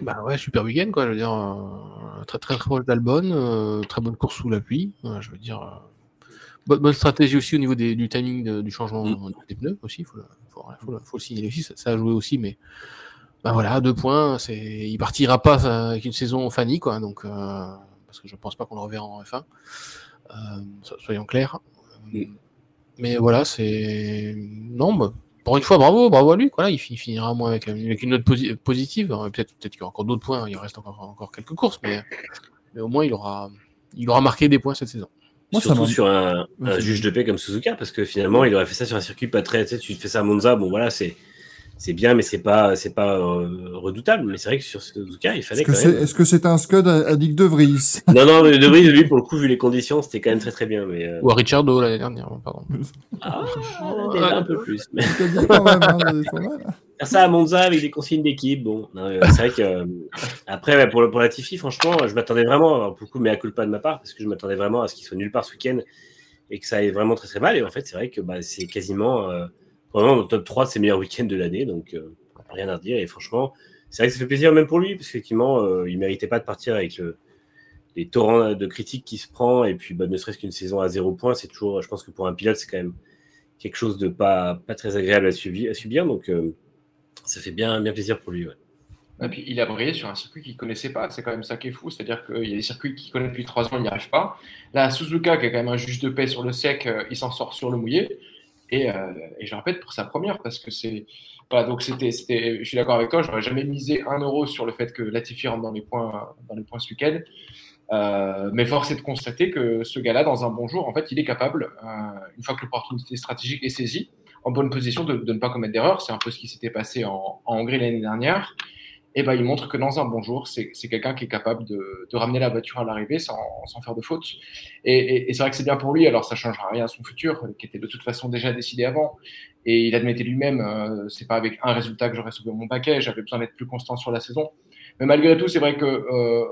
bah ouais, super week-end, quoi. Je veux dire, euh, très, très proche d'Albon, euh, très bonne course sous la pluie. euh, je veux dire, euh, bonne, bonne stratégie aussi au niveau des- du timing de- du changement Mm. des pneus aussi. Faut le, faut, faut le- faut le signaler aussi, ça, ça a joué aussi, mais bah voilà, deux points. C'est, il partira pas avec une saison Fanny, quoi. Donc, parce que je pense pas qu'on le reverra en F1. Euh, so- soyons clairs. Mm. Mais voilà, c'est non, bah, pour une fois, bravo, bravo à lui. Quoi. Là, il, fi- il finira moins avec, avec une note posi- positive. Alors, Peut-être, peut-être qu'il y aura encore d'autres points. Il reste encore, encore quelques courses, mais, mais au moins il aura, il aura marqué des points cette saison. Moi, Surtout sur un, juge de paix comme Suzuka, parce que finalement, il aurait fait ça sur un circuit pas très. Tu sais, tu fais ça à Monza, bon voilà, c'est c'est bien, mais c'est pas c'est pas euh, redoutable. Mais c'est vrai que sur Suzuka, il fallait Est-ce que quand c'est même. est -ce c'est un Scud à, à Nick De Vries? Non, non, mais De Vries, lui, pour le coup, vu les conditions, c'était quand même très très bien. Mais euh, Ou à Richardo l'année dernière, pardon. ah, déjà un peu plus. Mais quand même, hein, faire ça à Monza avec des consignes d'équipe, bon, euh, c'est vrai que euh, après pour le pour la Tifi, franchement, je m'attendais vraiment, alors, pour le coup, mais à culpa de ma part, parce que je m'attendais vraiment à ce qu'il soit nulle part ce week-end et que ça aille vraiment très très mal. Et en fait, c'est vrai que bah, c'est quasiment euh, vraiment le top 3 de ses meilleurs week-ends de l'année, donc euh, rien à redire. Et franchement, c'est vrai que ça fait plaisir même pour lui, parce qu'effectivement, euh, il méritait pas de partir avec le, les torrents de critiques qui se prend, et puis bah, ne serait-ce qu'une saison à zéro point, c'est toujours, je pense que pour un pilote, c'est quand même quelque chose de pas, pas très agréable à, à subir, donc euh, ça fait bien, bien plaisir pour lui. Et puis, il a brillé sur un circuit qu'il ne connaissait pas. C'est quand même ça qui est fou. C'est-à-dire qu'il y a des circuits qu'il connaît depuis trois ans, il n'y arrive pas. Là, Suzuka, qui est quand même un juge de paix sur le sec, euh, il s'en sort sur le mouillé. Et, euh, et je répète, pour sa première, parce que c'est. Voilà, donc c'était, je suis d'accord avec toi, j'aurais jamais misé un euro sur le fait que Latifi rentre dans les points, dans les points ce week-end. Euh, mais force est de constater que ce gars-là, dans un bon jour, en fait, il est capable, euh, une fois que l'opportunité stratégique est saisie, en bonne position de, ne pas commettre d'erreur. C'est un peu ce qui s'était passé en Hongrie l'année dernière. Et ben, il montre que dans un bon jour, c'est quelqu'un qui est capable de, ramener la voiture à l'arrivée sans, faire de faute. Et, c'est vrai que c'est bien pour lui. Alors, ça changera rien à son futur, qui était de toute façon déjà décidé avant. Et il admettait lui-même, euh, c'est pas avec un résultat que j'aurais sauvé mon paquet. J'avais besoin d'être plus constant sur la saison. Mais malgré tout, c'est vrai que euh,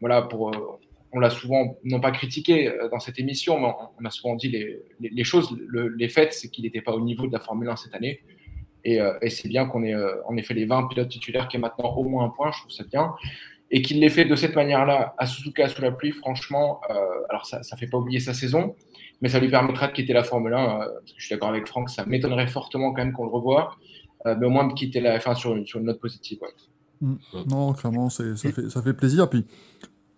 voilà, pour, euh, on l'a souvent non pas critiqué euh, dans cette émission, mais on, a souvent dit les, choses. Le, les faits, c'est qu'il n'était pas au niveau de la Formule 1 cette année. Et, euh, et c'est bien qu'on ait euh, en effet les 20 pilotes titulaires qui est maintenant au moins un point, je trouve ça bien. Et qu'il l'ait fait de cette manière-là à Suzuka sous la pluie, franchement, euh, alors ça ne fait pas oublier sa saison, mais ça lui permettra de quitter la Formule 1. euh, parce que je suis d'accord avec Franck, ça m'étonnerait fortement quand même qu'on le revoie, euh, mais au moins de quitter la F1 sur une, sur une note positive. Ouais. Mm. Non, clairement, ça fait, ça fait plaisir. Puis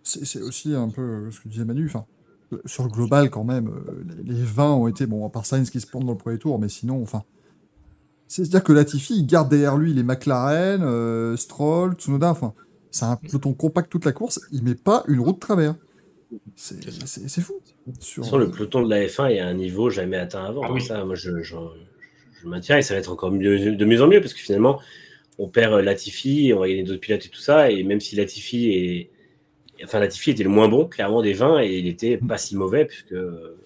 c'est aussi un peu ce que disait Manu. Enfin, sur le global, quand même, les, les 20 ont été, bon, à part Sainz qui se plante dans le premier tour, mais sinon, enfin, C'est-à-dire que Latifi, il garde derrière lui les McLaren, euh, Stroll, Tsunoda, enfin, c'est un peloton compact toute la course, il met pas une roue de travers. C'est fou. Sur, façon, le peloton de la F1 est à un niveau jamais atteint avant. Ah oui. Ça, moi, je, je, je maintiens et ça va être encore mieux, de mieux en mieux parce que finalement, on perd euh, Latifi, on va gagner d'autres pilotes et tout ça. Et même si Latifi est. Enfin, Latifi était le moins bon, clairement, des 20 et il était pas si mauvais puisque euh,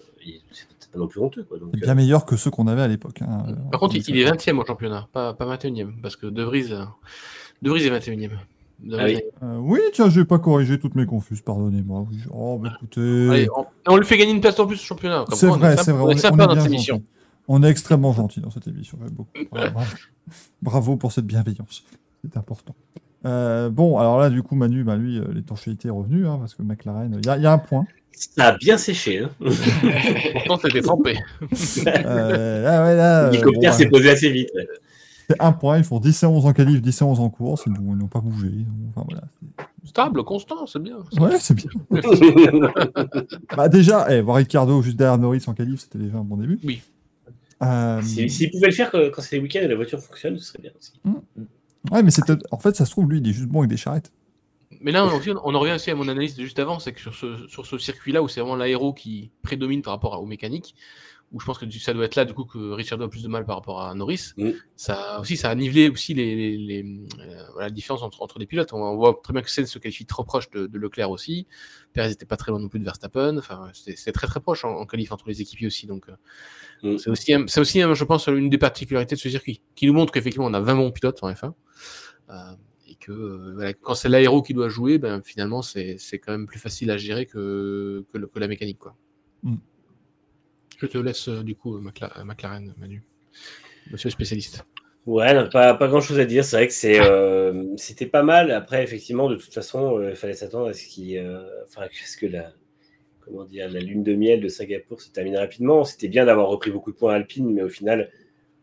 pas non plus honteux. Quoi. Donc, bien meilleur que ceux qu'on avait à l'époque. hein. Par contre, il, il est 20ème au championnat, pas, pas 21ème, parce que De Vries, euh, De Vries est 21ème. De Ah Vries, oui. Euh, oui, tiens, je vais pas corriger toutes mes confuses, pardonnez-moi. Oui. Oh, bah, écoutez. Allez, on, on lui fait gagner une place en plus au championnat. C'est vrai, c'est vrai. On est sympa on dans bien cette émission. gentil. On est extrêmement gentil dans cette émission. j'aime beaucoup. Voilà, bravo. Bravo pour cette bienveillance. C'est important. Euh, bon, alors là, du coup, Manu, bah, lui, euh, l'étanchéité est revenue, hein, parce que McLaren, il y, a- il y a un point. Ça a bien séché. Hein. Pourtant, c'était trempé. Euh, là, ouais, là, euh, bon, ouais, s'est posé assez vite. ouais. c'est un point. Ils font 10 et 11 en qualif, 10 et 11 en course. Ils n'ont pas bougé. Enfin, voilà. Stable, constant, c'est bien. Ouais, c'est bien. Bah, déjà, eh, voir Ricardo juste derrière Norris en qualif, c'était déjà un bon début. Oui. Euh, Si- S'il pouvait le faire quand quand c'est les week-ends et la voiture fonctionne, ce serait bien aussi. Ouais, mais c'est en fait, ça se trouve, lui, il est juste bon avec des charrettes. Mais là, on, on en revient aussi à mon analyse de juste avant, c'est que sur ce, sur ce circuit-là, où c'est vraiment l'aéro qui prédomine par rapport aux mécaniques, où je pense que ça doit être là, du coup, que Richard a plus de mal par rapport à Norris, Mm. ça aussi, ça a nivelé aussi les, les, les, euh, voilà, la différence entre, entre les pilotes. On, on voit très bien que Senna se qualifie trop proche de, de Leclerc aussi. Perez n'était pas très loin non plus de Verstappen. Enfin, c'était très très proche en, en qualif entre les équipiers aussi. Donc, euh, Mm. c'est aussi, c'est aussi, je pense, une des particularités de ce circuit, qui nous montre qu'effectivement, on a 20 bons pilotes en F1. Euh, et que euh, voilà, quand c'est l'aéro qui doit jouer, ben, finalement, c'est quand même plus facile à gérer que, que, le- que la mécanique. Quoi. Mm. Je te laisse, euh, du coup, Macla- McLaren, Manu, monsieur le spécialiste. Ouais, non, pas, pas grand chose à dire. C'est vrai que c'est, euh, c'était pas mal. Après, effectivement, de toute façon, euh, il fallait s'attendre à ce qui, euh, enfin, à ce que la, comment dire, la lune de miel de Singapour se termine rapidement. C'était bien d'avoir repris beaucoup de points à Alpine, mais au final,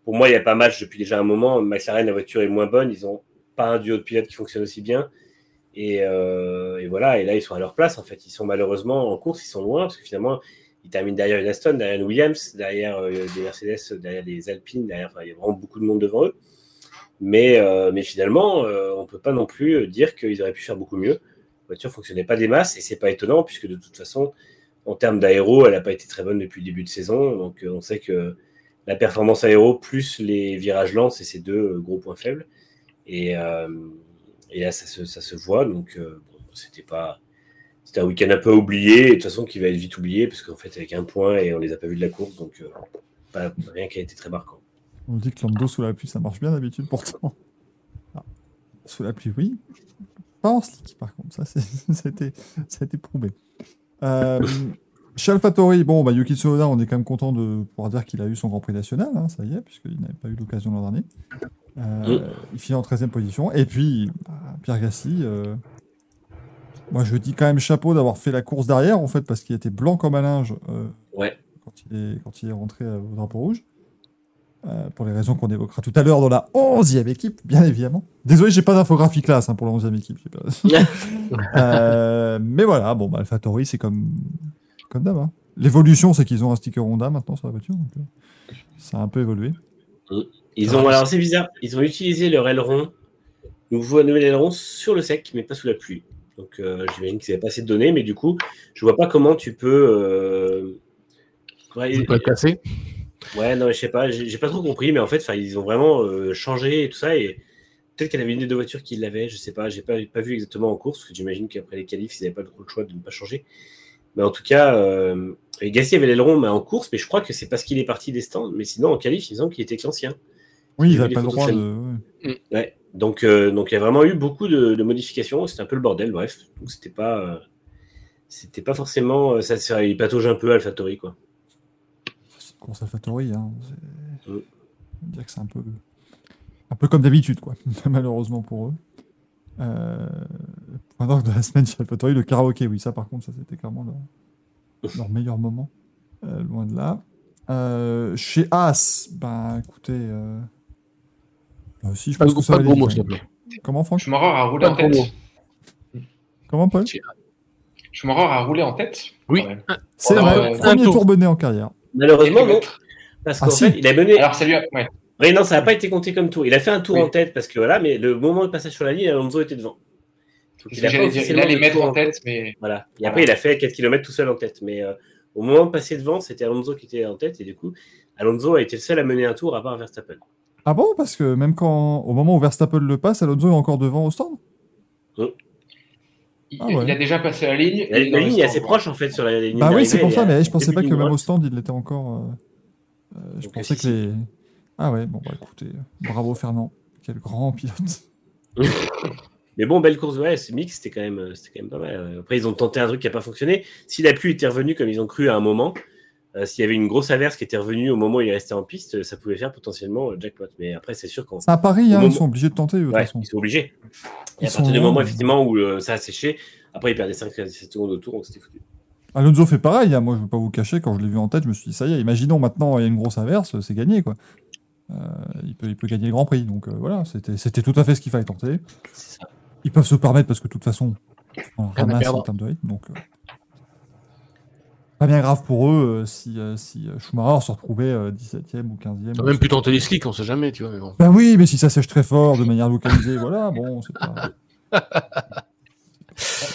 pour moi, il n'y a pas match depuis déjà un moment. McLaren, la voiture est moins bonne. Ils ont pas un duo de pilotes qui fonctionne aussi bien. Et, euh, et voilà. Et là, ils sont à leur place. En fait, ils sont malheureusement en course, ils sont loin parce que finalement, ils terminent derrière une Aston, derrière une Williams, derrière euh, des Mercedes, derrière des Alpines, derrière, il y a vraiment beaucoup de monde devant eux. Mais, euh, mais finalement, on ne peut pas non plus dire qu'ils auraient pu faire beaucoup mieux. La voiture ne fonctionnait pas des masses et c'est pas étonnant puisque de toute façon, en termes d'aéro, elle n'a pas été très bonne depuis le début de saison. Donc on sait que la performance aéro plus les virages lents, c'est ces deux gros points faibles. Et, euh, et là, ça se, voit. Donc euh, c'était pas. C'était un week-end un peu oublié, de toute façon qui va être vite oublié, parce qu'en fait, avec un point, et on les a pas vus de la course, donc euh, pas, rien qui a été très marquant. On dit que l'ando sous la pluie, ça marche bien d'habitude, pourtant. Ah, Sous la pluie, oui. Pas en slick, par contre. Ça, c'est- ça, a, été, prouvé. Euh, chez AlphaTauri, bon, bah, Yuki Tsunoda, on est quand même content de pouvoir dire qu'il a eu son Grand Prix national, hein, ça y est, puisqu'il n'avait pas eu l'occasion l'an dernier. Euh, Il finit en 13e position. Et puis, bah, Pierre Gasly, euh, moi je dis quand même chapeau d'avoir fait la course derrière, en fait, parce qu'il était blanc comme un linge euh, Ouais. quand, il est, quand il est rentré euh, au drapeau rouge. Pour les raisons qu'on évoquera tout à l'heure dans la 11e équipe, bien évidemment. Désolé, j'ai pas d'infographie classe hein, pour la 11e équipe. pas- mais voilà, bon, bah, AlphaTauri, c'est comme, comme d'hab. hein. L'évolution, c'est qu'ils ont un sticker Honda maintenant sur la voiture. Donc, ça a un peu évolué. Ils ont, alors c'est bizarre, ils ont utilisé leur aileron, nouveau nouvel aileron sur le sec, mais pas sous la pluie. Donc euh, j'imagine qu'ils n'avaient pas assez de données, mais du coup, je vois pas comment tu peux. euh, ouais, Il peut être cassé. Ouais, non, je sais pas, j'ai pas trop compris, mais en fait, ils ont vraiment euh, changé et tout ça, et peut-être qu'elle avait une des deux voitures qui l'avait, je sais pas, j'ai pas, pas vu exactement en course, parce que j'imagine qu'après les qualifs, ils n'avaient pas trop le choix de ne pas changer. Mais en tout cas, euh, Gasly avait l'aileron mais en course, mais je crois que c'est parce qu'il est parti des stands, mais sinon en qualif, il me semble qu'il était que l'ancien. Oui, n'avaient les pas le droit de ouais. Ouais, donc, euh, donc il y a vraiment eu beaucoup de, de modifications, c'était un peu le bordel, bref, donc c'était pas, euh, c'était pas forcément, euh, ça, ça, il patauge un peu AlphaTauri, quoi. C'est une course AlphaTauri. Hein. Mm. On va dire que c'est un peu, un peu comme d'habitude, quoi. malheureusement pour eux. Euh, point d'orgue de la semaine chez AlphaTauri, le karaoké, oui, ça par contre, ça c'était clairement leur, leur meilleur moment. Euh, loin de là. Euh, chez As, ben écoutez. Euh... aussi, je pense que ça pas va de aller gros mots, vite, s'il te plaît. Comment, Franck Schumacher a roulé en tête. Comment, Paul Schumacher a roulé en tête. Oui. C'est vrai, euh, premier un tour. bonnet en carrière. Malheureusement, non, parce Ah, qu'en si. fait, il a mené, Alors, a, ouais. Oui, non, ça n'a pas été compté comme tour. Il a fait un tour Oui. en tête parce que voilà, mais le moment de passage sur la ligne, Alonso était devant. Donc, il a pas dire, il de mettre en tête, mais Voilà. Et Voilà. après, il a fait 4 km tout seul en tête. Mais euh, au moment de passer devant, c'était Alonso qui était en tête. Et du coup, Alonso a été le seul à mener un tour à part Verstappen. Ah bon Parce que même quand, au moment où Verstappen le passe, Alonso est encore devant au stand? Il, Ah ouais. il a déjà passé la ligne. La, ligne est assez proche en fait sur la ligne. Bah oui, c'est pour ça, mais je pensais pas que même au stand, il l'était encore. euh, euh, je Donc, pensais que les. Ah ouais, bon, bah écoutez, bravo Fernand. Quel grand pilote. Mais bon, belle course, ouais, ce mix, c'était quand, même, euh, c'était quand même pas mal. Après, ils ont tenté un truc qui n'a pas fonctionné. Si la pluie était revenue comme ils ont cru à un moment, euh, s'il y avait une grosse averse qui était revenue au moment où il restait en piste, ça pouvait faire potentiellement euh, jackpot. Mais après, c'est sûr qu'on. C'est à Paris, hein, moment- ils sont obligés de tenter, de toute Ouais, façon. ils sont obligés. Et Ils à partir sont- du moment effectivement où euh, ça a séché, après, ils perdaient 5 secondes au tour, donc c'était foutu. Alonso fait pareil, hein, moi je ne veux pas vous cacher, quand je l'ai vu en tête, je me suis dit, ça y est, imaginons maintenant, il y a une grosse averse, c'est gagné, quoi. Euh, il, peut, il peut gagner le Grand Prix, donc euh, voilà, c'était tout à fait ce qu'il fallait tenter. Ils peuvent se permettre parce que de toute façon, on à ramasse en termes de rythme, donc euh, pas bien grave pour eux euh, si, euh, si euh, Schumacher se retrouvait euh, 17e ou 15e. T'as même tenter les slicks, on sait jamais, tu vois. Mais bon. Ben oui, mais si ça sèche très fort, de manière localisée, voilà, bon, c'est pas...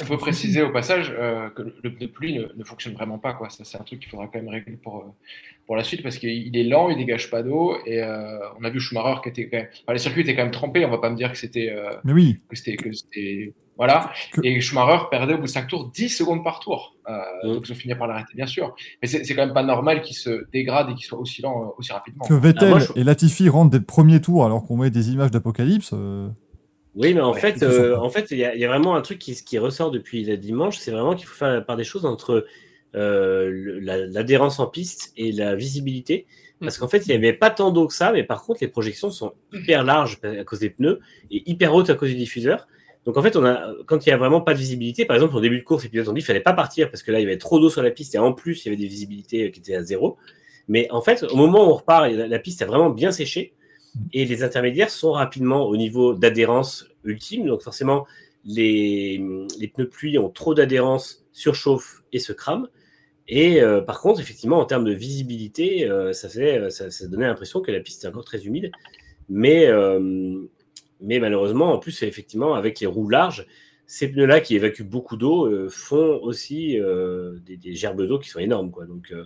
On peut préciser au passage euh, que le, pneu pluie ne, ne fonctionne vraiment pas. Quoi. Ça, c'est un truc qu'il faudra quand même régler pour, euh, pour la suite parce qu'il est lent, il dégage pas d'eau. Et euh, on a vu Schumacher qui était quand même. Enfin, les circuits étaient quand même trempés. On va pas me dire que c'était. euh, Mais oui, que c'était, que c'était- Voilà. Que- Et Schumacher perdait au bout de 5 tours 10 secondes par tour. Euh. Donc ils ont fini par l'arrêter, bien sûr. Mais c'est, c'est quand même pas normal qu'il se dégrade et qu'il soit aussi lent euh, aussi rapidement. que Vettel Ah, moi, je- et Latifi rentrent dès le premier tour alors qu'on met des images d'apocalypse, euh, Oui, mais en Ouais, fait, euh, en fait, il y, a- il y a vraiment un truc qui, qui ressort depuis le dimanche, c'est vraiment qu'il faut faire la part des choses entre euh, la- l'adhérence en piste et la visibilité. Parce qu'en fait, il n'y avait pas tant d'eau que ça, mais par contre, les projections sont hyper larges à cause des pneus et hyper hautes à cause du diffuseur. Donc en fait, on a, quand il n'y a vraiment pas de visibilité, par exemple, au début de course, les pilotes ont dit qu'il fallait pas partir parce que là, il y avait trop d'eau sur la piste et en plus, il y avait des visibilités qui étaient à zéro. Mais en fait, au moment où on repart, la, la piste a vraiment bien séché et les intermédiaires sont rapidement au niveau d'adhérence ultime. Donc forcément, les, les pneus pluie ont trop d'adhérence, surchauffent et se crament. Et euh, par contre, effectivement, en termes de visibilité, euh, ça, fait, ça, ça donnait l'impression que la piste est encore très humide. Mais, euh, mais malheureusement, en plus, effectivement, avec les roues larges, ces pneus-là qui évacuent beaucoup d'eau euh, font aussi euh, des, des gerbes d'eau qui sont énormes. Quoi. Donc, euh,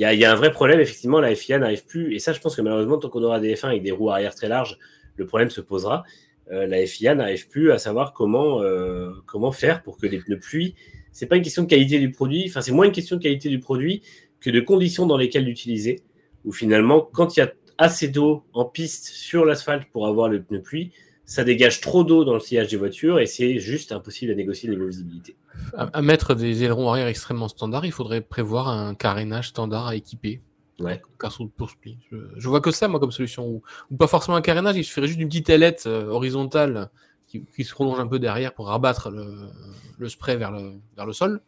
il y, a, un vrai problème. Effectivement, la FIA n'arrive plus. Et ça, je pense que malheureusement, tant qu'on aura des F1 avec des roues arrière très larges, le problème se posera. Euh, la FIA n'arrive plus à savoir comment, euh, comment faire pour que les pneus pluie. C'est pas une question de qualité du produit. Enfin, c'est moins une question de qualité du produit que de conditions dans lesquelles l'utiliser. Où finalement, quand il y a assez d'eau en piste sur l'asphalte pour avoir le pneu pluie, ça dégage trop d'eau dans le sillage des voitures et c'est juste impossible à négocier niveau visibilité. À, à mettre des ailerons arrière extrêmement standards, il faudrait prévoir un carénage standard à équiper. Ouais. Car sous pour split. Je, je vois que ça, moi, comme solution. Ou, ou pas forcément un carénage, il suffirait juste d'une petite ailette euh, horizontale qui, qui se prolonge un peu derrière pour rabattre le, le spray vers le, vers le sol.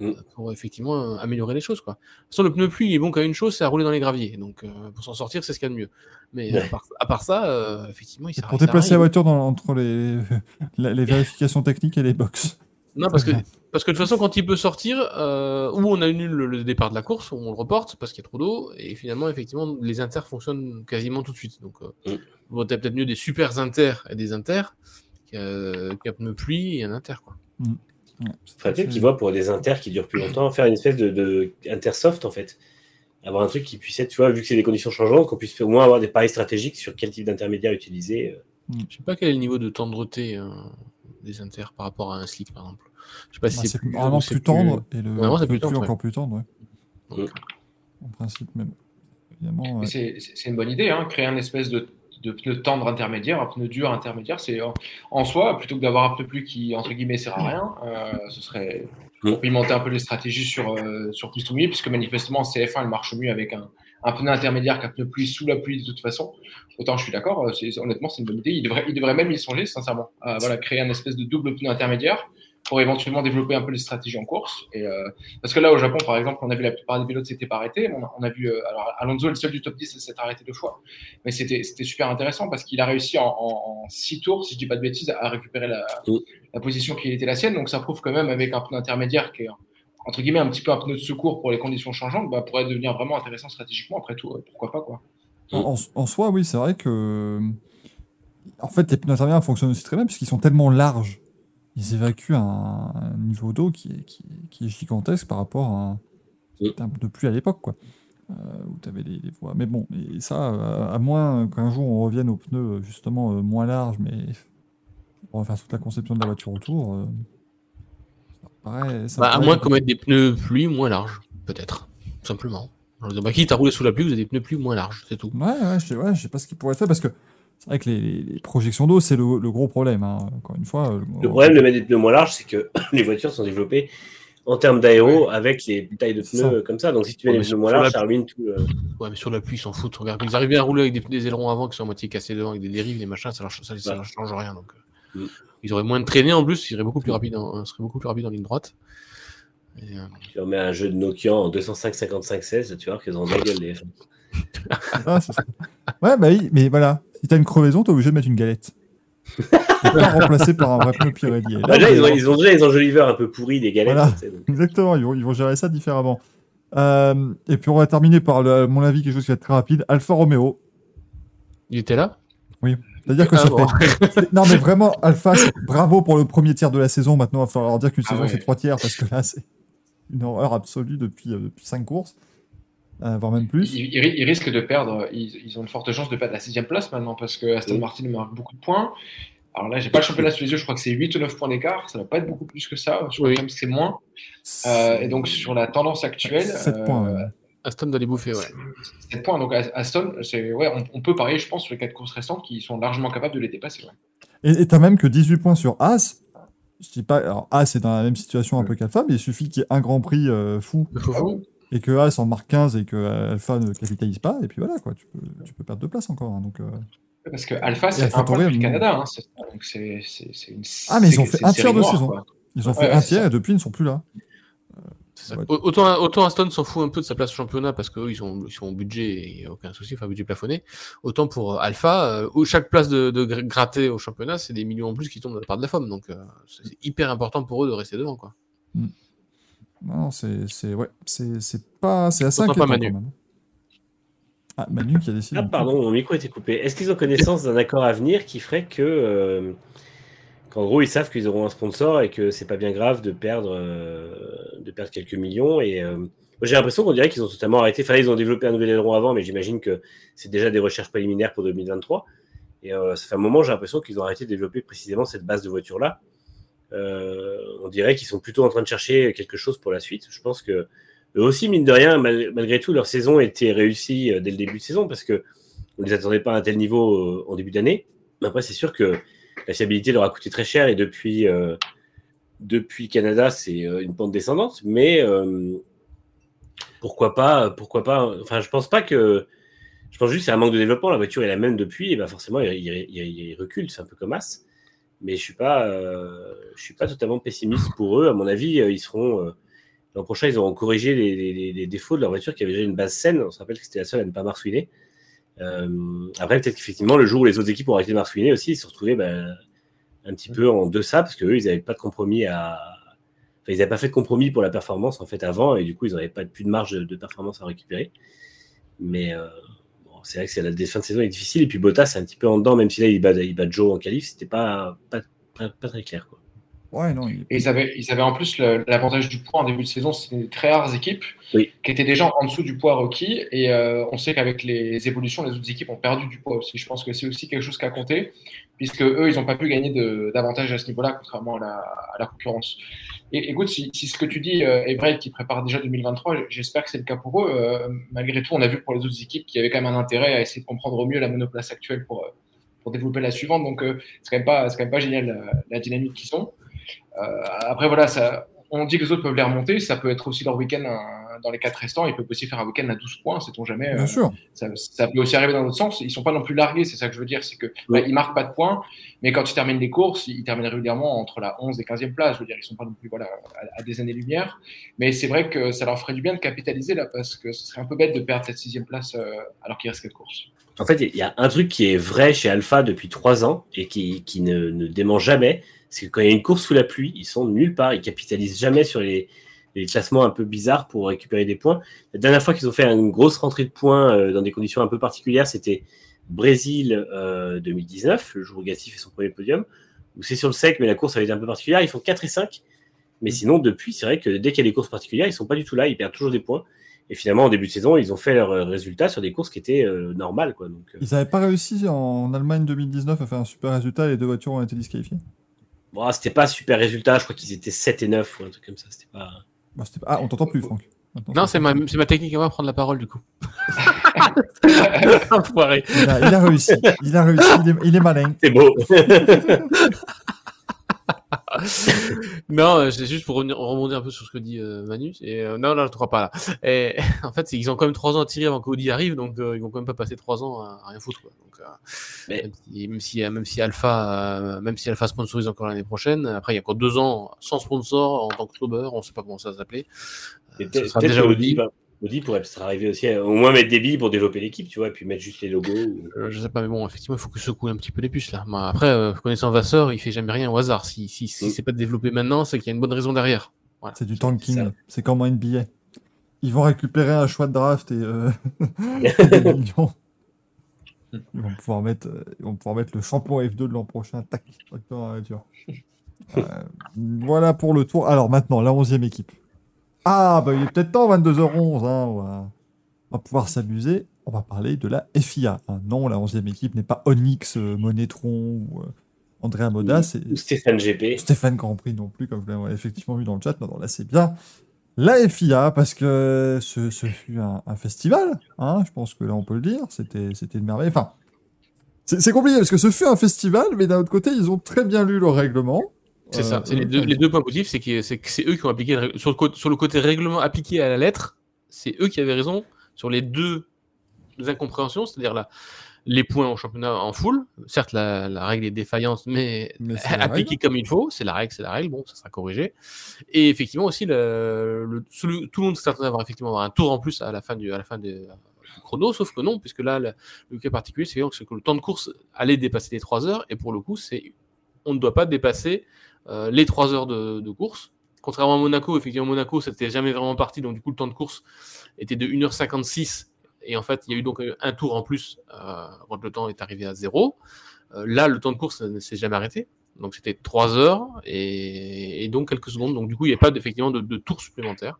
Mm. euh, Pour effectivement euh, améliorer les choses. Quoi. De toute façon, le pneu pluie, il est bon qu'à une chose, c'est à rouler dans les graviers. Donc, euh, pour s'en sortir, c'est ce qu'il y a de mieux. Mais Ouais. à, part, à part ça, euh, effectivement, il sert pour déplacer la voiture dans- entre les, les vérifications techniques et les box. Non, parce que, parce que de toute façon, quand il peut sortir, euh, ou on annule le, le départ de la course, ou on le reporte parce qu'il y a trop d'eau, et finalement, effectivement, les inters fonctionnent quasiment tout de suite. Donc, euh, Mm. il vaudrait peut-être mieux des super inters et des inters qu'un pneu pluie et un inter. Quoi. Ouais, c'est Faudrait peut-être assez- qu'ils voient pour des inters qui durent plus longtemps, faire une espèce de, de intersoft en fait. Avoir un truc qui puisse être, tu vois, vu que c'est des conditions changeantes, qu'on puisse au moins avoir des paris stratégiques sur quel type d'intermédiaire utiliser. euh. Je sais pas quel est le niveau de tendreté euh, des inters par rapport à un slick, par exemple. Je sais pas si Bah, c'est c'est plus, vraiment plus tendre et le vraiment, plus tendre, encore plus tendre, ouais. Donc, en principe même. Ouais. C'est une bonne idée, hein, créer un espèce de, de pneu tendre intermédiaire, un pneu dur intermédiaire. C'est en, en soi, plutôt que d'avoir un pneu plus qui, entre guillemets, sert à rien, euh, ce serait pour pimenter un peu les stratégies sur, euh, sur piste humide, puisque manifestement, CF1, elle marche mieux avec un, un pneu intermédiaire qu'un pneu pluie sous la pluie de toute façon. Autant je suis d'accord, euh, honnêtement, c'est une bonne idée. Il devrait, il devrait même y songer, sincèrement. à, voilà, créer un espèce de double pneu intermédiaire pour éventuellement développer un peu les stratégies en course. Et, euh, parce que là, au Japon, par exemple, on a vu la plupart des pilotes s'étaient pas arrêtés. On a, on a vu, euh, alors Alonso est le seul du top 10 à s'être arrêté deux fois. Mais c'était super intéressant parce qu'il a réussi en, en, en six tours, si je dis pas de bêtises, à récupérer la, la position qui était la sienne. Donc ça prouve quand même avec un pneu intermédiaire qui est entre guillemets un petit peu un pneu de secours pour les conditions changeantes, bah, pourrait devenir vraiment intéressant stratégiquement. Après tout, euh, pourquoi pas quoi. En, en soi, oui, c'est vrai que. En fait, les pneus intermédiaires fonctionnent aussi très bien puisqu'ils sont tellement larges. Ils évacuent un, un niveau d'eau qui est, qui, est, qui est gigantesque par rapport à un, un de pluie à l'époque, quoi. Euh, où tu avais les, les voies. Mais bon, et ça, euh, à moins qu'un jour on revienne aux pneus justement euh, moins larges, mais pour refaire toute la conception de la voiture autour, euh, ça Bah, à moins qu'on mette des pneus pluie moins larges, peut-être. Tout simplement. Bah, quitte à rouler sous la pluie, vous avez des pneus pluie moins larges, c'est tout. Ouais, ouais, je sais, ouais, je sais pas ce qui pourrait être fait parce que c'est vrai que les, projections d'eau, c'est le, le gros problème. hein. Encore une fois, euh, Le problème de mettre des pneus moins larges, c'est que les voitures sont développées en termes d'aéro avec les tailles de pneus comme ça. Donc si tu mets Ouais, des pneus moins larges, la- ça ruine tout. euh. Ouais, mais sur la pluie, ils s'en foutent. Regarde, ils arrivaient à rouler avec des, des ailerons avant qui sont à moitié cassés devant, avec des dérives, des machins, ça leur, ça, ça Ouais. leur change rien. Donc, Mm. Ils auraient moins de traînées en plus, ils seraient beaucoup plus rapides en, seraient beaucoup plus rapides en ligne droite. Et, euh, Tu remets un jeu de Nokia en 205 55 16, tu vois qu'ils ont de la gueule les F1. Ah, ça. Ouais, bah oui, mais voilà. Si t'as une crevaison, t'es obligé de mettre une galette. T'es pas remplacé par un vrai pneu Pirelli. Là, Bah, déjà, on ils ont, est- ils ont déjà les enjoliveurs un peu pourris des galettes. Voilà. tu sais, donc. Exactement, ils vont, ils vont gérer ça différemment. Euh, et puis on va terminer par, le- à mon avis, quelque chose qui va être très rapide. Alfa Romeo. Il était là? C'est-à-dire que Ah ça fait... Non mais vraiment, Alpha, bravo pour le premier tiers de la saison. Maintenant, il va falloir dire qu'une Ah saison, ouais. c'est trois tiers, parce que là, c'est une horreur absolue depuis, euh, depuis cinq courses, euh, voire même plus. Ils, ils- ils risquent de perdre, ils, ils ont une forte chance de perdre la sixième place maintenant parce que Aston. Martin marque beaucoup de points. Alors là, j'ai pas le championnat sous les yeux, je crois que c'est 8 ou 9 points d'écart, ça va pas être beaucoup plus que ça, je crois Oui. même que c'est moins. Euh, et donc sur la tendance actuelle, 7 euh, points. ouais. Aston doit les bouffer, ouais. 7 points. Donc Aston, c'est ouais, on, on peut parier, je pense, sur les 4 courses restantes qui sont largement capables de les dépasser. ouais. Et t'as même que 18 points sur As. Je dis pas, alors As est dans la même situation un peu qu'Alpha, mais il suffit qu'il y ait un grand prix euh, fou Ah oui. et que As en marque 15 et que euh, Alpha ne capitalise pas, et puis voilà, quoi, tu peux, tu peux perdre de place encore. hein, donc, euh, Parce que Alpha, c'est un point depuis le. Canada. hein, c'est- donc c'est c'est- c'est une. Ah, mais ils ont fait un tiers de saison. quoi. Ils ont Ouais, fait ouais, un tiers ça. et depuis ils ne sont plus là. Ça. Ouais. Autant, autant Aston s'en fout un peu de sa place au championnat parce qu'eux, ils sont, ils sont au budget et il n'y a aucun souci, enfin, budget plafonné. Autant pour euh, Alpha, euh, où chaque place de, de gr- gratter au championnat, c'est des millions en plus qui tombent de la part de la FOM. Donc, euh, c'est hyper important pour eux de rester devant, quoi. Non, c'est c'est ouais, c'est c'est pas c'est assez inquiétant pas Manu. quand même. Ah, Manu qui a décidé. Ah, pardon, mon micro était coupé. Est-ce qu'ils ont connaissance d'un accord à venir qui ferait que. euh, qu'en gros, ils savent qu'ils auront un sponsor et que c'est pas bien grave de perdre, euh, de perdre quelques millions et. euh, J'ai l'impression qu'on dirait qu'ils ont totalement arrêté. Enfin, ils ont développé un nouvel aileron avant, mais j'imagine que c'est déjà des recherches préliminaires pour 2023. Et euh, ça fait un moment, j'ai l'impression qu'ils ont arrêté de développer précisément cette base de voiture-là. Euh, on dirait qu'ils sont plutôt en train de chercher quelque chose pour la suite. Je pense que eux aussi, mine de rien, mal- malgré tout, leur saison était réussie dès le début de saison parce que on ne les attendait pas à un tel niveau en début d'année. Mais après, c'est sûr que la fiabilité leur a coûté très cher et depuis, euh, depuis Canada, c'est euh, une pente descendante. Mais euh, pourquoi pas Pourquoi pas Enfin, je pense pas que. Je pense juste que c'est un manque de développement. La voiture est la même depuis, et ben forcément, il, il- recule. C'est un peu comme As. Mais je suis suis pas totalement pessimiste pour eux. À mon avis, ils seront l'an prochain, ils auront corrigé les défauts de leur voiture qui avait déjà une base saine. On se rappelle que c'était la seule à ne pas marsouiner. Euh, après, peut-être qu'effectivement, le jour où les autres équipes ont arrêté de marsouiner aussi, ils se retrouvaient ben, un petit peu en deçà parce qu'eux, ils n'avaient pas de compromis à. Enfin, ils n'avaient pas fait de compromis pour la performance en fait avant et du coup, ils n'avaient pas plus de marge de, performance à récupérer. Mais euh, bon, c'est vrai que c'est la la fin de saison est difficile et puis Bottas c'est un petit peu en dedans, même si là il bat, il bat Joe en qualif, c'était pas, pas, pas, pas très clair. Quoi. Ouais, non, il- Et ils avaient, ils avaient en plus l'avantage du poids en début de saison, c'était des très rares équipes Oui. qui étaient déjà en dessous du poids requis. Et euh, on sait qu'avec les évolutions, les autres équipes ont perdu du poids aussi. Je pense que c'est aussi quelque chose qui a compté, puisque eux, ils n'ont pas pu gagner d'avantage à ce niveau-là, contrairement à la, à la concurrence. Et écoute, si, si ce que tu dis euh, est vrai, qu'ils préparent déjà 2023, j'espère que c'est le cas pour eux. Euh, malgré tout, on a vu pour les autres équipes qu'il y avait quand même un intérêt à essayer de comprendre au mieux la monoplace actuelle pour, pour développer la suivante. Donc, euh, c'est quand même pas, c'est quand même pas génial la, la dynamique qu'ils sont. Euh, après, voilà, ça, on dit que les autres peuvent les remonter. Ça peut être aussi leur week-end euh, dans les quatre restants. Ils peuvent aussi faire un week-end à 12 points, sait-on jamais. bien euh, sûr. ça, ça peut aussi arriver dans l'autre sens. Ils sont pas non plus largués, c'est ça que je veux dire. C'est que Oui. bah, ils marquent pas de points, mais quand ils terminent les courses, ils terminent régulièrement entre la 11 et 15e place. Je veux dire, ils sont pas non plus voilà, à, à des années-lumière. Mais c'est vrai que ça leur ferait du bien de capitaliser là, parce que ce serait un peu bête de perdre cette sixième place euh, alors qu'il reste quatre courses. En fait, il y a un truc qui est vrai chez Alpha depuis trois ans et qui, qui ne, ne dément jamais, c'est que quand il y a une course sous la pluie, ils sont nulle part, ils capitalisent jamais sur les, des classements un peu bizarres pour récupérer des points. La dernière fois qu'ils ont fait une grosse rentrée de points euh, dans des conditions un peu particulières, c'était Brésil 2019, le jour où Gassi fait son premier podium, où c'est sur le sec, mais la course avait été un peu particulière. Ils font 4 et 5. Mais sinon, depuis, c'est vrai que dès qu'il y a des courses particulières, ils sont pas du tout là, ils perdent toujours des points. Et finalement, en début de saison, ils ont fait leurs résultats sur des courses qui étaient normales. Quoi. Donc, Ils n'avaient pas réussi en Allemagne 2019 à faire un super résultat, les deux voitures ont été disqualifiées? Bon, c'était pas super résultat, je crois qu'ils étaient 7 et 9 ou un truc comme ça. C'était pas... Bah, pas... Ah, on t'entend plus, Franck. non, c'est ma, ma, technique à moi prendre la parole du coup. il, a, il, a, réussi. Il a réussi. Il est, il est malin. C'est beau. non, euh, c'est juste pour rebondir un peu sur ce que dit euh, Manu. Et, euh, non, non, je ne crois pas là. Et, en fait, ils ont quand même trois ans à tirer avant qu'Audi arrive, donc ils vont quand même pas passer trois ans à, rien foutre. Quoi. Donc, Mais... même, si, même, si, Alpha, même si Alpha sponsorise encore l'année prochaine, après il y a encore deux ans sans sponsor en tant que clubber, on ne sait pas comment ça va sera déjà Audi. Audi pourrait peut-être arriver aussi à au moins mettre des billes pour développer l'équipe, tu vois, et puis mettre juste les logos. Ou... Euh, je sais pas, mais bon, effectivement, il faut que je secoue un petit peu les puces là. après, euh, connaissant Vasseur, il fait jamais rien au hasard. Si, si, si mm. c'est pas développé maintenant, c'est qu'il y a une bonne raison derrière. Voilà. C'est du tanking, c'est comme un billet. Ils vont récupérer un choix de draft et euh... des millions. Ils vont, pouvoir mettre, euh, ils vont pouvoir mettre le champion F2 de l'an prochain. Tac, euh, voilà pour le tour. Alors maintenant, la 11e équipe. Ah, bah il est peut-être temps, 22h11. Hein, on, va... pouvoir s'amuser. On va parler de la FIA. Hein, non, la 11e équipe n'est pas Onyx, euh, Monetron ou euh, Andrea Moda. Ou Stéphane GP. Stéphane Grand Prix non plus, comme vous l'avez effectivement vu dans le chat. Non, là, c'est bien la FIA, parce que ce, fut un, festival. Hein, je pense que là, on peut le dire. C'était une merveille. Enfin, c'est compliqué parce que ce fut un festival, mais d'un autre côté, ils ont très bien lu le règlement. C'est ça. C'est les, deux, les deux points positifs, c'est que c'est eux qui ont appliqué sur le, sur le côté règlement appliqué à la lettre, c'est eux qui avaient raison sur les deux, incompréhensions, c'est-à-dire les points au championnat en full. Certes, la, règle est défaillante, mais, appliquée comme il faut. C'est la règle, c'est la règle. Bon, ça sera corrigé. Et effectivement aussi, le, tout le monde s'attendait à avoir effectivement avoir un tour en plus à la fin du, à la fin du chrono, sauf que non, puisque là, le, cas particulier, c'est que le temps de course allait dépasser les 3 heures, et pour le coup, c'est on ne doit pas dépasser euh, les 3 heures de, course. Contrairement à Monaco, effectivement, Monaco, c'était jamais vraiment parti, donc du coup, le temps de course était de 1h56. Et en fait, il y a eu donc un tour en plus euh, quand le temps est arrivé à zéro. Euh, là, le temps de course ne s'est jamais arrêté. Donc c'était 3 heures et, donc quelques secondes. Donc du coup, il n'y a pas effectivement de, tour supplémentaire.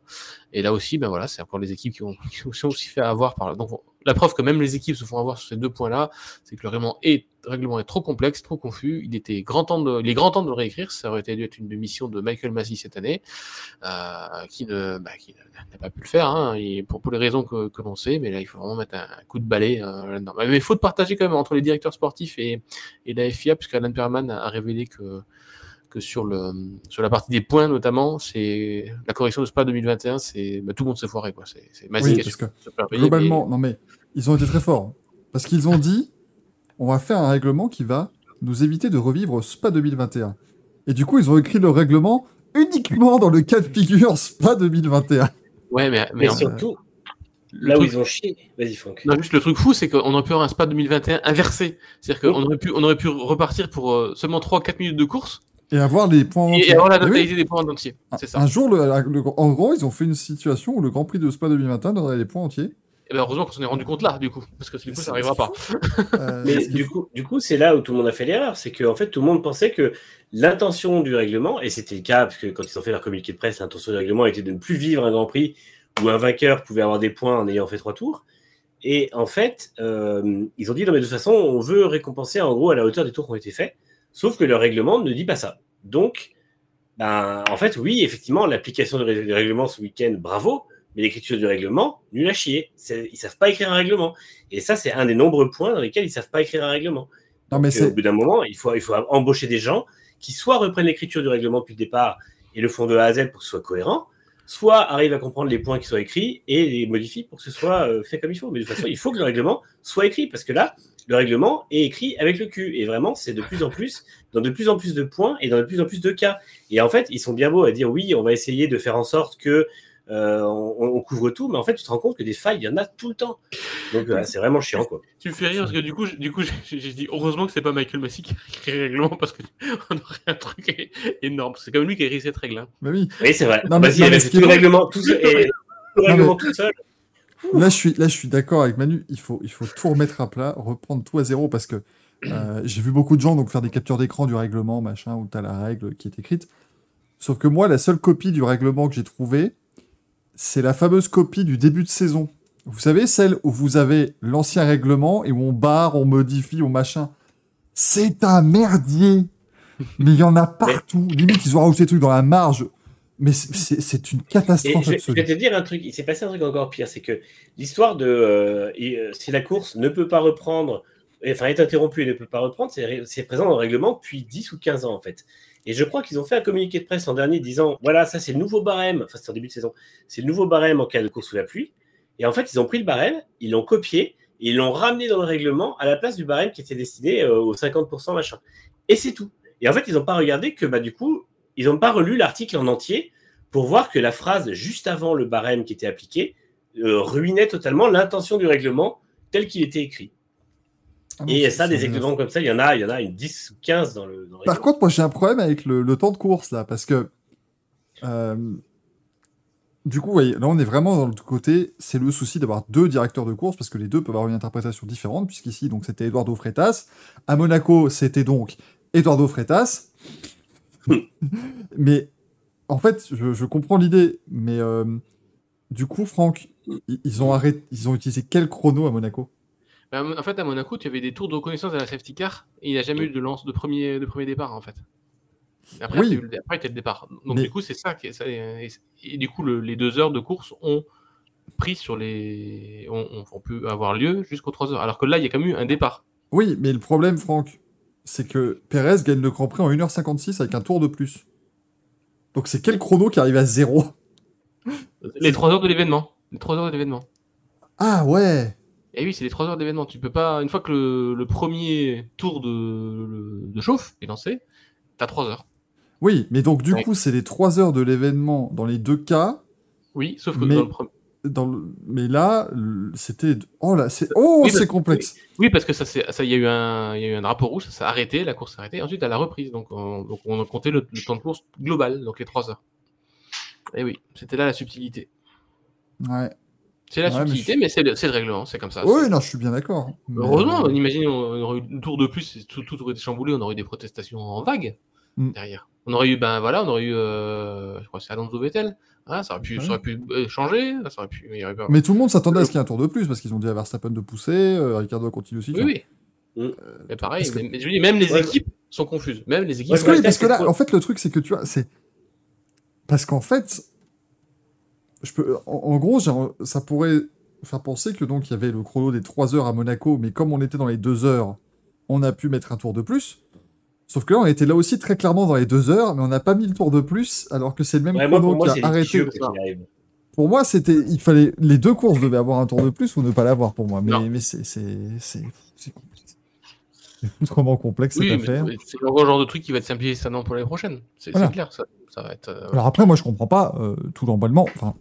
Et là aussi, ben voilà, c'est encore les équipes qui ont, aussi fait avoir par. Donc la preuve que même les équipes se font avoir sur ces deux points-là, c'est que le règlement est, trop complexe, trop confus. Il était grand temps de, il est grand temps de le réécrire. Ça aurait dû être une mission de Michael Massey cette année, euh, qui bah, n'a pas pu le faire, hein, pour, pour les raisons que, que l'on sait. Mais là, il faut vraiment mettre un, coup de balai euh, là-dedans. Mais il faut partager quand même entre les directeurs sportifs et, et la FIA, puisque Alan Perman a révélé que sur, le, sur la partie des points notamment, c'est la correction de Spa 2021, c'est bah, tout le monde s'est foiré quoi. C'est oui, parce que, globalement, non mais ils ont été très forts parce qu'ils ont dit on va faire un règlement qui va nous éviter de revivre Spa 2021. Et du coup, ils ont écrit le règlement uniquement dans le cas de figure Spa 2021. Ouais, mais, mais, surtout, Là où ils ont chié. Vas-y, Franck. Non, juste le truc fou, c'est qu'on aurait pu avoir un Spa 2021 inversé. C'est-à-dire qu'on aurait, pu, on aurait pu repartir pour euh, seulement 3-4 minutes de course. Et avoir les points entiers. Et avoir la totalité des points entiers. C'est ça. Un jour, en gros, ils ont fait une situation où le Grand Prix de Spa 2021 donnerait les points entiers. Et ben heureusement qu'on s'en est rendu compte là, du coup, parce que du coup, ça n'arrivera pas. Euh, Mais du coup, du coup, c'est là où tout le monde a fait l'erreur, c'est qu'en fait, tout le monde pensait que l'intention du règlement, et c'était le cas, parce que quand ils ont fait leur communiqué de presse, l'intention du règlement était de ne plus vivre un Grand Prix où un vainqueur pouvait avoir des points en ayant fait trois tours. Et en fait, euh, ils ont dit, non, mais de toute façon, on veut récompenser en gros à la hauteur des tours qui ont été faits, sauf que le règlement ne dit pas ça. Donc, ben, en fait, oui, effectivement, l'application du règlement ce week-end, bravo, mais l'écriture du règlement, nul à chier. Ils savent pas écrire un règlement. Et ça, c'est un des nombreux points dans lesquels ils savent pas écrire un règlement. Non, mais au bout d'un moment, il faut, il faut embaucher des gens qui soit reprennent l'écriture du règlement depuis le départ et le font de A à Z pour que ce soit cohérent, soit arrivent à comprendre les points qui sont écrits et les modifient pour que ce soit euh, fait comme il faut. Mais de toute façon, il faut que le règlement soit écrit parce que là, le règlement est écrit avec le cul. Et vraiment, c'est de plus en plus, dans de plus en plus de points et dans de plus en plus de cas. Et en fait, ils sont bien beaux à dire oui, on va essayer de faire en sorte que euh, on, on couvre tout, mais en fait, tu te rends compte que des failles, il y en a tout le temps. Donc, euh, c'est vraiment chiant, quoi. Tu me fais rire parce que du coup, j'ai- du coup, j'ai dit heureusement que c'est pas Michael Massey qui a écrit le règlement parce qu'on aurait un truc énorme. C'est comme lui qui a écrit cette règle. hein. Bah oui. Oui, c'est vrai. Non, mais- non, mais qui est tout le règlement tout tout le Non, règlement mais- tout seul. Là, je suis, là, je suis d'accord avec Manu. Il faut, il faut tout remettre à plat, reprendre tout à zéro parce que euh, j'ai vu beaucoup de gens donc faire des captures d'écran du règlement, machin, où tu as la règle qui est écrite. Sauf que moi, la seule copie du règlement que j'ai trouvée, c'est la fameuse copie du début de saison. Vous savez, celle où vous avez l'ancien règlement et où on barre, on modifie, on machin. C'est un merdier. Mais il y en a partout. Limite, ils ont rajouté des trucs dans la marge. Mais c'est- une Et catastrophe je, vais te dire un truc, il s'est passé un truc encore pire, c'est que l'histoire de euh, euh, si la course ne peut pas reprendre, enfin est interrompue et ne peut pas reprendre, c'est présent dans le règlement depuis 10 ou 15 ans en fait. Et je crois qu'ils ont fait un communiqué de presse l'an dernier disant voilà, ça c'est le nouveau barème, enfin c'est en début de saison, c'est le nouveau barème en cas de course sous la pluie. Et en fait, ils ont pris le barème, ils l'ont copié et ils l'ont ramené dans le règlement à la place du barème qui était destiné euh, aux 50% machin. Et c'est tout. Et en fait, ils n'ont pas regardé que bah, du coup, ils n'ont pas relu l'article en entier pour voir que la phrase juste avant le barème qui était appliqué euh, ruinait totalement l'intention du règlement tel qu'il était écrit. Ah Et ça, des exemples comme ça, il y en a, il y en a une 10 ou 15 dans le, dans Par contre, moi j'ai un problème avec le, le temps de course là, parce que euh, du coup, vous voyez, là on est vraiment dans le côté, c'est le souci d'avoir deux directeurs de course, parce que les deux peuvent avoir une interprétation différente, puisqu'ici donc c'était Eduardo Freitas, à Monaco c'était donc Eduardo Freitas, mais en fait, je, je comprends l'idée, mais euh, du coup, Franck, ils ont arrêté, ils ont utilisé quel chrono à Monaco? Bah, en fait, à Monaco, tu avais des tours de reconnaissance à la safety car et il n'y a jamais eu de lance de premier, de premier départ en fait. Après, Oui. eu après, t'as le départ. Donc, Mais- du coup, c'est ça. Qui est, ça et, et du coup, le- les deux heures de course ont pris sur les. ont, ont- pu avoir lieu jusqu'aux 3 heures. Alors que là, il y a quand même eu un départ. Oui, mais le problème, Franck, c'est que Perez gagne le Grand Prix en 1h56 avec un tour de plus. Donc c'est quel chrono qui arrive à zéro? Les 3 heures de l'événement. Les 3 heures de l'événement. Ah ouais Et oui, c'est les 3 heures d'événement. Tu peux pas. Une fois que le, le premier tour de, de chauffe est lancé, t'as 3 heures. Oui, mais donc du Ouais. coup, c'est les 3 heures de l'événement dans les deux cas. Oui, sauf que Mais- dans le premier. Dans le... Mais là, c'était... Oh là, c'est... Oh, Oui, c'est complexe Oui, parce que ça, ça, il y a eu un, il y a eu un drapeau rouge, ça s'est arrêté, la course s'est arrêtée. Ensuite, à la reprise, donc on, donc on a compté le, le temps de course global, donc les 3 heures. Et oui, c'était là la subtilité. Ouais. C'est la Ouais, mais subtilité, je- mais, c'est le, règlement, c'est comme ça. Oui, non, je suis bien d'accord. Mais- Heureusement, on imagine, on aurait eu un tour de plus, tout, tout aurait été chamboulé, on aurait eu des protestations en vague Mm. derrière. On aurait eu, ben voilà, on aurait eu, euh, je crois que c'est Alonso Vettel. Ah, ça aurait pu, ça aurait pu euh, changer, ça aurait pu. il y aurait pas- Mais tout le monde s'attendait à ce qu'il y ait un tour de plus, parce qu'ils ont dit à Verstappen de pousser, euh, Ricardo continue aussi. Oui, oui. Mm. Mais pareil, que- mais- je dire, même les Ouais, équipes sont confuses. Même les équipes. Parce que, oui, parce que là, en fait, le truc, c'est que tu vois, c'est. Parce qu'en fait, je peux... en, en gros, ça pourrait faire penser que donc il y avait le chrono des 3 heures à Monaco, mais comme on était dans les 2 heures, on a pu mettre un tour de plus. Sauf que là, on était là aussi très clairement dans les 2 heures, mais on n'a pas mis le tour de plus, alors que c'est le même Ouais, chrono moi, qui a arrêté. Pour moi, c'était, il fallait, les deux courses devaient avoir un tour de plus ou ne pas l'avoir pour moi. Mais, Non. mais c'est, c'est, c'est, c'est complexe. C'est vraiment complexe Oui, cette affaire. c'est le genre de truc qui va être simplifié certainement pour l'année prochaine. C'est Voilà. clair, ça, ça va être. euh, Alors après, moi, je comprends pas euh, tout l'emballement. Enfin,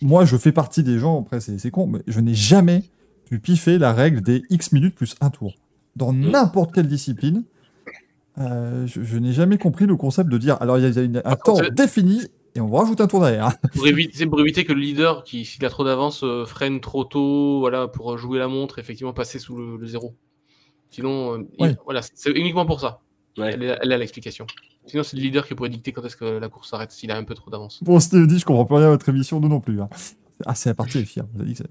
moi, je fais partie des gens, après, c'est c'est con, mais je n'ai jamais pu piffer la règle des X minutes plus un tour. Dans Mm. n'importe quelle discipline, euh, je, je n'ai jamais compris le concept de dire, alors il y a, il y a une- un temps défini et on va rajouter un tour derrière. pour, éviter, c'est pour éviter que le leader, qui s'il a trop d'avance, euh, freine trop tôt, voilà, pour jouer la montre, effectivement passer sous le, le zéro. Sinon, euh, il- voilà, c'est uniquement pour ça. Ouais. Elle, a l'explication. Sinon, c'est le leader qui pourrait dicter quand est-ce que la course s'arrête s'il a un peu trop d'avance. Bon, c'était dit, je comprends plus rien à votre émission, nous non plus. hein. Ah, c'est la partie les filles, vous avez dit que ça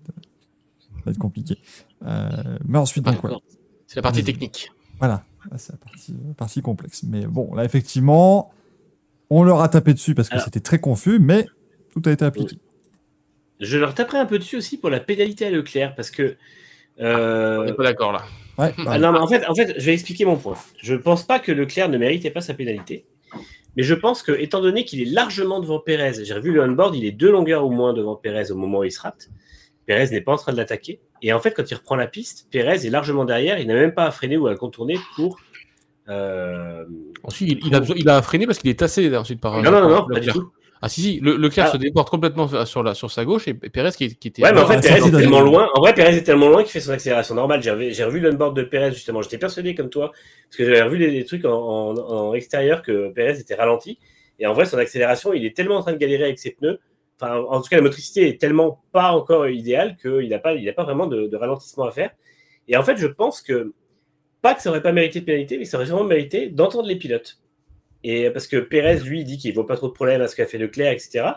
va être, compliqué. Euh, mais ensuite, donc. C'est la partie technique. Voilà, Là, c'est la partie, la partie complexe. Mais bon, là, effectivement, on leur a tapé dessus parce que Alors- c'était très confus, mais tout a été appliqué. Je leur taperai un peu dessus aussi pour la pénalité à Leclerc parce que. On euh, n'est pas d'accord là. Ouais, Ah non, mais en fait, en fait, je vais expliquer mon point. Je ne pense pas que Leclerc ne méritait pas sa pénalité. Mais je pense que, étant donné qu'il est largement devant Pérez, j'ai revu le on-board, il est deux longueurs ou moins devant Pérez au moment où il se rate. Pérez n'est pas en train de l'attaquer. Et en fait, quand il reprend la piste, Pérez est largement derrière. Il n'a même pas à freiner ou à le contourner pour. euh, Ensuite, il, il a, besoin- il a freiné parce qu'il est tassé ensuite par. Non, non, non, non, pas du Leclerc. tout. Ah si, si, le, Leclerc Ah. se déporte complètement sur, la, sur sa gauche et Pérez qui, qui était... Ouais, mais en fait, Perez ça, est tellement loin. En vrai, Perez est tellement loin qu'il fait son accélération normale. J'ai revu l'onboard de Perez, justement. J'étais persuadé comme toi, parce que j'avais revu des, trucs en, en- en extérieur que Perez était ralenti. Et en vrai, son accélération, il est tellement en train de galérer avec ses pneus. Enfin, en tout cas, la motricité est tellement pas encore idéale qu'il n'a pas, il a pas vraiment de, de ralentissement à faire. Et en fait, je pense que, pas que ça aurait pas mérité de pénalité, mais ça aurait vraiment mérité d'entendre les pilotes. Et parce que Perez, lui, dit qu'il voit pas trop de problème à ce qu'a fait Leclerc, etc.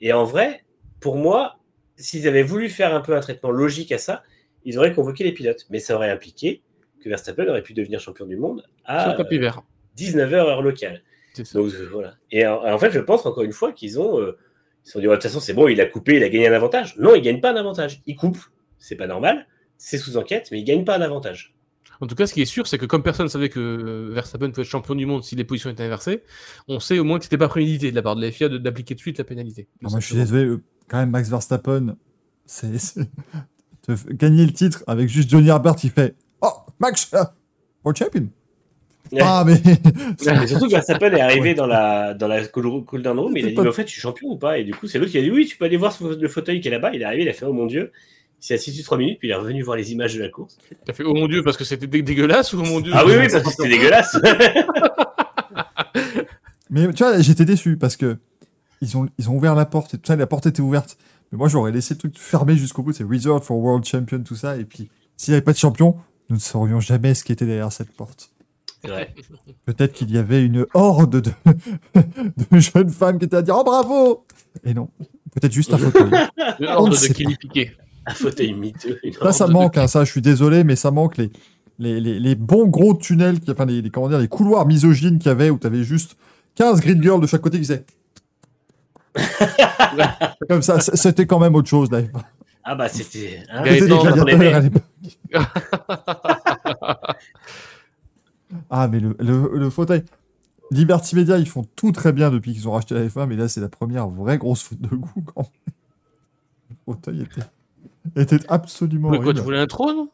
Et en vrai, pour moi, s'ils avaient voulu faire un peu un traitement logique à ça, ils auraient convoqué les pilotes. Mais ça aurait impliqué que Verstappen aurait pu devenir champion du monde à le tapis vert. 19h heure locale. Ça. Donc euh, voilà. Et en, en fait, je pense encore une fois qu'ils ont, euh, ils se sont dit, Ouais, de toute façon, c'est bon, il a coupé, il a gagné un avantage. Non, il gagne pas un avantage. Il coupe, c'est pas normal, c'est sous enquête, mais il gagne pas un avantage. En tout cas, ce qui est sûr, c'est que comme personne ne savait que Verstappen pouvait être champion du monde si les positions étaient inversées, on sait au moins que c'était pas prémédité de la part de la FIA d'appliquer tout de suite la pénalité. Ah, moi, je suis désolé, quand même, Max Verstappen, c'est. Gagner le titre avec juste Johnny Herbert qui fait Oh, Max, world champion. Ouais. Ah, mais. Mais surtout que Verstappen est arrivé dans la, dans la cool, cool down room, il a dit, Pas- mais en fait, je suis champion ou pas? Et du coup, c'est l'autre qui a dit, oui, tu peux aller voir le fauteuil qui est là-bas. Il est arrivé, il a fait, oh mon dieu. Il s'est assis dessus 3 minutes, puis il est revenu voir les images de la course. T'as fait oh mon dieu parce que c'était dé- dégueulasse ou oh mon dieu? Ah oui, oui, parce que c'était dégueulasse. Mais tu vois, j'étais déçu parce que ils ont, ils ont ouvert la porte et tout ça, la porte était ouverte. Mais moi, j'aurais laissé le truc fermé jusqu'au bout. C'est Reserved for World Champion, tout ça. Et puis, s'il n'y avait pas de champion, nous ne saurions jamais ce qui était derrière cette porte. Peut-être qu'il y avait une horde de, de jeunes femmes qui étaient à dire Oh bravo Et non, peut-être juste un fauteuil. Le On ordre ne de Kelly Piquet. Un fauteuil miteux. une Ça, ça horde de manque, hein, ça, je suis désolé, mais ça manque les, les, les, les bons gros tunnels, qui, enfin, les, les, comment dire, les couloirs misogynes qu'il y avait où tu avais juste 15 grid girls de chaque côté qui faisaient. Comme ça, c'était quand même autre chose, là. Ah bah c'était. hein, C'était des gladiateurs à l'époque. Ah, mais le, le, le fauteuil. Liberty Media, ils font tout très bien depuis qu'ils ont racheté la F1, mais là, c'est la première vraie grosse faute de goût quand même. Le fauteuil était, était absolument Mais quoi, tu voulais un trône?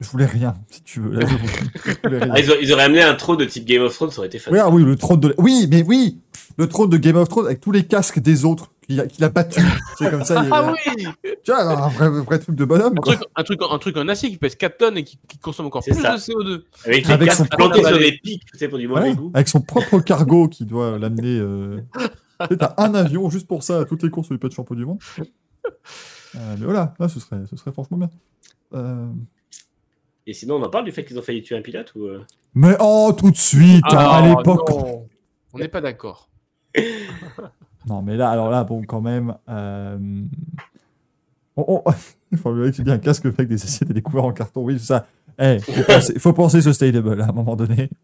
Je voulais rien, si tu veux. Là, je voulais- je voulais rien. Ah, ils, auraient, ils auraient amené un trône de type Game of Thrones, ça aurait été fun. Oui, ah oui, le trône de. Oui, mais oui Le trône de Game of Thrones avec tous les casques des autres qu'il a, battu. C'est comme ça. il Ah oui Tu vois, un vrai, vrai truc de bonhomme. un quoi. truc, un, truc, un truc en acier qui pèse 4 tonnes et qui, qui consomme encore plus ça. de CO2. Avec les Avec casques son propre- sur des pics, tu sais, pour du mauvais Voilà, goût. avec son propre cargo qui doit l'amener. Euh... T'as un avion juste pour ça à toutes les courses où il peut être champion du monde. Euh, mais voilà, là, ce serait, ce serait franchement bien. Euh, Et sinon, on en parle du fait qu'ils ont failli tuer un pilote ou euh, Mais oh, tout de suite, hein, à Ah, l'époque. On n'est pas d'accord. Non, mais là, alors là, bon, quand même. Euh... on- on- Il faut bien que tu dis un casque avec des assiettes et des couverts en carton. Oui, c'est ça. Eh, faut, penser, faut penser sustainable à un moment donné.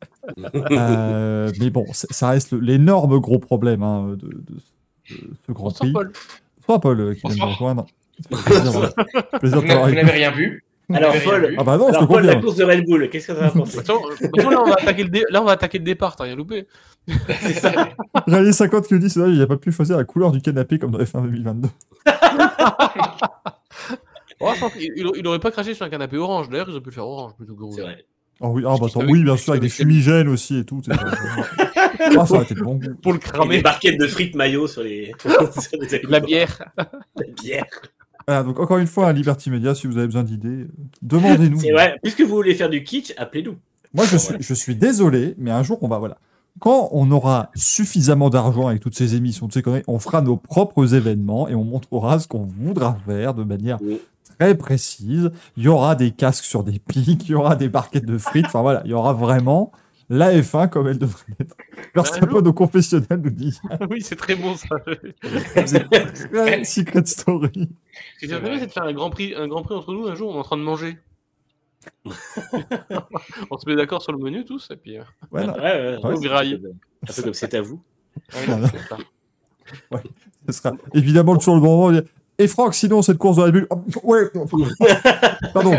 Euh, mais bon, ça reste l'énorme gros problème hein, de, de- de ce Grand Bonsoir, Prix. Paul. Bonsoir Paul euh, qui vient de rejoindre. Plaisir, plaisir Vous n'avez rien vu Alors, Paul, Ah bah non, Alors, Paul, la course de Red Bull, qu'est-ce que ça va penser? Euh, attends, là, on va attaquer le dé- là, on va attaquer le départ, t'as rien loupé. C'est ça. Rallye 50 qui nous dit c'est vrai, il n'a pas pu choisir la couleur du canapé comme dans F1 2022. Oh, je pense qu'il- il, il aurait pas craché sur un canapé orange. D'ailleurs, ils auraient pu le faire orange plutôt que rouge. C'est vrai. Oh oui, ah bah attends, oui, bien sûr, avec des fumigènes aussi et tout. Ah, ça aurait été de bon goût. Pour le Et des cramer. barquettes de frites maillot sur les. sur les De la bière. La bière. Voilà, donc encore une fois, à Liberty Media, si vous avez besoin d'idées, euh, demandez-nous. C'est vrai. Puisque vous voulez faire du kitsch, appelez-nous. Moi, je suis, je suis désolé, mais un jour, on va, voilà. Quand on aura suffisamment d'argent avec toutes ces émissions, ces conneries, on fera nos propres événements et on montrera ce qu'on voudra faire de manière Oui. très précise. Il y aura des casques sur des pics, il y aura des barquettes de frites. Enfin voilà, il y aura vraiment la F1 comme elle devrait être. Verstappen jour. au confessionnel nous dit oui, c'est très bon ça. très secret story. Ce j'aimerais bien, c'est de faire un grand prix, un grand prix entre nous un jour. On est en train de manger. on se met d'accord sur le menu tous et puis. euh, Ouais, non, Ouais, ouais, Ouais, c'est graille. Un peu comme- c'est à vous. Ouais, non, non, c'est ça. ce sera évidemment toujours le bon moment. Et Franck, sinon, cette course dans la bulle. Oh, ouais, pardon,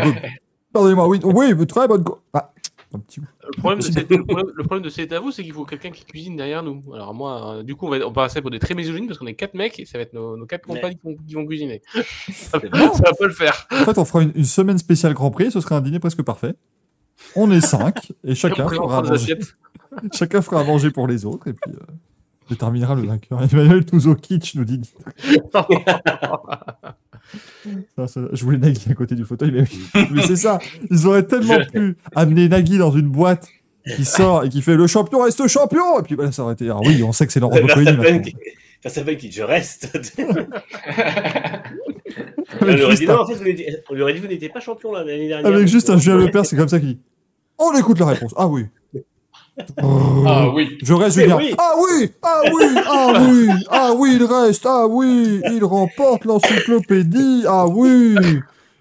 pardonnez-moi, oui, oui, très bonne course. Ah, un petit Le problème, de c'est- le problème, le problème de C'est à vous, c'est qu'il faut quelqu'un qui cuisine derrière nous. Alors moi, euh, du coup, on va, on va passer pour des très misogynes parce qu'on est quatre mecs et ça va être nos, nos quatre Ouais. compagnes qui vont, qui vont cuisiner. ça, va- ça va pas le faire. En fait, on fera une, une semaine spéciale Grand Prix, ce serait un dîner presque parfait. On est cinq, et chacun fera, à manger, chacun fera à manger pour les autres, et puis... euh, déterminera le vainqueur. Emmanuel Tuzokic nous dit. Ça, ça, je voulais Nagui à côté du fauteuil, mais, mais c'est ça. Ils auraient tellement pu amener Nagui dans une boîte qui sort et qui fait le champion reste champion. Et puis voilà, ça aurait été. Ah oui, on sait que c'est Laurent. Verstappen qui- Verstappen qui je reste. on, lui aurait dit, un- non, en fait, vous n'étiez- pas champion l'année dernière. Avec juste un Julien Lepers, c'est comme ça qu'il dit. On écoute la réponse. Ah oui. Ah oui. Je reste Julien. oui. Ah oui, ah oui, ah oui, ah oui, il reste, ah oui, il remporte l'encyclopédie, ah oui,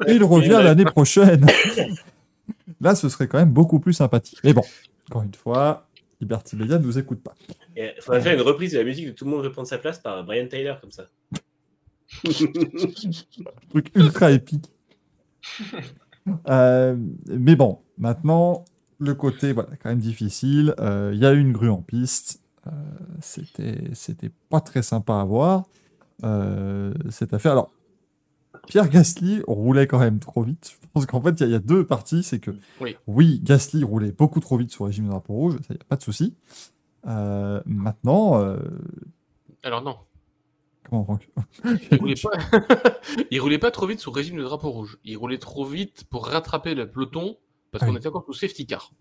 il revient l'année prochaine. Là, ce serait quand même beaucoup plus sympathique. Mais bon, encore une fois, Liberty Media ne nous écoute pas. Il faudrait faire une reprise de la musique de Tout le monde veut prendre sa place par Brian Tyler comme ça. truc ultra épique. Euh, mais bon, maintenant, le côté, voilà, quand même difficile. Euh, Il y a eu une grue en piste. Euh, C'était c'était pas très sympa à voir, euh, cette affaire. Alors, Pierre Gasly roulait quand même trop vite. Je pense qu'en fait, il y a- il y, a deux parties. C'est que, Oui. Gasly roulait beaucoup trop vite sur le régime de drapeau rouge. Ça, il n'y a pas de souci. Euh, maintenant, Alors non, comment Franck? Il roulait pas... il roulait pas trop vite sous régime de drapeau rouge. Il roulait trop vite pour rattraper le peloton parce Ah qu'on oui. était encore sous safety car.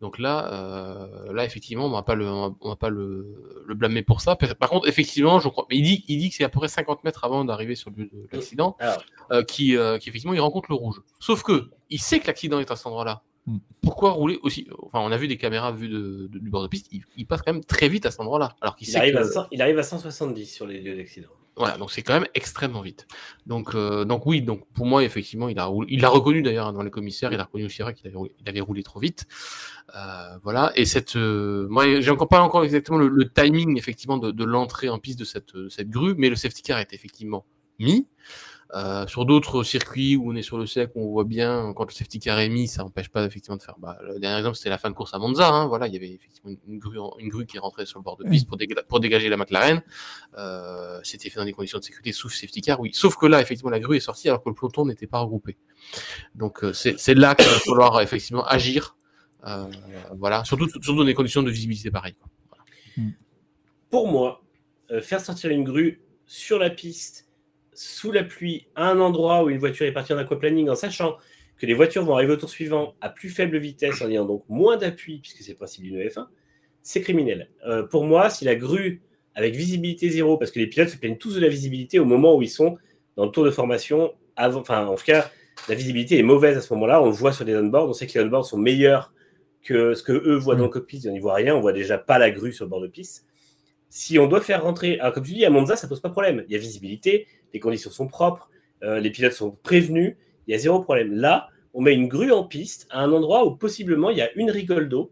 Donc là, euh, là effectivement, on va pas le, on va pas le, le blâmer pour ça. Par contre, effectivement, je crois, mais il dit, il dit que c'est à peu près 50 mètres avant d'arriver sur le lieu de l'accident, Alors, euh, qui, euh, qui effectivement il rencontre le rouge. Sauf que il sait que l'accident est à cet endroit-là. Hmm. Pourquoi rouler aussi Enfin, on a vu des caméras vues de, de- du bord de piste. Il, il passe quand même très vite à cet endroit-là, alors qu'il il, arrive que- à 100 il arrive à 170 sur les lieux d'accident. Voilà, donc c'est quand même extrêmement vite. Donc, euh, donc oui, donc pour moi, effectivement, il a, il reconnu d'ailleurs hein, dans les commissaires, il a reconnu aussi qu'il avait, il avait roulé trop vite. Euh, voilà, et cette, euh, moi, j'ai encore pas encore exactement le, timing effectivement de, l'entrée en piste de cette, de cette grue, mais le safety car est effectivement mis. Euh, sur d'autres circuits où on est sur le sec, on voit bien quand le safety car est mis, ça n'empêche pas effectivement de faire. Bah, le dernier exemple, c'était la fin de course à Monza. Hein, voilà, il y avait effectivement une, grue, en- une grue qui est rentrée sur le bord de piste pour, déga- pour dégager la McLaren. Euh, c'était fait dans des conditions de sécurité sous safety car, oui. Sauf que là, effectivement, la grue est sortie alors que le peloton n'était pas regroupé. Donc euh, c'est c'est là qu'il va falloir effectivement agir. Euh, voilà, surtout, surtout dans des conditions de visibilité pareilles. quoi. Pour moi, euh, faire sortir une grue sur la piste, sous la pluie, à un endroit où une voiture est partie en aquaplaning, en sachant que les voitures vont arriver au tour suivant à plus faible vitesse, en ayant donc moins d'appui, puisque c'est le principe d'une F1, c'est criminel. Euh, pour moi, si la grue avec visibilité zéro, parce que les pilotes se plaignent tous de la visibilité au moment où ils sont dans le tour de formation, avant, enfin, en tout cas, la visibilité est mauvaise à ce moment-là. On le voit sur les on-board. On sait que les on-board sont meilleurs que ce que eux voient dans le cockpit. On n'y voit rien. On voit déjà pas la grue sur le bord de piste. Si on doit faire rentrer, alors comme tu dis, à Monza, ça pose pas de problème. Il y a visibilité, les conditions sont propres, euh, les pilotes sont prévenus, il y a zéro problème. Là, on met une grue en piste à un endroit où possiblement il y a une rigole d'eau,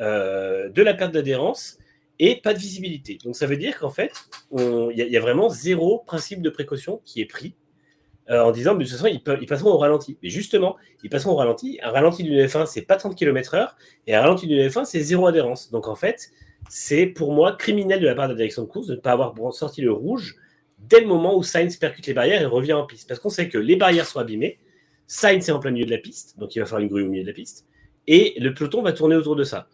euh, de la perte d'adhérence et pas de visibilité. Donc ça veut dire qu'en fait, il y, a- vraiment zéro principe de précaution qui est pris euh, en disant, de toute façon, ils passeront au ralenti. Mais justement, ils passeront au ralenti. Un ralenti d'une F1, c'est pas 30 km/h, et un ralenti d'une F1, c'est zéro adhérence. Donc en fait, c'est pour moi criminel de la part de la direction de course de ne pas avoir sorti le rouge dès le moment où Sainz percute les barrières et revient en piste. Parce qu'on sait que les barrières sont abîmées, Sainz est en plein milieu de la piste, donc il va falloir une grue au milieu de la piste, et le peloton va tourner autour de ça.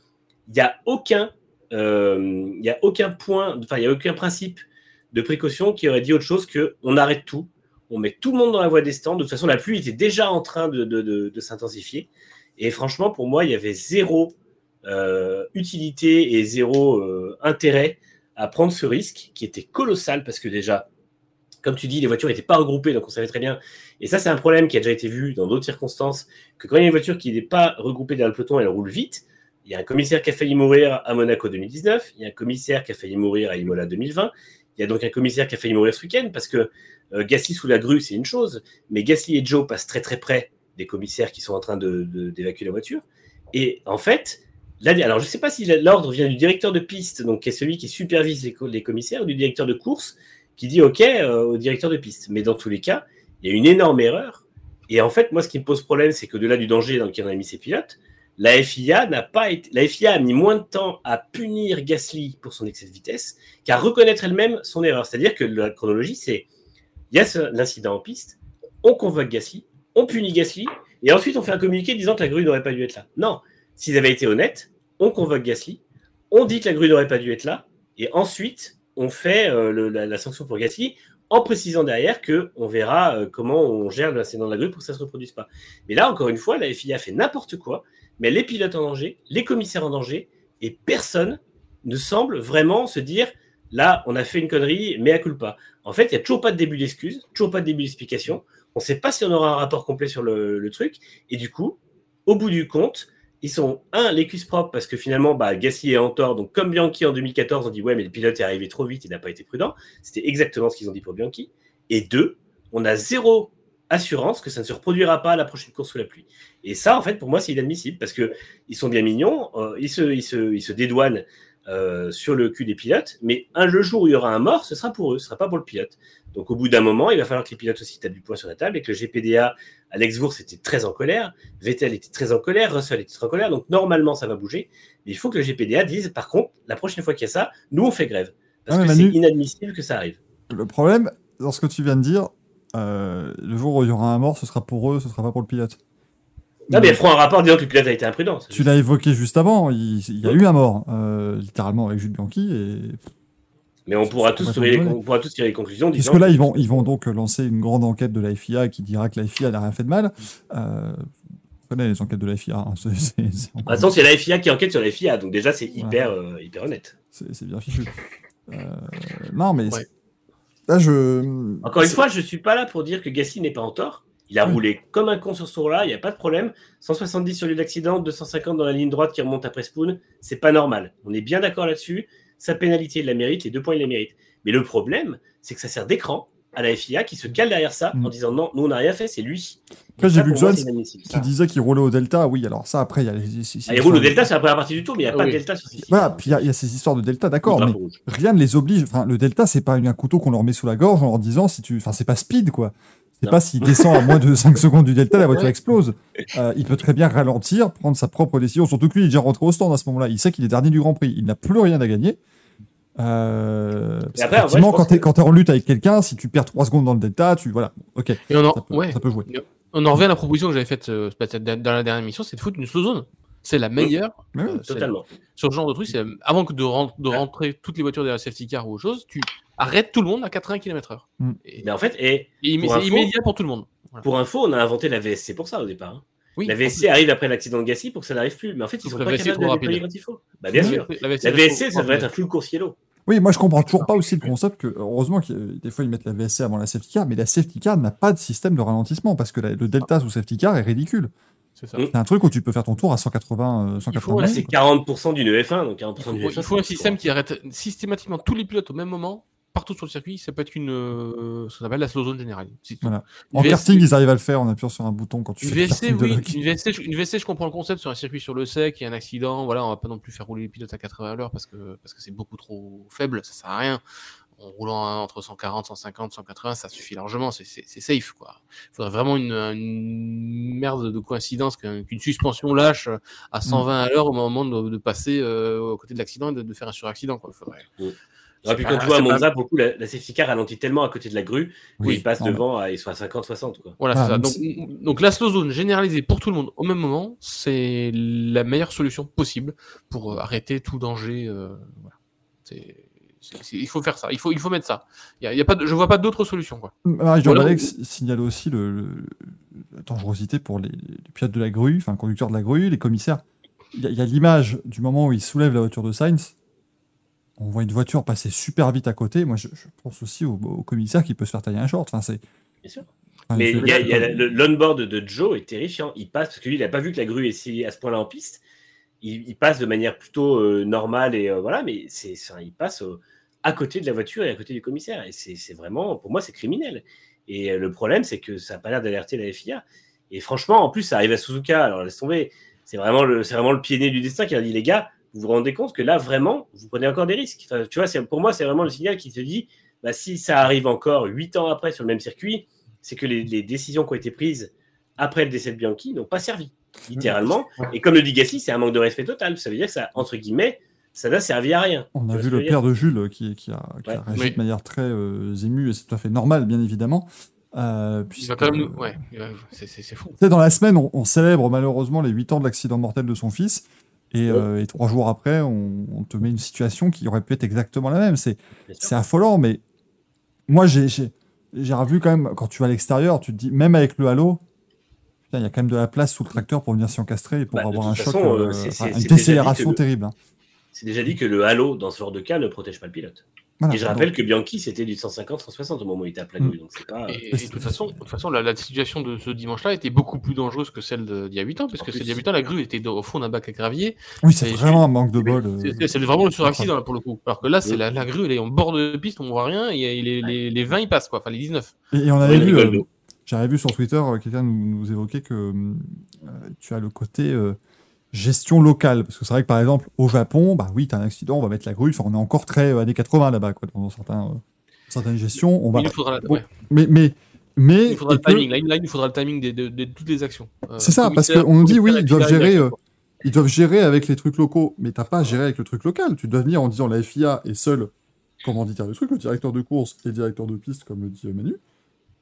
Il n'y a aucun, euh, a aucun point, enfin il y a aucun principe de précaution qui aurait dit autre chose que on arrête tout, on met tout le monde dans la voie des stands. De toute façon, la pluie était déjà en train de s'intensifier. Et franchement, pour moi, il y avait zéro euh, utilité et zéro euh, intérêt à prendre ce risque qui était colossal parce que déjà, comme tu dis, les voitures n'étaient pas regroupées, donc on savait très bien. Et ça, c'est un problème qui a déjà été vu dans d'autres circonstances, que quand il y a une voiture qui n'est pas regroupée dans le peloton, elle roule vite. Il y a un commissaire qui a failli mourir à Monaco 2019, il y a un commissaire qui a failli mourir à Imola 2020, il y a donc un commissaire qui a failli mourir ce week-end parce que euh, Gasly sous la grue, c'est une chose, mais Gasly et Joe passent très très près des commissaires qui sont en train d'évacuer la voiture. Et en fait, alors je ne sais pas si l'ordre vient du directeur de piste, donc qui est celui qui supervise les commissaires, ou du directeur de course qui dit OK euh, au directeur de piste. Mais dans tous les cas, il y a une énorme erreur. Et en fait, moi, ce qui me pose problème, c'est qu'au-delà du danger dans lequel on a mis ses pilotes, la FIA n'a pas été, la FIA a mis moins de temps à punir Gasly pour son excès de vitesse qu'à reconnaître elle-même son erreur. C'est-à-dire que la chronologie, c'est il y a l'incident en piste, on convoque Gasly, on punit Gasly, et ensuite on fait un communiqué disant que la grue n'aurait pas dû être là. Non, s'ils avaient été honnêtes, on convoque Gasly, on dit que la grue n'aurait pas dû être là, Et ensuite, on fait euh, la, sanction pour Gasly en précisant derrière que on verra euh, comment on gère l'accident de la grue pour que ça ne se reproduise pas. Mais là, encore une fois, la FIA fait n'importe quoi, met les pilotes en danger, les commissaires en danger, et personne ne semble vraiment se dire là, on a fait une connerie, mais à culpa. En fait, il n'y a toujours pas de début d'excuse, toujours pas de début d'explication. On ne sait pas si on aura un rapport complet sur le truc. Et du coup, au bout du compte, ils sont, un, les cuisses propres, parce que finalement, bah, Gasly est en tort. Donc, comme Bianchi en 2014, on dit ouais, mais le pilote est arrivé trop vite, il n'a pas été prudent. C'était exactement ce qu'ils ont dit pour Bianchi. Et deux, on a zéro assurance que ça ne se reproduira pas à la prochaine course sous la pluie. Et ça, en fait, pour moi, c'est inadmissible parce que ils sont bien mignons, euh, ils se dédouanent euh, sur le cul des pilotes, mais un, le jour où il y aura un mort, ce sera pour eux, ce sera pas pour le pilote. Donc au bout d'un moment, il va falloir que les pilotes aussi tapent du poing sur la table et que le GPDA, Alex Vours était très en colère, Vettel était très en colère, Russell était très en colère, donc normalement ça va bouger. Mais il faut que le GPDA dise, par contre, la prochaine fois qu'il y a ça, nous on fait grève. Parce que c'est inadmissible que ça arrive. Le problème, dans ce que tu viens de dire, euh, le jour où il y aura un mort, ce sera pour eux, ce sera pas pour le pilote. Non, mais ils feront un rapport disant que le pilote a été imprudent. Tu l'as évoqué juste avant, il, il y a eu un mort, euh, littéralement avec Jules Bianchi, et Mais on pourra, tous tirer les, fonctionner. con- on pourra tous tirer les conclusions. puisque disant là que- ils vont, ils vont donc lancer une grande enquête de la FIA qui dira que la FIA n'a rien fait de mal. Euh, on connaît les enquêtes de la FIA, hein, c'est- c'est- c'est De toute façon, c'est la FIA qui enquête sur la FIA, donc déjà c'est hyper, euh, hyper honnête. c'est bien fichu. Euh, non mais Ouais. là je. Encore une fois, je suis pas là pour dire que Gasly n'est pas en tort. Il a Oui. roulé comme un con sur ce tour-là, il n'y a pas de problème. 170 sur lieu d'accident, 250 dans la ligne droite qui remonte après Spoon, c'est pas normal. On est bien d'accord là-dessus. Sa pénalité, il la mérite, les deux points, il la mérite. Mais le problème, c'est que ça sert d'écran à la FIA qui se cale derrière ça Mm. en disant non, nous on n'a rien fait, c'est lui. Après, j'ai vu Jones-. Tu disais qu'il roulait au Delta, oui, alors ça après il y a les. Ah, il roule au Delta, c'est la première partie du tour, mais il n'y a Ah pas oui. de Delta sur ces Voilà, puis il y, a- il y a ces histoires de Delta, d'accord, mais rouge. rien ne les oblige. Enfin, le Delta, c'est pas un couteau qu'on leur met sous la gorge en leur disant si tu. Enfin, c'est pas speed, quoi. C'est pas s'il descend à moins de 5 secondes du Delta, la voiture explose. Euh, il peut très bien ralentir, prendre sa propre décision. Surtout que lui, il est déjà rentré au stand à ce moment-là. Il sait qu'il est dernier du Grand Prix. Il n'a plus rien à gagner. Euh, Et après, en vrai, pense quand que- quand t'es en lutte avec quelqu'un, si tu perds 3 secondes dans le Delta, tu. Voilà, ok, Et on en, ça peut, ouais. ça peut jouer. On en revient à la proposition que j'avais faite euh, dans la dernière émission, c'est de foutre une slow zone. C'est la meilleure. Euh, Totalement. sur ce genre de truc, avant que de, ren- de rentrer toutes les voitures derrière la safety car ou autre chose, tu arrêtes tout le monde à 80 km/h. Mm. Et, Mais en fait, et et immé- pour c'est info- immédiat pour tout le monde. Voilà. pour info, on a inventé la VSC pour ça au départ. hein. Oui, La VSC arrive après l'accident de Gasly pour que ça n'arrive plus. Mais en fait, ils sont pas capables de déployer rapide. quand il faut. Bah, bien la sûr. VSC, la VSC, La ça devrait être un full course yellow. Oui, moi je comprends toujours pas aussi le concept que, heureusement, que euh, des fois ils mettent la VSC avant la safety car, mais la safety car n'a pas de système de ralentissement parce que la- le Delta sous safety car est ridicule. C'est ça. Mm. C'est un truc où tu peux faire ton tour à 180, euh, 180 Ouais, Là, mètres. c'est 40% d'une EF1, donc 40% d'une Il EF1. faut, il faut un c'est système qui arrête systématiquement tous les pilotes au même moment, partout sur le circuit. Ça peut être une, euh, ce qu'on appelle la slow zone générale. Voilà. En VSC karting, ils arrivent à le faire en appuyant sur un bouton quand tu Une fais VSC, de. Une VSC, je, une VSC, je comprends le concept sur un circuit sur le sec, il y a un accident, voilà, on va pas non plus faire rouler les pilotes à 80 à l'heure parce que parce que c'est beaucoup trop faible, ça sert à rien. En roulant entre 140, 150, 180, ça suffit largement, c'est- safe quoi. Il faudrait vraiment une, une merde de coïncidence qu'un- qu'une suspension lâche à 120 à l'heure au moment de, de passer euh, aux côté de l'accident et de, de faire un suraccident quoi. Faudrait- Et puis quand tu vois à Monza, pour le coup, la, la safety car ralentit tellement à côté de la grue Oui, qu'ils passent non, mais- devant, à, ils sont à 50-60. Quoi. Voilà, Ah, c'est ça. Donc, la slow zone généralisée pour tout le monde au même moment, c'est la meilleure solution possible pour euh, arrêter tout danger. euh, voilà. C'est- c'est- c'est- il faut faire ça, il faut, il faut mettre ça. Y a, il y a pas de, je vois pas d'autre solution. Quoi. Marie-Jo Voilà. Alex signale aussi le, le- la dangerosité pour les, les pilotes de la grue, enfin conducteurs de la grue, les commissaires. Il y a- il y a l'image du moment où ils soulèvent la voiture de Sainz. On voit une voiture passer super vite à côté. Moi, je, je pense aussi au, au commissaire qui peut se faire tailler un short. Enfin, c'est. Bien sûr. enfin, Mais il y a, il y a le- l'onboard de Joe est terrifiant. Il passe, parce que lui, il n'a pas vu que la grue est si- à ce point-là en piste. Il, il passe de manière plutôt euh, normale et euh, voilà, mais c'est, c'est- il passe euh, à côté de la voiture et à côté du commissaire. Et c'est, c'est vraiment, pour moi, c'est criminel. Et euh, le problème, c'est que ça n'a pas l'air d'alerter la FIA. Et franchement, en plus, ça arrive à Suzuka. Alors laisse tomber. C'est vraiment le, c'est vraiment le pied né du destin qui a dit les gars, vous vous rendez compte que là, vraiment, vous prenez encore des risques. Enfin, tu vois, c'est, pour moi, c'est vraiment le signal qui te dit, bah, si ça arrive encore huit ans après sur le même circuit, c'est que les, les décisions qui ont été prises après le décès de Bianchi n'ont pas servi, littéralement. Et comme le dit Gasly, c'est un manque de respect total. Ça veut dire que ça, entre guillemets, ça n'a servi à rien. On a vu le père de Jules qui, qui a, qui a Ouais. réagi Oui. de manière très euh, émue et c'est tout à fait normal, bien évidemment. Euh, Il puisque, va quand même, nous- ouais, c'est, c'est, c'est fou. Tu sais, dans la semaine, on, on célèbre malheureusement les 8 ans de l'accident mortel de son fils. Et, Ouais. euh, et trois jours après, on, on te met une situation qui aurait pu être exactement la même. C'est affolant, mais moi, j'ai revu quand même, quand tu vas à l'extérieur, tu te dis, même avec le halo, il y a quand même de la place sous le tracteur pour venir s'y encastrer et pour Bah, avoir un choc, euh, euh, une décélération terrible. hein. C'est déjà dit que le halo, dans ce genre de cas, ne protège pas le pilote. Voilà, Et je rappelle que Bianchi, c'était du 150-160 au moment où il était à plat Mm. grue. Donc c'est pas. Et, et de toute façon, de toute façon la, la situation de ce dimanche-là était beaucoup plus dangereuse que celle d'il y a 8 ans, parce En que plus. celle d'il y a 8 ans, la grue était au fond d'un bac à gravier. Oui, c'est vraiment un manque de bol. euh, C'est- c'est vraiment le sur-accident là, pour le coup. Alors que là, c'est la, la grue, elle est en bord de piste, on voit rien, et les, les, les 20 ils passent, quoi. Enfin, les 19. Et, et on avait vu, euh, j'avais vu sur Twitter, euh, quelqu'un nous, nous évoquait que euh, tu as le côté euh, gestion locale. Parce que c'est vrai que par exemple, au Japon, bah oui, tu as un accident, on va mettre la grue. Enfin, on est encore très euh, années 80 là-bas, quoi, dans certains, euh, certaines gestions. On va... Il faudra, la- Bon, ouais. Mais, mais, mais Il faudra le que- timing. Là, il- là, il nous faudra le timing de, de- de toutes les actions. Euh, C'est ça, parce qu'on nous dit, oui, ils doivent gérer, ils doivent gérer avec les trucs locaux, mais t'as pas à gérer avec le truc local. Tu dois venir en disant la FIA est seul commanditaire du truc, le directeur de course et le directeur de piste, comme le dit Manu.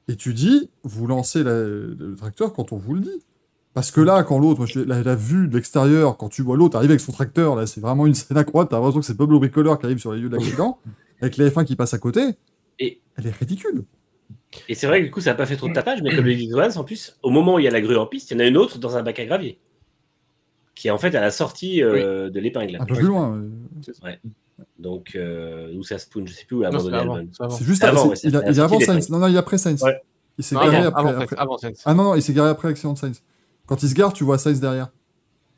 Et tu dis, vous lancez la- le tracteur quand on vous le dit. Parce que là, quand l'autre, la, la vue de l'extérieur, quand tu vois l'autre arriver avec son tracteur, là, c'est vraiment une scène incroyable. T'as l'impression que c'est Pablo Bricoleur qui arrive sur les lieux de l'accident, avec les F1 qui passent à côté. Et- Elle est ridicule. Et c'est vrai que du coup, ça n'a pas fait trop de tapage, mais comme le dit Johan, en plus, au moment où il y a la grue en piste, il y en a une autre dans un bac à gravier. Qui est en fait à la sortie euh, de l'épingle. Un peu plus loin. euh. Ouais. Donc, euh, où ça spoon, je sais plus où, à Non, moment c'est juste Avant, c'est- ouais, c'est il, la est avant Sainz. Non, non, il est après Sainz. Ouais. Il s'est Non, garé avant, après. avant, après. avant Sainz. Ah non, non, il s'est garé après l'accident de Sainz. Quand il se gare, tu vois Sainz derrière.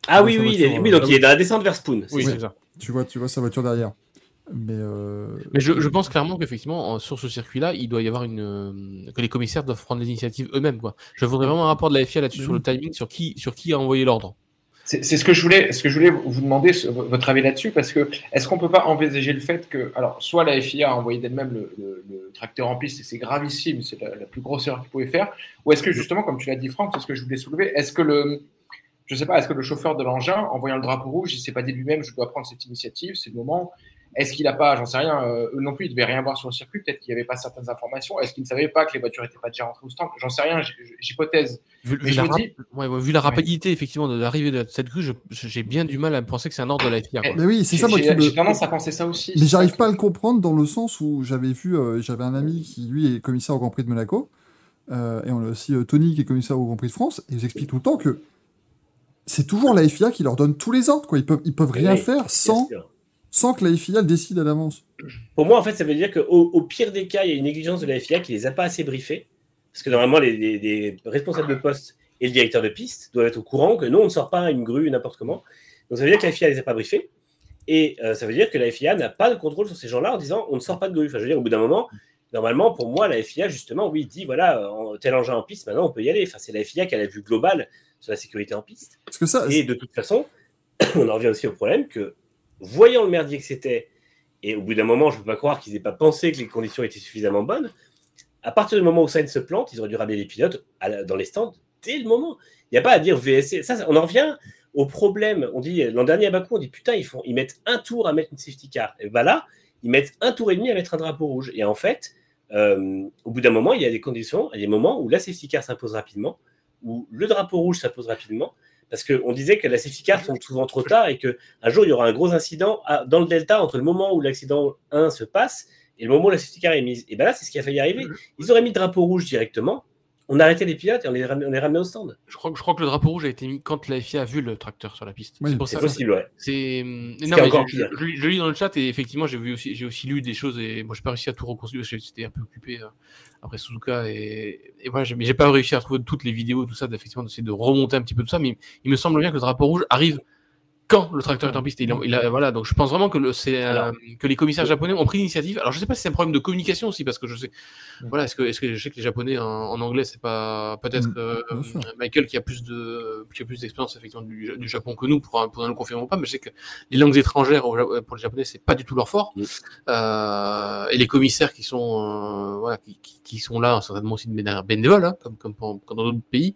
Ah oui, oui, il voiture, est, oui, euh, donc il est dans la descente vers Spoon. Oui, c'est ça. Tu vois, tu vois sa voiture derrière. Mais, euh, Mais je, je pense clairement qu'effectivement, en- sur ce circuit-là, il doit y avoir une. euh, que les commissaires doivent prendre les initiatives eux-mêmes. quoi. Je voudrais vraiment un rapport de la FIA là-dessus sur le timing, sur qui, sur qui a envoyé l'ordre. C'est ce que je voulais, vous demander, votre avis là-dessus, parce que est-ce qu'on peut pas envisager le fait que, alors, soit la FIA a envoyé d'elle-même le, tracteur en piste et c'est gravissime, c'est la, plus grosse erreur qu'il pouvait faire, ou est-ce que justement, comme tu l'as dit Franck, c'est ce que je voulais soulever, est-ce que le, je sais pas, est-ce que le chauffeur de l'engin, en voyant le drapeau rouge, il s'est pas dit lui-même, je dois prendre cette initiative, c'est le moment. Est-ce qu'il a pas, j'en sais rien, euh, eux non plus, ils devaient rien voir sur le circuit, peut-être qu'il n'y avait pas certaines informations. Est-ce qu'ils ne savaient pas que les voitures n'étaient pas déjà rentrées au stand? J'en sais rien, j'hypothèse. Vu, Mais vu je la me rap- dis- ouais, ouais, vu la rapidité effectivement de l'arrivée de cette grue, j'ai bien du mal à penser que c'est un ordre de la FIA. quoi. Mais oui, c'est J'ai ça, moi, j'ai- me- tendance à penser ça aussi. Mais j'arrive pas à le comprendre dans le sens où j'avais vu, euh, j'avais un ami qui lui est commissaire au Grand Prix de Monaco, euh, et on a aussi euh, Tony qui est commissaire au Grand Prix de France, et ils expliquent tout le temps que c'est toujours la FIA qui leur donne tous les ordres, quoi. Ils peuvent, ils peuvent rien Oui, faire sans, sûr. Sans que la FIA le décide à l'avance. Pour moi, en fait, ça veut dire qu'au au pire des cas, il y a une négligence de la FIA qui les a pas assez briefés. Parce que normalement, les, les- les responsables de poste et le directeur de piste doivent être au courant que nous, on ne sort pas une grue n'importe comment. Donc ça veut dire que la FIA ne les a pas briefés. Et euh, ça veut dire que la FIA n'a pas de contrôle sur ces gens-là en disant on ne sort pas de grue. Enfin, je veux dire, au bout d'un moment, normalement, pour moi, la FIA, justement, oui, dit voilà, tel engin en piste, maintenant on peut y aller. Enfin, c'est la FIA qui a la vue globale sur la sécurité en piste. Parce que ça, Et de toute façon, on en revient aussi au problème que, voyant le merdier que c'était, et au bout d'un moment, je ne peux pas croire qu'ils n'aient pas pensé que les conditions étaient suffisamment bonnes, à partir du moment où Sainz se plante, ils auraient dû ramener les pilotes dans les stands dès le moment. Il n'y a pas à dire VSC. Ça, ça- on en revient au problème. On dit, l'an dernier à Bakou, on dit putain, ils, font, ils mettent un tour à mettre une safety car. Et ben là, ils mettent un tour et demi à mettre un drapeau rouge. Et en fait, euh, au bout d'un moment, il y a des conditions, il y a des moments où la safety car s'impose rapidement, où le drapeau rouge s'impose rapidement, parce qu'on disait que la safety car sont souvent trop tard et qu'un jour, il y aura un gros incident à- dans le delta entre le moment où l'accident 1 se passe et le moment où la safety car est mise. Et bien là, c'est ce qui a failli arriver. Ils auraient mis le drapeau rouge directement, on arrêtait les pilotes et on les, ram- on les ramenait au stand. Je crois, que- je crois que le drapeau rouge a été mis quand la FIA a vu le tracteur sur la piste. Oui, c'est possible, ouais. C'est. Mais encore je, pire. je- je lis dans le chat et effectivement j'ai vu aussi j'ai aussi lu des choses et moi j'ai pas réussi à tout reconstruire parce que j'étais un peu occupé euh, après Suzuka et, et voilà mais j'ai pas réussi à trouver toutes les vidéos tout ça d'effectivement d'essayer de remonter un petit peu tout ça mais il me semble bien que le drapeau rouge arrive quand le tracteur est en piste. Il a- il a- voilà donc je pense vraiment que le, euh, Alors. que les commissaires japonais ont pris l'initiative. Alors je sais pas si c'est un problème de communication aussi parce que je sais voilà est-ce que est-ce que je sais que les japonais en, en anglais c'est pas peut-être Mm, euh. Michael qui a plus de qui a plus d'expérience effectivement du, du Japon que nous pour pour nous le confirmer ou pas mais je sais que les langues étrangères Ja- pour les japonais c'est pas du tout leur fort Mm. Euh, et les commissaires qui sont euh, voilà qui, qui, qui sont là certainement aussi de manière bénévole hein, comme comme, pour- comme dans d'autres pays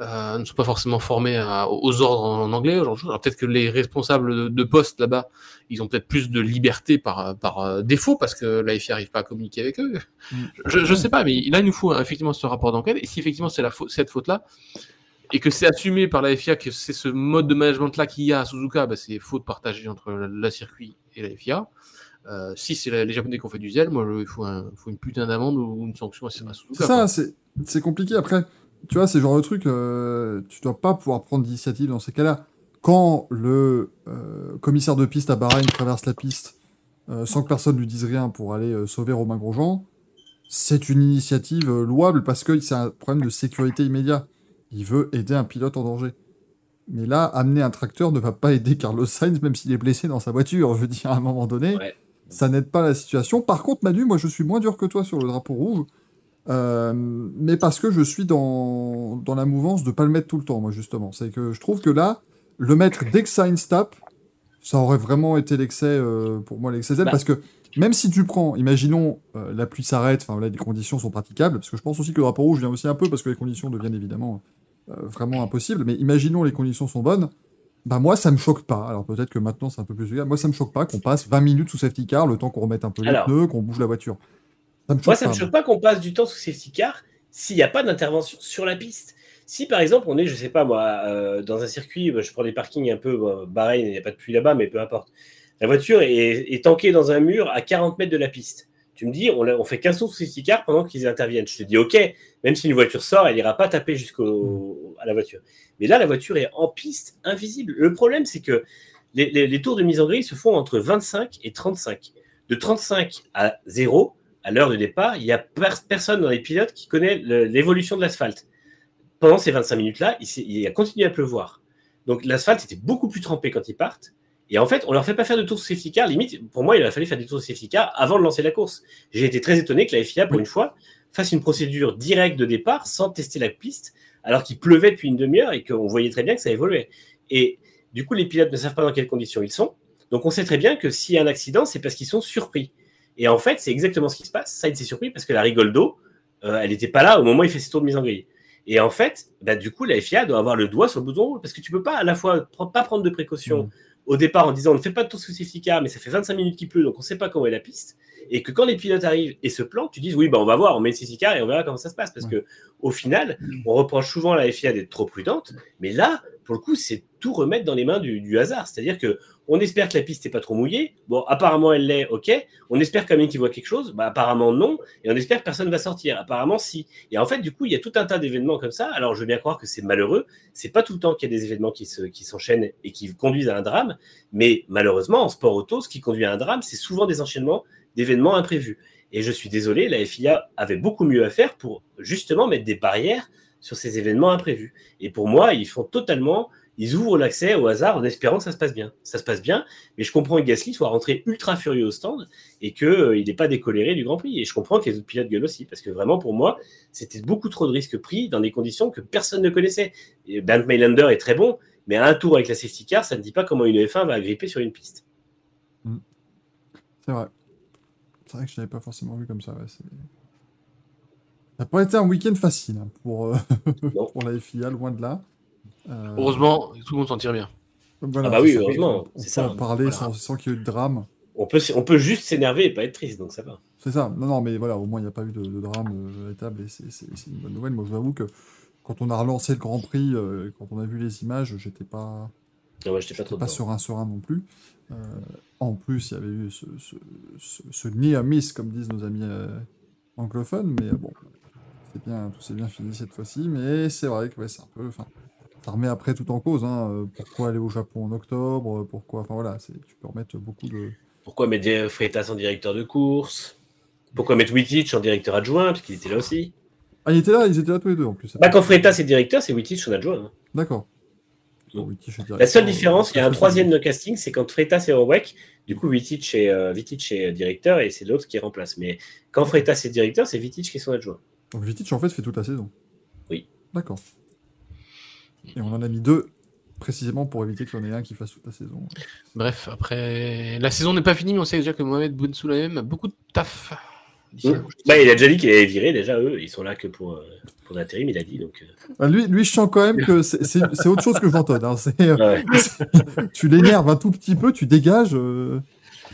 euh, ne sont pas forcément formés à- aux ordres en anglais choses. alors peut-être que les responsables de, de poste là-bas ils ont peut-être plus de liberté par par euh, défaut parce que la FIA arrive pas à communiquer avec eux Mm. je, je sais pas mais là il nous faut hein, effectivement ce rapport d'enquête et si effectivement c'est faute cette faute là et que c'est assumé par la FIA que c'est ce mode de management-là qu'il y a à Suzuka, bah, c'est faute partagée entre la circuit et la FIA. Euh, si c'est les Japonais qui ont fait du zèle, moi, il faut, faut une putain d'amende ou une sanction à Suzuka. C'est ça, c'est compliqué. Après, tu vois, c'est genre de truc, euh, tu dois pas pouvoir prendre d'initiative dans ces cas-là. Quand le euh, commissaire de piste à Bahreïn traverse la piste sans que personne lui dise rien pour aller sauver Romain Grosjean, c'est une initiative louable parce que c'est un problème de sécurité immédiat. Il veut aider un pilote en danger. Mais là, amener un tracteur ne va pas aider Carlos Sainz, même s'il est blessé dans sa voiture. Je veux dire, à un moment donné, ça n'aide pas la situation. Par contre, Manu, moi, je suis moins dur que toi sur le drapeau rouge. Euh, mais parce que je suis dans, dans la mouvance de pas le mettre tout le temps, moi, justement. C'est que je trouve que là, le mettre dès que Sainz tape, ça aurait vraiment été l'excès, euh, pour moi, l'excès Z. Bah. Parce que même si tu prends, imaginons, euh, la pluie s'arrête, enfin là, les conditions sont praticables, parce que je pense aussi que le drapeau rouge vient aussi un peu parce que les conditions deviennent évidemment euh, vraiment impossible. Mais imaginons les conditions sont bonnes. Bah moi, ça me choque pas. Alors peut-être que maintenant c'est un peu plus Moi, ça me choque pas qu'on passe 20 minutes sous safety car, le temps qu'on remette un peu les pneus, qu'on bouge la voiture. Ça me moi, ça me choque pas qu'on passe du temps sous safety car s'il n'y a pas d'intervention sur la piste. Si par exemple on est, je sais pas moi, euh, dans un circuit, bah, je prends des parkings un peu bah, Bahreïn, il n'y a pas de pluie là-bas, mais peu importe. La voiture est, est tankée dans un mur à 40 mètres de la piste. Tu me dis, on, on fait 15 tours sous safety car pendant qu'ils interviennent. Je te dis, ok, même si une voiture sort, elle n'ira pas taper jusqu'à la voiture. Mais là, la voiture est en piste, invisible. Le problème, c'est que les, tours de mise en grille se font entre 25 et 35. De 35 à 0, à l'heure de départ, il n'y a personne dans les pilotes qui connaît l'évolution de l'asphalte. Pendant ces 25 minutes-là, il, il a continué à pleuvoir. Donc l'asphalte était beaucoup plus trempé quand ils partent. Et en fait, on leur fait pas faire de tours safety car. Limite, pour moi, il a fallu faire des tours safety car avant de lancer la course. J'ai été très étonné que la FIA, pour une fois, fasse une procédure directe de départ sans tester la piste, alors qu'il pleuvait depuis une demi-heure et qu'on voyait très bien que ça évoluait. Et du coup, les pilotes ne savent pas dans quelles conditions ils sont. Donc, on sait très bien que s'il y a un accident, c'est parce qu'ils sont surpris. Et en fait, c'est exactement ce qui se passe. Il s'est surpris parce que la rigole d'eau, euh, elle n'était pas là au moment où il fait ses tours de mise en grille. Et en fait, bah, du coup, la FIA doit avoir le doigt sur le bouton parce que tu peux pas à la fois pas prendre de précautions. Mmh au départ en disant on ne fait pas de tour sous safety car, mais ça fait 25 minutes qu'il pleut, donc on ne sait pas comment est la piste. Et que quand les pilotes arrivent et se plantent, tu dis oui, bah on va voir, on met le safety car et on verra comment ça se passe. Parce que au final, mm. on reproche souvent à la FIA d'être trop prudente, mais là, pour le coup, c'est tout remettre dans les mains du, hasard. C'est-à-dire que on espère que la piste n'est pas trop mouillée. Bon, apparemment, elle l'est, ok. On espère quand même qu'il voit quelque chose. Bah, apparemment, non. Et on espère que personne ne va sortir. Apparemment, si. Et en fait, du coup, il y a tout un tas d'événements comme ça. Alors, je veux bien croire que c'est malheureux. C'est pas tout le temps qu'il y a des événements qui, qui s'enchaînent et qui conduisent à un drame. Mais malheureusement, en sport auto, ce qui conduit à un drame, c'est souvent des enchaînements d'événements imprévus. Et je suis désolé, la FIA avait beaucoup mieux à faire pour justement mettre des barrières sur ces événements imprévus. Et pour moi, ils font totalement ils ouvrent l'accès au hasard en espérant que ça se passe bien. Ça se passe bien, mais je comprends que Gasly soit rentré ultra furieux au stand et qu'il euh, n'est pas décoléré du Grand Prix. Et je comprends que les autres pilotes gueulent aussi, parce que vraiment, pour moi, c'était beaucoup trop de risques pris dans des conditions que personne ne connaissait. Et Bernd Mailander est très bon, mais à un tour avec la safety car, ça ne dit pas comment une F1 va gripper sur une piste. Mm. C'est vrai. C'est vrai que je n'avais pas forcément vu comme ça. ça n'a pas été un week-end facile hein, pour, euh, pour la FIA, loin de là. Euh, heureusement, tout le monde s'en tire bien. ah bah oui, heureusement. On, peut en parler sans, qu'il y ait eu de drame. On peut, on peut juste s'énerver et pas être triste, donc ça va. C'est ça. Non, non, mais voilà, au moins il n'y a pas eu de, drame euh, véritable et c'est une bonne nouvelle. Moi, je vous avoue que quand on a relancé le Grand Prix, euh, quand on a vu les images, j'étais pas, non, ah j'étais pas, trop pas serein, serein non plus. En plus, il y avait eu ce, ce, ce, near miss, comme disent nos amis anglophones, mais bon, c'est bien, tout s'est bien fini cette fois-ci. Mais c'est vrai que ouais, c'est un peu ça remet après tout en cause. Hein. Euh, pourquoi aller au Japon en octobre euh, Pourquoi Enfin voilà, tu peux remettre beaucoup de. Pourquoi mettre Freitas en directeur de course? Pourquoi mettre Wittich en directeur adjoint? Parce qu'il était là aussi. Ah, il était là, ils étaient là tous les deux en plus. Bah, quand Freitas est directeur, c'est Wittich son adjoint. Hein. D'accord. La seule différence, il y a un troisième no casting, c'est quand Freitas est au WEC, du coup Wittich est, euh, est directeur et c'est l'autre qui remplace. Mais quand Freitas est directeur, c'est Wittich qui est son adjoint. Donc Wittich en fait fait toute la saison. Oui. D'accord. Et on en a mis deux précisément pour éviter qu'il y en ait un qui fasse toute la saison. Bref, après, la saison n'est pas finie, mais on sait déjà que Mohamed Bounsoulaem a beaucoup de taf. Mmh. Bah, il a déjà dit qu'il est viré, déjà, eux, ils sont là que pour, euh, pour l'intérim, il a dit. Donc... Euh. Ah, lui, lui, je sens quand même que c'est autre chose que Jean Todt. Hein. Euh, tu l'énerves un tout petit peu, tu dégages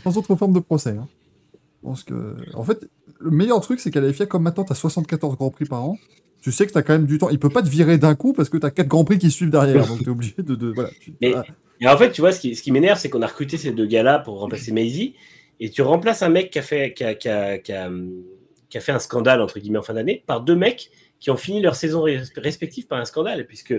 sans autre forme de procès. Hein. Je pense que... En fait, le meilleur truc, c'est qu'à la FIA, comme maintenant, tu as 74 Grands Prix par an, tu sais que tu as quand même du temps. Il peut pas te virer d'un coup parce que tu as quatre grands prix qui suivent derrière. donc tu es obligé de. de voilà, tu- Mais- voilà. Et en fait, tu vois, ce qui, ce qui m'énerve, c'est qu'on a recruté ces deux gars-là pour remplacer Maisie, et tu remplaces un mec qui a fait, qui a, qui a- fait un scandale, entre guillemets, en fin d'année, par deux mecs qui ont fini leur saison res- respective par un scandale, puisque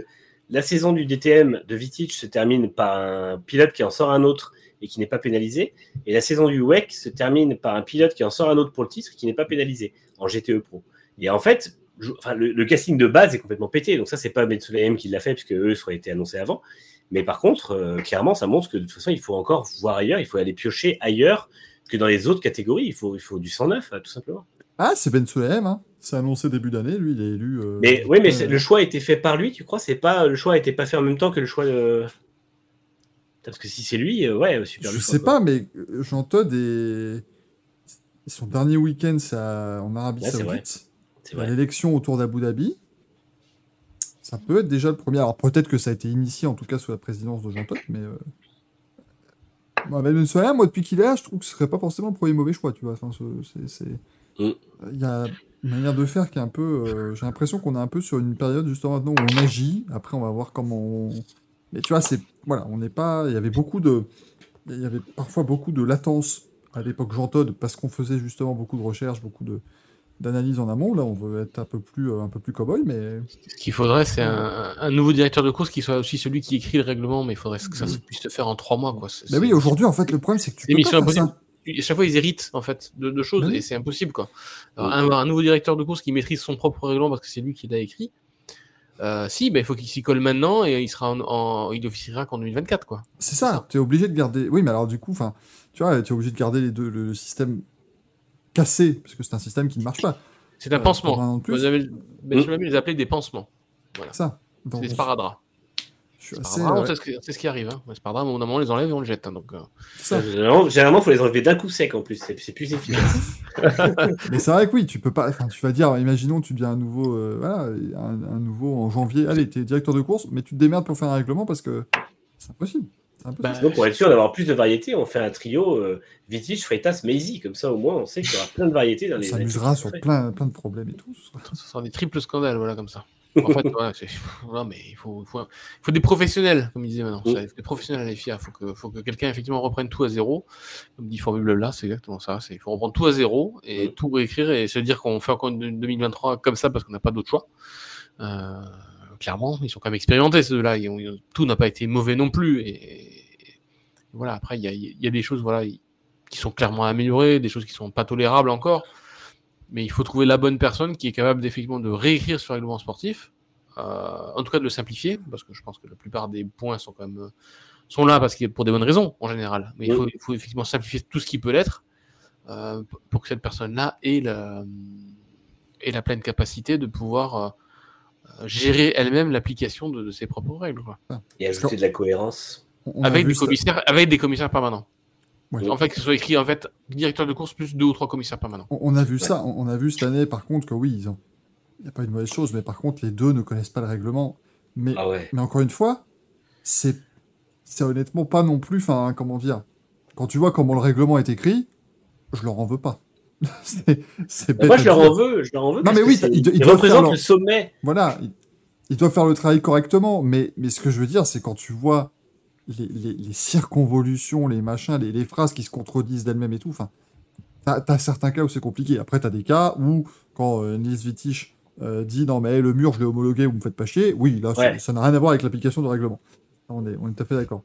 la saison du DTM de Vitic se termine par un pilote qui en sort un autre et qui n'est pas pénalisé, et la saison du WEC se termine par un pilote qui en sort un autre pour le titre et qui n'est pas pénalisé en GTE Pro. Et en fait, le, casting de base est complètement pété, donc ça, c'est pas Metsuleim qui l'a fait, puisque eux, ça aurait été annoncé avant. Mais par contre, euh, clairement, ça montre que de toute façon, il faut encore voir ailleurs, il faut aller piocher ailleurs que dans les autres catégories. Il faut, il faut du 109, euh, tout simplement. Ah, c'est Ben Soleim, hein. c'est annoncé début d'année. Lui, il est élu. euh, Mais oui, mais euh, le choix a été fait par lui, tu crois? C'est pas le choix a été pas fait en même temps que le choix de. Parce que si c'est lui, euh, ouais, super. Je sais quoi. pas, mais Jean Todt est. Son dernier week-end, c'est à- en Arabie Ouais. Saoudite. Vrai. l'élection autour d'Abu Dhabi. Ça peut être déjà le premier. Alors peut-être que ça a été initié, en tout cas sous la présidence de Jean Todt, mais. Euh... Ben Soleim, moi, depuis qu'il est là, je trouve que ce serait pas forcément le premier mauvais choix, tu vois. Enfin, ce- c'est- c'est- Mm. Il y a une manière de faire qui est un peu. euh, J'ai l'impression qu'on est un peu sur une période justement maintenant où on agit. Après, on va voir comment. On... Mais tu vois, c'est voilà, on n'est pas. Il y avait beaucoup de. Il y avait parfois beaucoup de latence à l'époque Jean Todt parce qu'on faisait justement beaucoup de recherches, beaucoup de d'analyse en amont. Là, on veut être un peu plus euh, un peu plus cowboy, mais Ce qu'il faudrait, c'est un, un nouveau directeur de course qui soit aussi celui qui écrit le règlement, mais il faudrait que ça se- puisse se faire en trois mois. Quoi. Mais oui, aujourd'hui, en fait, le problème c'est que tu peux pas faire ça. À chaque fois, ils héritent en fait de, de choses oui. et c'est impossible quoi. Alors, avoir un nouveau directeur de course qui maîtrise son propre règlement parce que c'est lui qui l'a écrit. euh, si, ben, il faut qu'il s'y colle maintenant et il sera en, en- il officiera qu'en 2024 quoi. C'est ça, tu es obligé de garder. Oui, mais alors du coup, enfin, tu vois, tu es obligé de garder les deux, le, le système cassé, parce que c'est un système qui ne marche pas. C'est un Euh, pansement. Vous avez, ben, Mm. je l'avais les appelés des pansements. C'est ça. C'est des sparadraps. suis C'est assez. ouais, ce, qui- c'est ce qui arrive. Hein. D'un moment, on les enlève et on les jette. hein, donc, euh, ça. Généralement, généralement, faut les enlever d'un coup sec en plus. C'est plus efficace. Mais c'est vrai que oui, tu peux pas. Enfin, tu vas dire, imaginons, tu deviens un nouveau, euh, voilà, un, un nouveau en janvier. Allez, tu es directeur de course, mais tu te démerdes pour faire un règlement parce que c'est impossible. Bah, Sinon, pour être sûr d'avoir plus de variétés, on fait un trio euh, Vitic, Freitas, Maisie. Comme ça, au moins, on sait qu'il y aura plein de variétés dans on les. s'amusera sur plein, plein de problèmes et tout. ce sera- des triples scandales, voilà, comme ça. En fait, voilà, c'est- voilà, mais il faut, il faut, il faut des professionnels, comme il disait maintenant. Mm. Ça, Des professionnels à les fier. Il faut que, faut que quelqu'un effectivement reprenne tout à zéro. Comme dit Formule là, c'est exactement ça. Il faut reprendre tout à zéro et Mm. tout réécrire et se dire qu'on fait encore une 2023 comme ça parce qu'on n'a pas d'autre choix. Euh, clairement, ils sont quand même expérimentés ceux-là. Tout n'a pas été mauvais non plus. Et, et voilà, après, il y y a des choses voilà, qui sont clairement améliorées, des choses qui sont pas tolérables encore. Mais il faut trouver la bonne personne qui est capable d'effectivement de réécrire ce règlement sportif, euh, en tout cas de le simplifier, parce que je pense que la plupart des points sont quand même sont là parce qu'il pour des bonnes raisons en général. Mais il faut, il faut effectivement simplifier tout ce qui peut l'être euh, pour que cette personne-là ait la, ait la pleine capacité de pouvoir euh, gérer elle-même l'application de, de ses propres règles. quoi. Et ajouter de la cohérence. On- on a Avec vu des, ça- commissaires, avec des commissaires permanents. Ouais. En fait, que ce soit écrit en fait directeur de course plus deux ou trois commissaires permanents. On, on a vu ça, on, on a vu cette année par contre que oui, ils ont... il n'y a pas une mauvaise chose, mais par contre les deux ne connaissent pas le règlement. Mais, Ah ouais. mais encore une fois, c'est c'est honnêtement pas non plus, enfin comment dire, quand tu vois comment le règlement est écrit, je leur en veux pas. c'est Moi, je leur en veux. Je leur en veux. Non, parce mais que oui, c'est- ils représentent leur- le sommet. Voilà, ils, doivent faire le travail correctement, mais, mais ce que je veux dire, c'est quand tu vois les, les- les circonvolutions, les machins, les, les phrases qui se contredisent d'elles-mêmes et tout, enfin, t'as as certains cas où c'est compliqué. Après, t'as des cas où, quand euh, Nils Wittich euh, dit non, mais le mur, je l'ai homologué, vous me faites pas chier, oui, là, ça- Ouais. ça n'a rien à voir avec l'application du règlement. On est, on est tout à fait d'accord.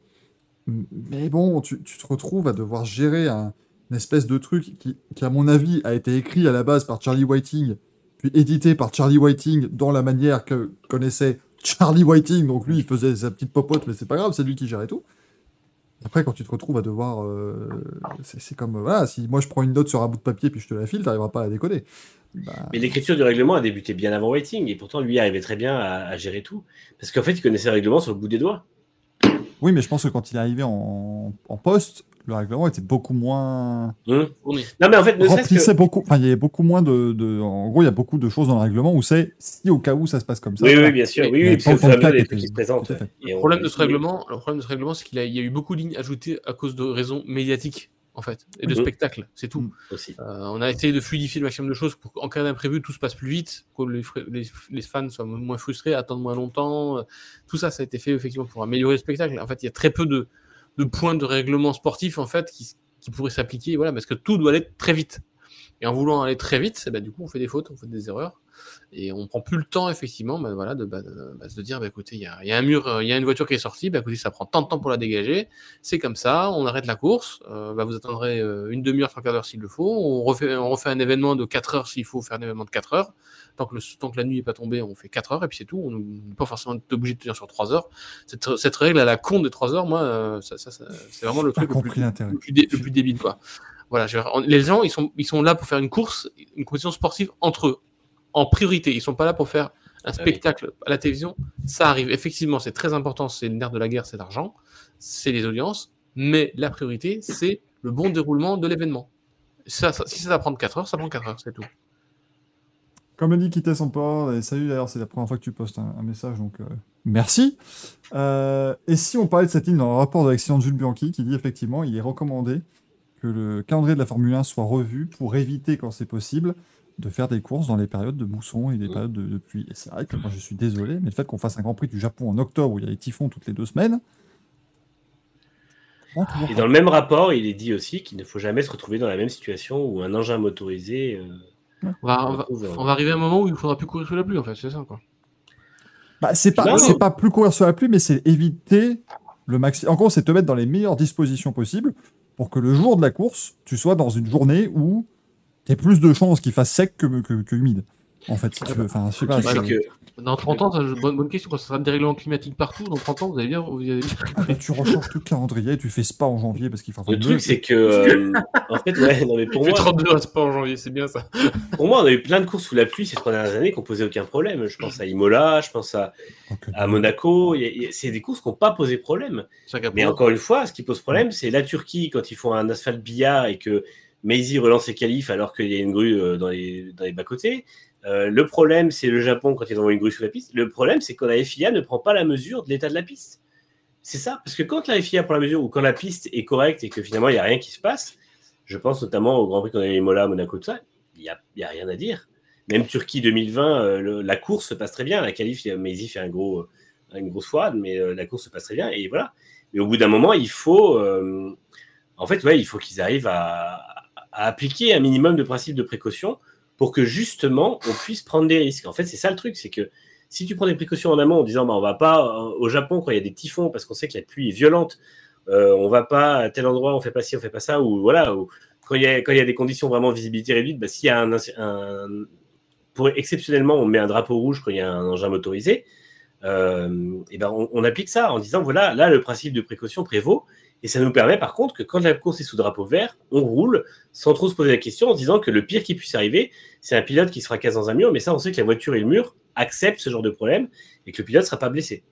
Mais bon, tu, tu te retrouves à devoir gérer un, une espèce de truc qui, qui, à mon avis, a été écrit à la base par Charlie Whiting, puis édité par Charlie Whiting dans la manière que connaissait Charlie Whiting. Donc lui, il faisait sa petite popote, mais c'est pas grave, c'est lui qui gérait tout. Après, quand tu te retrouves à devoir. euh, c'est comme. euh, voilà, si moi je prends une note sur un bout de papier puis je te la file, t'arriveras pas à la décoder. Bah, Mais l'écriture du règlement a débuté bien avant Waiting, et pourtant lui arrivait très bien à, à gérer tout. Parce qu'en fait, il connaissait le règlement sur le bout des doigts. oui, mais je pense que quand il est arrivé en, en poste, le règlement était beaucoup moins. Fourni. Non, mais en fait, ne remplissait que. beaucoup. Enfin, il y avait beaucoup moins de, de- En gros, il y a beaucoup de choses dans le règlement où c'est si au cas où ça se passe comme ça. Oui, oui, bien sûr. Oui, oui, pas parce mesure, les qui se présentent. Et Le on- problème de ce règlement, le problème de ce règlement, c'est qu'il a- il y a eu beaucoup de lignes ajoutées à cause de raisons médiatiques en fait, et de Mhm. spectacle, c'est tout. Mhm. aussi. Euh, on a essayé de fluidifier le maximum de choses pour qu'en cas d'imprévu, tout se passe plus vite, que les, les- les fans soient moins frustrés, attendent moins longtemps. Tout ça, ça a été fait effectivement pour améliorer le spectacle. En fait, il y a très peu de, de points de règlement sportif en fait qui, qui pourraient s'appliquer, voilà, parce que tout doit aller très vite. Et en voulant aller très vite, eh ben, du coup, on fait des fautes, on fait des erreurs, et on prend plus le temps effectivement, ben, voilà, de, bah, de, bah, de dire, bah, écoutez, il y a, il y a un mur, euh, il y a une voiture qui est sortie, bah, écoutez, ça prend tant de temps pour la dégager, c'est comme ça, on arrête la course, euh, bah, vous attendrez euh, une demi-heure, trois quarts d'heure s'il le faut, on refait, on refait un événement de 4 heures s'il faut faire un événement de 4 heures, tant que, le, tant que la nuit n'est pas tombée, on fait 4 heures, et puis c'est tout, on n'est pas forcément obligé de tenir sur 3 heures. Cette, cette règle à la con des 3 heures, moi, ça, ça, ça, c'est vraiment le truc le plus, compris l'intérêt. le plus, dé- le plus débile, quoi. Voilà, je les gens, ils sont, ils sont là pour faire une course, une compétition sportive entre eux, en priorité. Ils sont pas là pour faire un spectacle à la télévision. Ça arrive, effectivement, c'est très important, c'est le nerf de la guerre, c'est l'argent, c'est les audiences, mais la priorité, c'est le bon déroulement de l'événement. Ça, ça- si ça va prendre 4 heures, ça prend 4 heures, c'est tout. Comme dit Quitte son port, et salut d'ailleurs, c'est la première fois que tu postes un, un message, donc euh, merci. Euh, et si on parlait de cette ligne dans le rapport de l'accident de Jules Bianchi, qui dit effectivement, il est recommandé que le calendrier de la Formule 1 soit revu pour éviter, quand c'est possible, de faire des courses dans les périodes de mousson et des Mmh. périodes de, de pluie. Et c'est vrai que moi je suis désolé, mais le fait qu'on fasse un Grand Prix du Japon en octobre où il y a les typhons toutes les deux semaines. Et pas. dans le même rapport, il est dit aussi qu'il ne faut jamais se retrouver dans la même situation où un engin motorisé. euh, On va, on va- retrouve, euh, on va arriver à un moment où il faudra plus courir sous la pluie, en fait, c'est ça, quoi. Bah, c'est pas, c'est pas plus courir sur la pluie, mais c'est éviter le maximum. En gros, c'est te mettre dans les meilleures dispositions possibles pour que le jour de la course, tu sois dans une journée où tu plus de chances qu'il fasse sec que, que, que humide. En fait, si tu veux. Enfin, je sais pas. que Dans 30 ans, ça, bonne, bonne question, quand ça sera des règlements climatiques partout, dans 30 ans, vous allez dire, vous allez Ah, bah, tu rechanges tout le calendrier, tu fais spa en janvier parce qu'il faut le truc, c'est que. euh, en fait, ouais, non, mais pour Il fait moi, 32 à Spa en janvier, c'est bien ça. pour moi, on a eu plein de courses sous la pluie ces trois dernières années qui n'ont posé aucun problème. Je pense à Imola, je pense à, à Monaco. C'est des courses qui n'ont pas posé problème. Mais encore une fois, ce qui pose problème, c'est la Turquie quand ils font un asphalte billard et que Maisie relance ses qualifs alors qu'il y a une grue euh, dans les, dans les bas-côtés. Euh, le problème, c'est le Japon quand ils envoient une grue sous la piste. Le problème, c'est quand la FIA ne prend pas la mesure de l'état de la piste. C'est ça, parce que quand la FIA prend la mesure ou quand la piste est correcte et que finalement il n'y a rien qui se passe, je pense notamment au Grand Prix qu'on a eu Mola, Monaco, tout ça, il n'y a, rien à dire. Même Turquie 2020, euh, la course se passe très bien. La qualif, il y a- Maisie fait un gros, une grosse foire, mais euh, la course se passe très bien. Et voilà. Mais au bout d'un moment, il faut, en fait, ouais, il faut qu'ils arrivent à appliquer un minimum de principes de précaution pour que justement on puisse prendre des risques. En fait, c'est ça le truc, c'est que si tu prends des précautions en amont en disant, bah, on va pas euh, au Japon quand il y a des typhons parce qu'on sait que la pluie est violente, euh, on va pas à tel endroit, on fait pas ci, on fait pas ça, ou voilà, ou quand il y a quand il y a des conditions vraiment visibilité réduite, bah, s'il y a un, pour exceptionnellement, on met un drapeau rouge quand il y a un engin motorisé. Euh, et ben on applique ça en disant voilà, là le principe de précaution prévaut et ça nous permet par contre que quand la course est sous drapeau vert, on roule sans trop se poser la question en se disant que le pire qui puisse arriver, c'est un pilote qui se fracasse dans un mur, mais ça on sait que la voiture et le mur acceptent ce genre de problème et que le pilote ne sera pas blessé.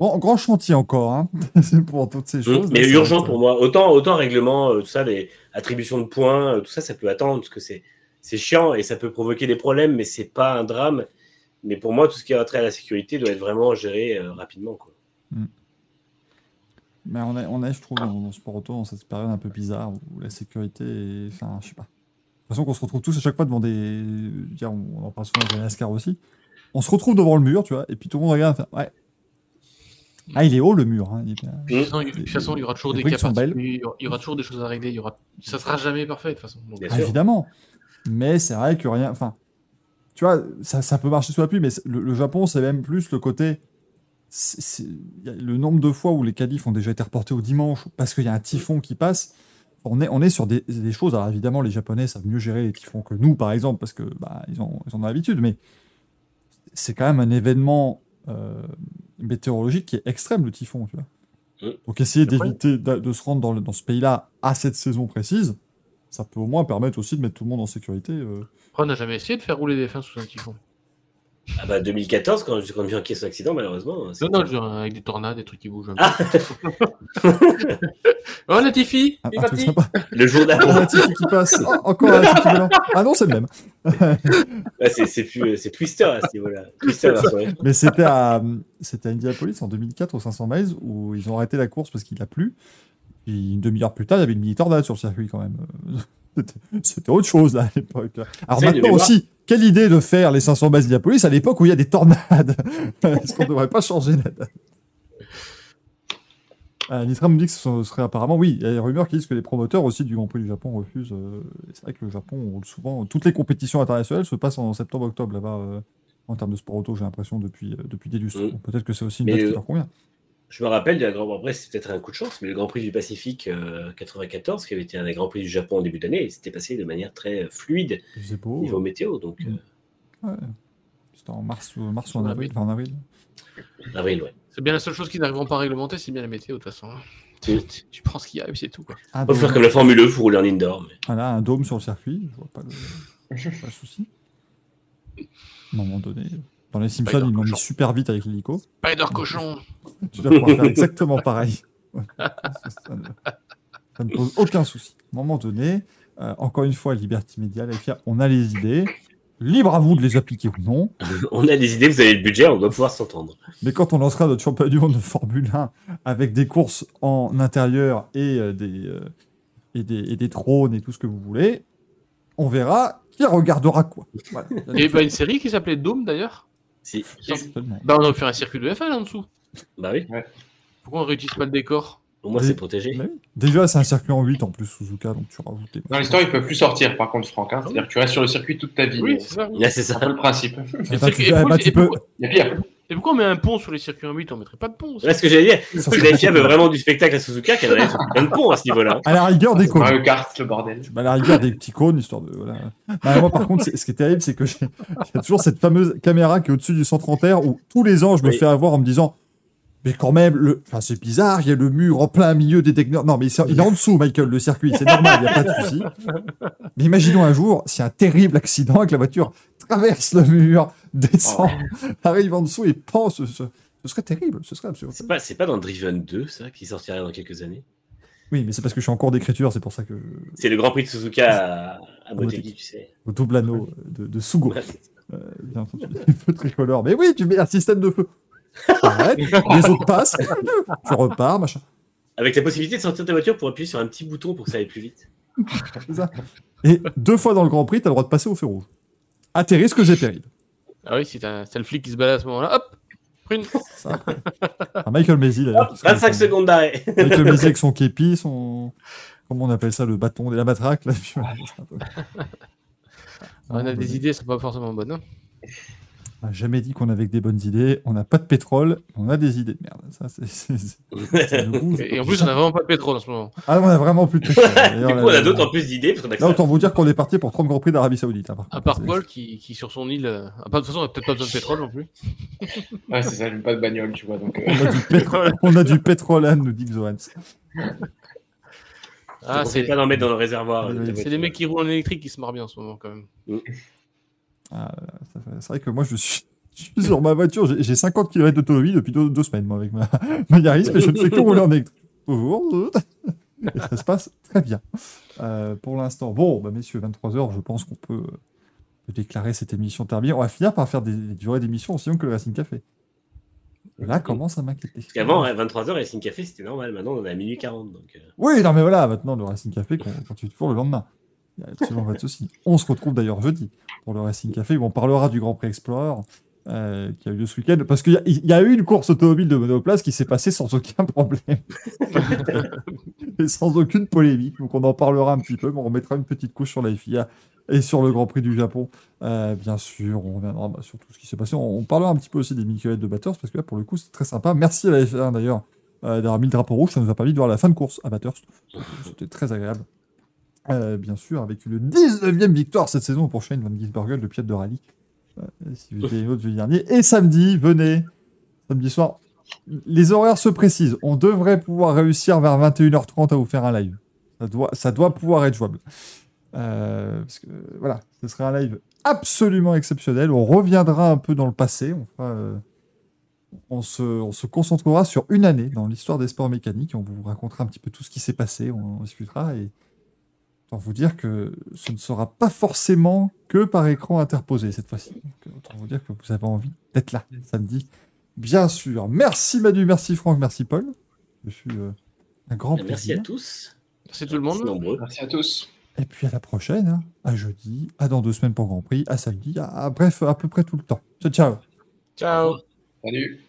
Grand, grand chantier encore, hein. c'est pour toutes ces choses. mais ça urgent pour moi. Autant, autant règlement, euh, tout ça, les attributions de points, euh, tout ça, ça peut attendre parce que c'est c'est chiant et ça peut provoquer des problèmes, mais c'est pas un drame. Mais pour moi, tout ce qui a trait à la sécurité doit être vraiment géré euh, rapidement. Quoi. Mais on est, on est, je trouve, dans, dans ce sport auto, dans cette période un peu bizarre où la sécurité est. Enfin, je sais pas. De toute façon, qu'on se retrouve tous à chaque fois devant des. dire, on en parle souvent avec NASCAR aussi. On se retrouve devant le mur, tu vois, et puis tout le monde regarde. fait, ouais. Ah, il est haut le mur. Hein. il est bien- De toute façon, il- de toute façon, il y aura toujours des cas briques sont belles. particuliers, il y aura- il y aura toujours des choses à régler, il y aura... ça sera jamais parfait de toute façon. Donc, Ah, évidemment. Mais c'est vrai que rien. Enfin, tu vois, ça, ça peut marcher sous la pluie, mais le Japon, c'est même plus le côté. C'est- le nombre de fois où les qualifs ont déjà été reportés au dimanche parce qu'il y a un typhon qui passe. On est, on est sur des, des choses. Alors évidemment, les Japonais savent mieux gérer les typhons que nous, par exemple, parce que bah, ils, ont, ils en ont l'habitude. Mais c'est quand même un événement euh, météorologique qui est extrême, le typhon. Tu vois. Donc essayer d'éviter de, de se rendre dans, le- dans ce pays-là à cette saison précise, ça peut au moins permettre aussi de mettre tout le monde en sécurité. euh. Après, on n'a jamais essayé de faire rouler des fins sous un typhon. Ah bah 2014, quand, quand Bianchi a son accident, malheureusement. Non, non, genre, avec des tornades, des trucs qui bougent un peu. oh, Latifi, Un, il est sympa. Le jour Un d'avant. Latifi qui passe. Oh, encore un Latifi volant. Ah non, c'est le même. C'est c'est plus c'est Twister à ce niveau-là. Twister. Mais c'était à, c'était à Indianapolis en 2004 aux 500 miles où ils ont arrêté la course parce qu'il a plu. Puis une demi-heure plus tard, il y avait une mini tornade sur le circuit quand même. C'était- C'était autre chose là à l'époque. Alors maintenant aussi, quelle idée de faire les 500 miles d'Indianapolis à l'époque où il y a des tornades? Est-ce qu'on ne devrait pas changer la date? Euh, Nitra me dit que ce serait apparemment, oui, il y a des rumeurs qui disent que les promoteurs aussi du Grand Prix du Japon refusent. euh, c'est vrai que le Japon, on souvent, toutes les compétitions internationales se passent en septembre-octobre là-bas. euh, en termes de sport auto, j'ai l'impression depuis, euh, depuis des lustres. Mm. Peut-être que c'est aussi une date qui euh, leur convient. Je me rappelle du Grand Prix, c'est peut-être un coup de chance, mais le Grand Prix du Pacifique euh, 94, qui avait été un des Grands Prix du Japon en début d'année, et c'était passé de manière très fluide C'est beau. niveau météo. Donc, euh, Oh, Ouais. C'était en mars, ou- mars ou En en avril. en avril. avril, ouais. C'est bien la seule chose qui n'arriveront pas à réglementer, c'est bien la météo, de toute façon. hein. Mm. Tu, tu prends ce qu'il y a et c'est tout, quoi. Un On peut faire comme la Formule E, vous roulez en indoor. Mais... Voilà, un dôme sur le circuit, je vois pas de, pas de souci. À un moment donné, dans les Simpsons, Spider ils l'ont mis cochon. super vite avec l'hélico. Spider cochon Tu dois pouvoir faire exactement pareil. Ça, ne, ça ne pose aucun souci. À un moment donné, euh, encore une fois, Liberty Media, la FIA, on a les idées. Libre à vous de les appliquer ou non. On a des idées, vous avez le budget, on doit pouvoir s'entendre. Mais quand on lancera notre championnat du monde de Formule 1 avec des courses en intérieur et, euh, des, euh, et, des, et des trônes et tout ce que vous voulez, on verra qui regardera quoi. Voilà. Il avait pas une série qui s'appelait Dome, d'ailleurs Si. Bah, on aurait fait un circuit de F1 là en dessous. Bah oui, Pourquoi on réutilise pas le décor? Au moins c'est protégé. Oui. Déjà, c'est un circuit en 8 en plus, Suzuka, donc tu rajoutes des. Dans l'histoire, il ne peut plus sortir, par contre, Franck. hein. C'est-à-dire que tu restes sur le circuit toute ta vie. Oui, c'est ça. C'est un peu le principe. Et, circuit- tu- et ah, bah, tu et peux- pourquoi- Il y a pire. Et pourquoi on met un pont sur les circuits en 8 On mettrait pas de pont Là, ce que j'allais dire, c'est que c'est la FIA veut vraiment du spectacle à Suzuka, qu'elle sur plein de ponts à ce niveau-là. À la rigueur, des cônes. Mario Kart, le bordel. À la rigueur, des petits cônes, histoire de. Voilà. Non, moi, par contre, c'est- ce qui est terrible, c'est que j'ai j'ai toujours cette fameuse caméra qui est au-dessus du 130 R où tous les ans, je me Oui. fais avoir en me disant. Mais quand même, le... enfin, c'est bizarre, il y a le mur en plein milieu des découvertes. Non, mais il est- en dessous, Michael, le circuit, c'est normal, il n'y a pas de souci. Mais imaginons un jour, si un terrible accident et que la voiture traverse le mur, descend, arrive en dessous et pense. Ce, ce serait terrible, ce serait absolument. C'est pas, pas dans Driven 2, ça, qui sortirait dans quelques années. Oui, mais c'est parce que je suis en cours d'écriture, c'est pour ça que. C'est le Grand Prix de Suzuka à, à Motegi, tu sais. Au double anneau de, de Sugo. Ouais. Euh, bien entendu, des feux tricolores. Mais oui, tu mets un système de feu. Arrête, les autres passent, tu repars, machin. Avec la possibilité de sortir ta voiture pour appuyer sur un petit bouton pour que ça aille plus vite. ça. Et deux fois dans le Grand Prix, tu as le droit de passer au feu rouge. À tes risques et périls. Ah oui, si t'as le flic qui se balade à ce moment-là, hop Prune Ça. Ah, Michael Maisy, d'ailleurs. qui se 25 met son- secondes d'arrêt. Michael Maisy avec son képi, son. Comment on appelle ça, le bâton, la matraque, là. On a des idées, c'est pas forcément bonnes. hein. On n'a jamais dit qu'on avait que des bonnes idées. On n'a pas de pétrole, on a des idées de merde. Ça, c'est. Et, en plus, on a vraiment pas de pétrole en ce moment. Ah, on a vraiment plus de pétrole. Du coup, là, on a d'autres en plus d'idées. Là, autant vous dire qu'on est parti pour 30 Grands Prix d'Arabie Saoudite. hein, par À part Paul qui, qui sur son île. euh, ah, pas- de toute façon, on a peut-être pas besoin de pétrole non plus. Ouais, c'est ça, j'aime pas de bagnole, tu vois. Donc, euh, On a du pétrole, on a du pétrole, Anne, nous dit Xoans. Ah, c'est pas d'en mettre dans le réservoir. C'est les mecs qui roulent en électrique qui se marrent bien en ce moment quand même. Ah, c'est vrai que moi, je suis, je suis sur ma voiture. J'ai, j'ai 50 km d'autonomie depuis deux, deux semaines, moi, avec ma, ma Yaris, mais je ne fais que rouler en électrique. Et ça se passe très bien. Euh, pour l'instant, bon, bah, messieurs, 23h, je pense qu'on peut, euh, déclarer cette émission terminée. On va finir par faire des, des durées d'émission aussi longues que le Racing Café. Là, commence à m'inquiéter. Parce qu'avant, à 23h, Racing Café, c'était normal. Maintenant, on est à minuit 40. Donc, euh, Oui, non, mais voilà, maintenant, le Racing Café continue toujours le lendemain. Il n'y a absolument pas de souci. On se retrouve d'ailleurs jeudi pour le Racing Café où on parlera du Grand Prix Explorer euh, qui a eu lieu ce week-end. Parce qu'il y, a- il y a eu une course automobile de monoplace qui s'est passée sans aucun problème. et sans aucune polémique. Donc on en parlera un petit peu, mais on remettra une petite couche sur la FIA et sur le Grand Prix du Japon. Euh, bien sûr, on reviendra bah, sur tout ce qui s'est passé. On, on parlera un petit peu aussi des mini de Batters parce que là, pour le coup, c'est très sympa. Merci à la FIA d'ailleurs euh, d'avoir mis le drapeau rouge. Ça nous a permis de voir la fin de course à Bathurst. C'était très agréable. Euh, bien sûr, avec une 19e victoire cette saison pour Shane Van Gisbergen, le pilote de rallye. Euh, si vous une autre dernier. Et samedi, venez, samedi soir. Les horaires se précisent. On devrait pouvoir réussir vers 21h30 à vous faire un live. Ça doit, ça doit pouvoir être jouable. Euh, parce que voilà, ce sera un live absolument exceptionnel. On reviendra un peu dans le passé. On, fera, on, se, on se concentrera sur une année dans l'histoire des sports mécaniques. On vous racontera un petit peu tout ce qui s'est passé. On en discutera. Et autant vous dire que ce ne sera pas forcément que par écran interposé cette fois-ci. Autant vous dire que vous avez envie d'être là samedi. Bien sûr. Merci Manu, merci Franck, merci Paul. Je suis euh, un grand Merci plaisir. à tous. Merci tout le Merci monde. nombreux. Merci à tous. Et puis à la prochaine, hein. à jeudi, à dans deux semaines pour Grand Prix, à samedi, à, à- bref, à peu près tout le temps. Ciao, ciao Ciao. Salut.